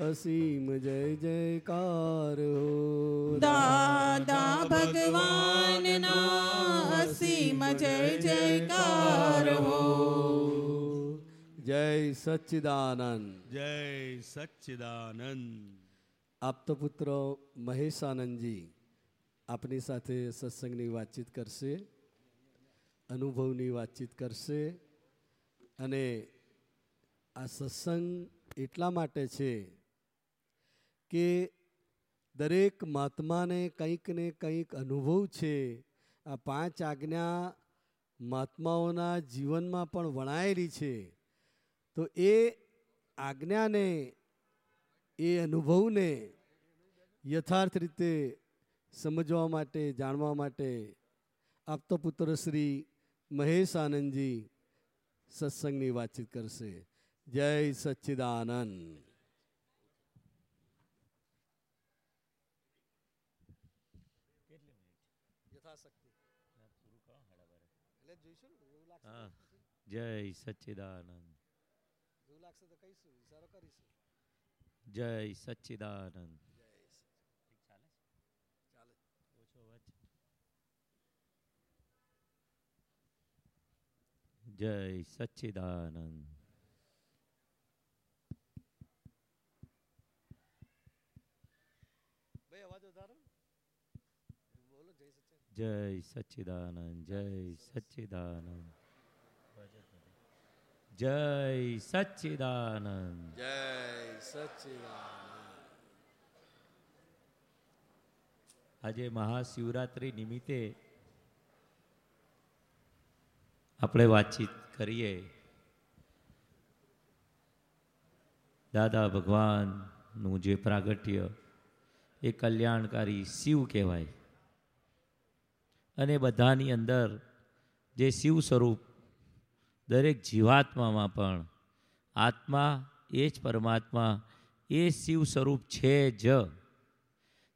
અસીમ જય જયકાર હો દાદા ભગવાનના અસીમ જય જયકાર હો જય સચ્ચિદાનંદ જય સચ્ચિદાનંદ આપતો પુત્રો મહેશ આનંદજી આપની સાથે સત્સંગની વાતચીત કરશે અનુભવની વાતચીત કરશે અને આ સત્સંગ એટલા માટે છે કે દરેક મહાત્માને કંઈક ને કંઈક અનુભવ છે. આ પાંચ આજ્ઞા મહાત્માઓના જીવનમાં પણ વણાયેલી છે. તો એ આજ્ઞાને, એ અનુભવને યથાર્થ રીતે સમજવા માટે, જાણવા માટે આપતો પુત્ર શ્રી મહેશ આનંદજી સત્સંગની વાતચીત કરશે. જય સચ્ચિદાનંદ હા જય સચ્ચિદાનંદ. જય સચ્ચિદાનંદ. જય સચ્ચિદાનંદ. જય સચ્ચિદાનંદ. જય સચ્ચિદાનંદ જય સચ્ચિદાનંદ. જય સચ્ચિદાનંદ. આજે મહાશિવરાત્રિ નિમિત્તે આપણે વાતચીત કરીએ. દાદા ભગવાનનું જે પ્રાગટ્ય એ કલ્યાણકારી શિવ કહેવાય. અને બધાની અંદર જે શિવ સ્વરૂપ દરેક જીવાત્મામાં પણ આત્મા એ જ પરમાત્મા, એ શિવ સ્વરૂપ છે જ.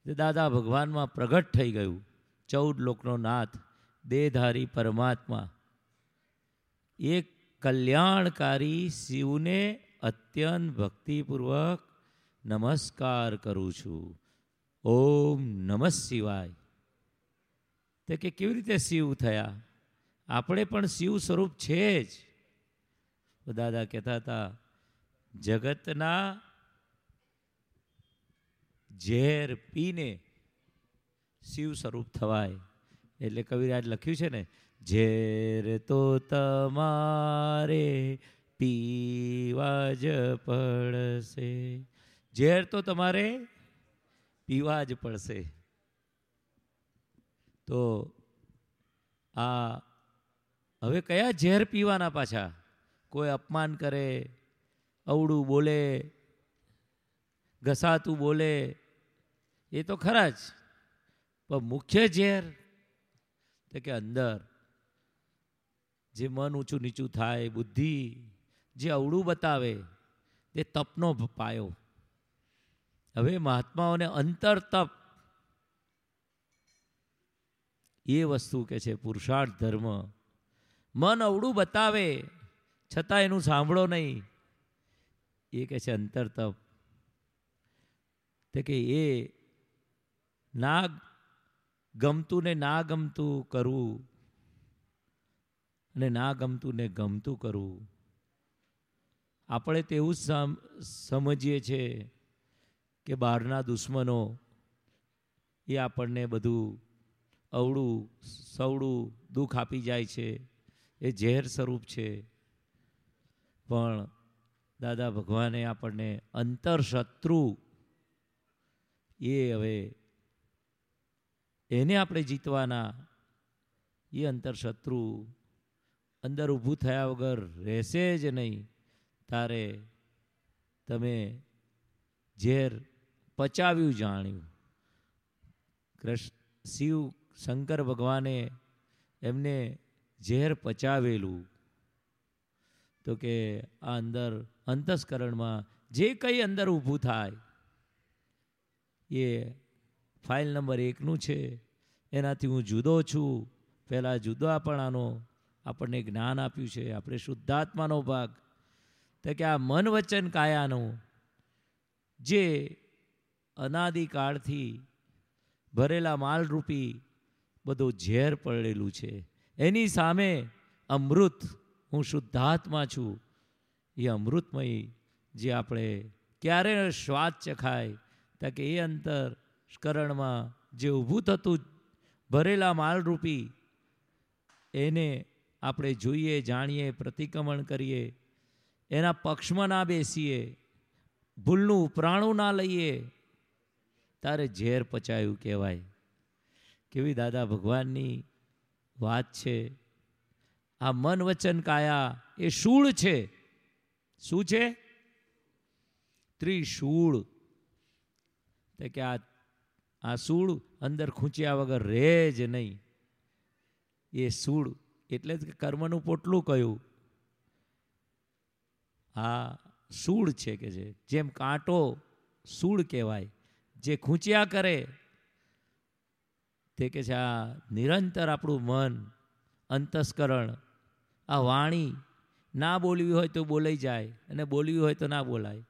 જે દાદા ભગવાનમાં પ્રગટ થઈ ગયું, ચૌદ લોકનો નાથ, દેહધારી પરમાત્મા. એ કલ્યાણકારી શિવને અત્યંત ભક્તિપૂર્વક નમસ્કાર કરું છું. ઓમ નમઃ શિવાય. તે કે કેવી રીતે શિવ થયા? આપણે પણ શિવ સ્વરૂપ છે જ. દાદા કહેતા હતા, જગતના ઝેર પીને શિવ સ્વરૂપ થવાય. એટલે કવિરાજ લખ્યું છે ને, ઝેર તો તમારે પીવા જ પડશે. ઝેર તો તમારે પીવા જ પડશે. તો આ હવે કયા ઝેર પીવાના પાછા? કોઈ અપમાન કરે, અવળું બોલે, ઘસાતું બોલે, એ તો ખરા જ. પણ મુખ્ય ઝેર તો કે અંદર. જે મન ઊંચું નીચું થાય, બુદ્ધિ જે અવળું બતાવે, તે તપનો પાયો. હવે મહાત્માઓને અંતર તપ. એ વસ્તુ કે છે પુરુષાર્થ ધર્મ. મન અવળું બતાવે, છતાં એનું સાંભળો નહીં. એ કહે છે અંતર તપ તે કે એ ના ગમતું ને ના ગમતું કરવું અને ના ગમતું ને ગમતું કરવું આપણે તેવું જ સમજીએ છીએ કે બહારના દુશ્મનો એ આપણને બધું અવળું, સવળું દુઃખ આપી જાય છે. એ ઝેર સ્વરૂપ છે. પણ દાદા ભગવાને આપણને અંતરશત્રુ એ હવે એને આપણે જીતવાના, એ અંતરશત્રુ અંદર ઊભું થયા વગર રહેશે જ નહીં. તારે તમે ઝેર પચાવ્યું જાણ્યું. કૃષ્ણ શિવ શંકર ભગવાને એમને ઝેર પચાવેલું. તો કે આ અંદર અંતસ્કરણમાં જે કંઈ અંદર ઊભું થાય, એ ફાઇલ નંબર એકનું છે. એનાથી હું જુદો છું. પહેલાં જુદાપણાનો આપણને જ્ઞાન આપ્યું છે. આપણે શુદ્ધાત્માનો ભાગ. તો કે આ મન વચન કાયાનું, જે અનાદિકાળથી ભરેલા માલરૂપી બધું ઝેર પડેલું છે. એની સામે અમૃત. હું શુદ્ધાત્મા છું. એ અમૃતમય જે આપણે ક્યારે સ્વાદ ચખાય, તો કે એ અંતર કરણમાં જે ઊભું થતું ભરેલા માલરૂપી, એને આપણે જોઈએ, જાણીએ, પ્રતિક્રમણ કરીએ, એના પક્ષમાં ના બેસીએ, ભૂલનું ઉપરાણું ના લઈએ, તારે ઝેર પચાયું કહેવાય. કેવી દાદા ભગવાનની વાત છે. આ મન વચન કાયા, એ શૂળ છે. શું છે? ત્રિશૂળ. કે આ આ સૂળ અંદર ખૂંચ્યા વગર રહે જ નહીં. એ સૂળ એટલે જ કર્મનું પોટલું કહ્યું આ સૂળ છે કે છે જેમ કાંટો સૂળ કહેવાય, જે ખૂંચ્યા કરે તે કે છે, આ નિરંતર આપણું મન, અંતસ્કરણ, આ વાણી ના બોલવી હોય તો બોલાઈ જાય અને બોલવી હોય તો ના બોલાય.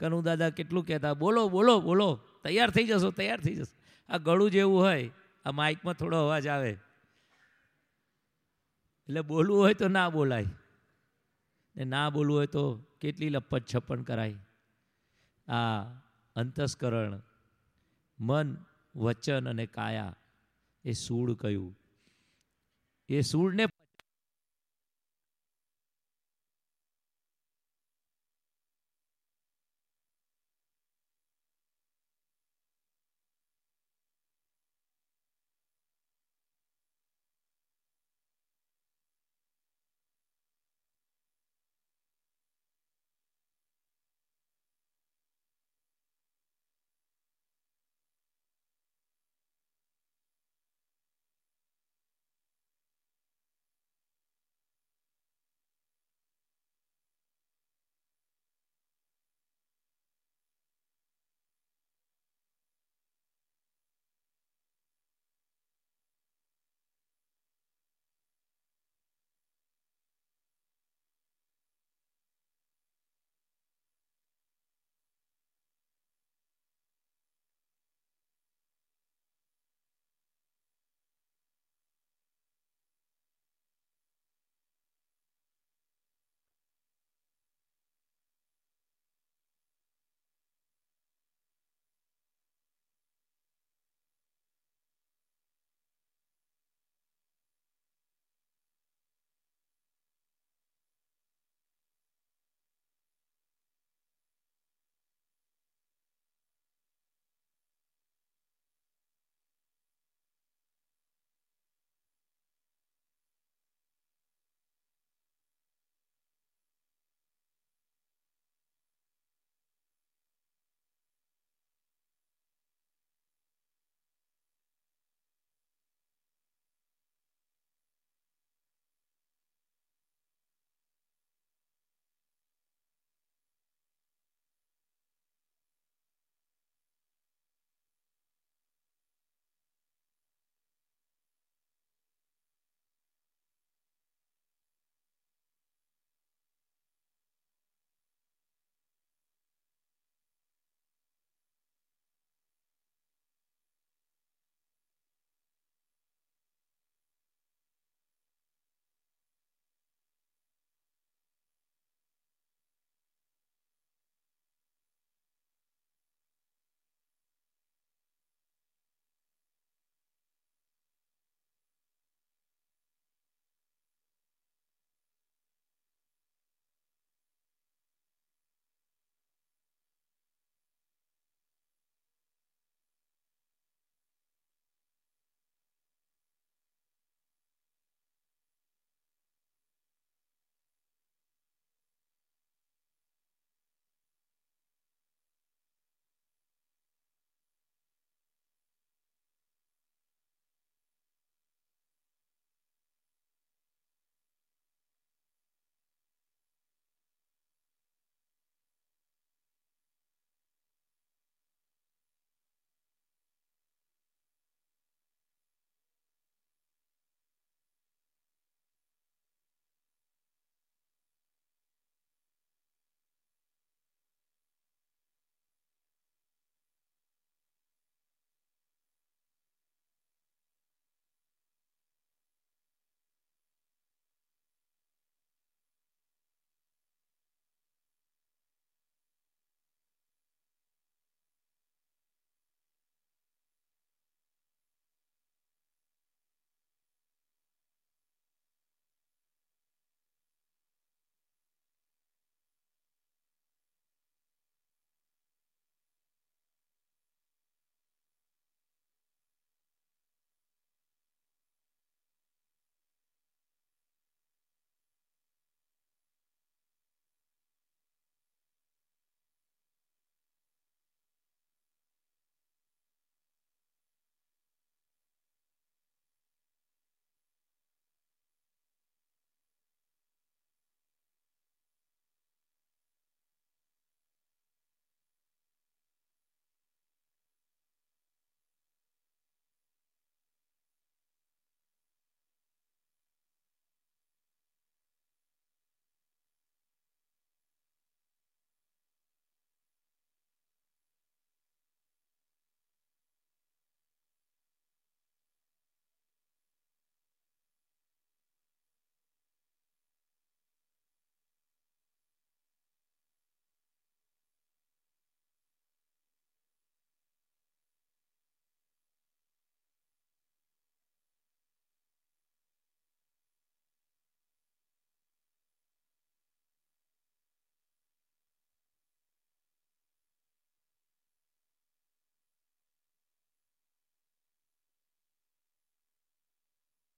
કનુ દાદા કેટલું કહેતા, બોલો બોલો બોલો, તૈયાર થઈ જશો, તૈયાર થઈ જશો. આ ગળું જેવું હોય, આ માઇકમાં થોડો અવાજ આવે. એટલે બોલવું હોય તો ના બોલાય. ને ના બોલવું હોય તો કેટલી લપટ છપ્પન કરાય. આ અંતસ્કરણ, મન, વચન અને કાયા એ સૂળ કહ્યું. એ સૂળને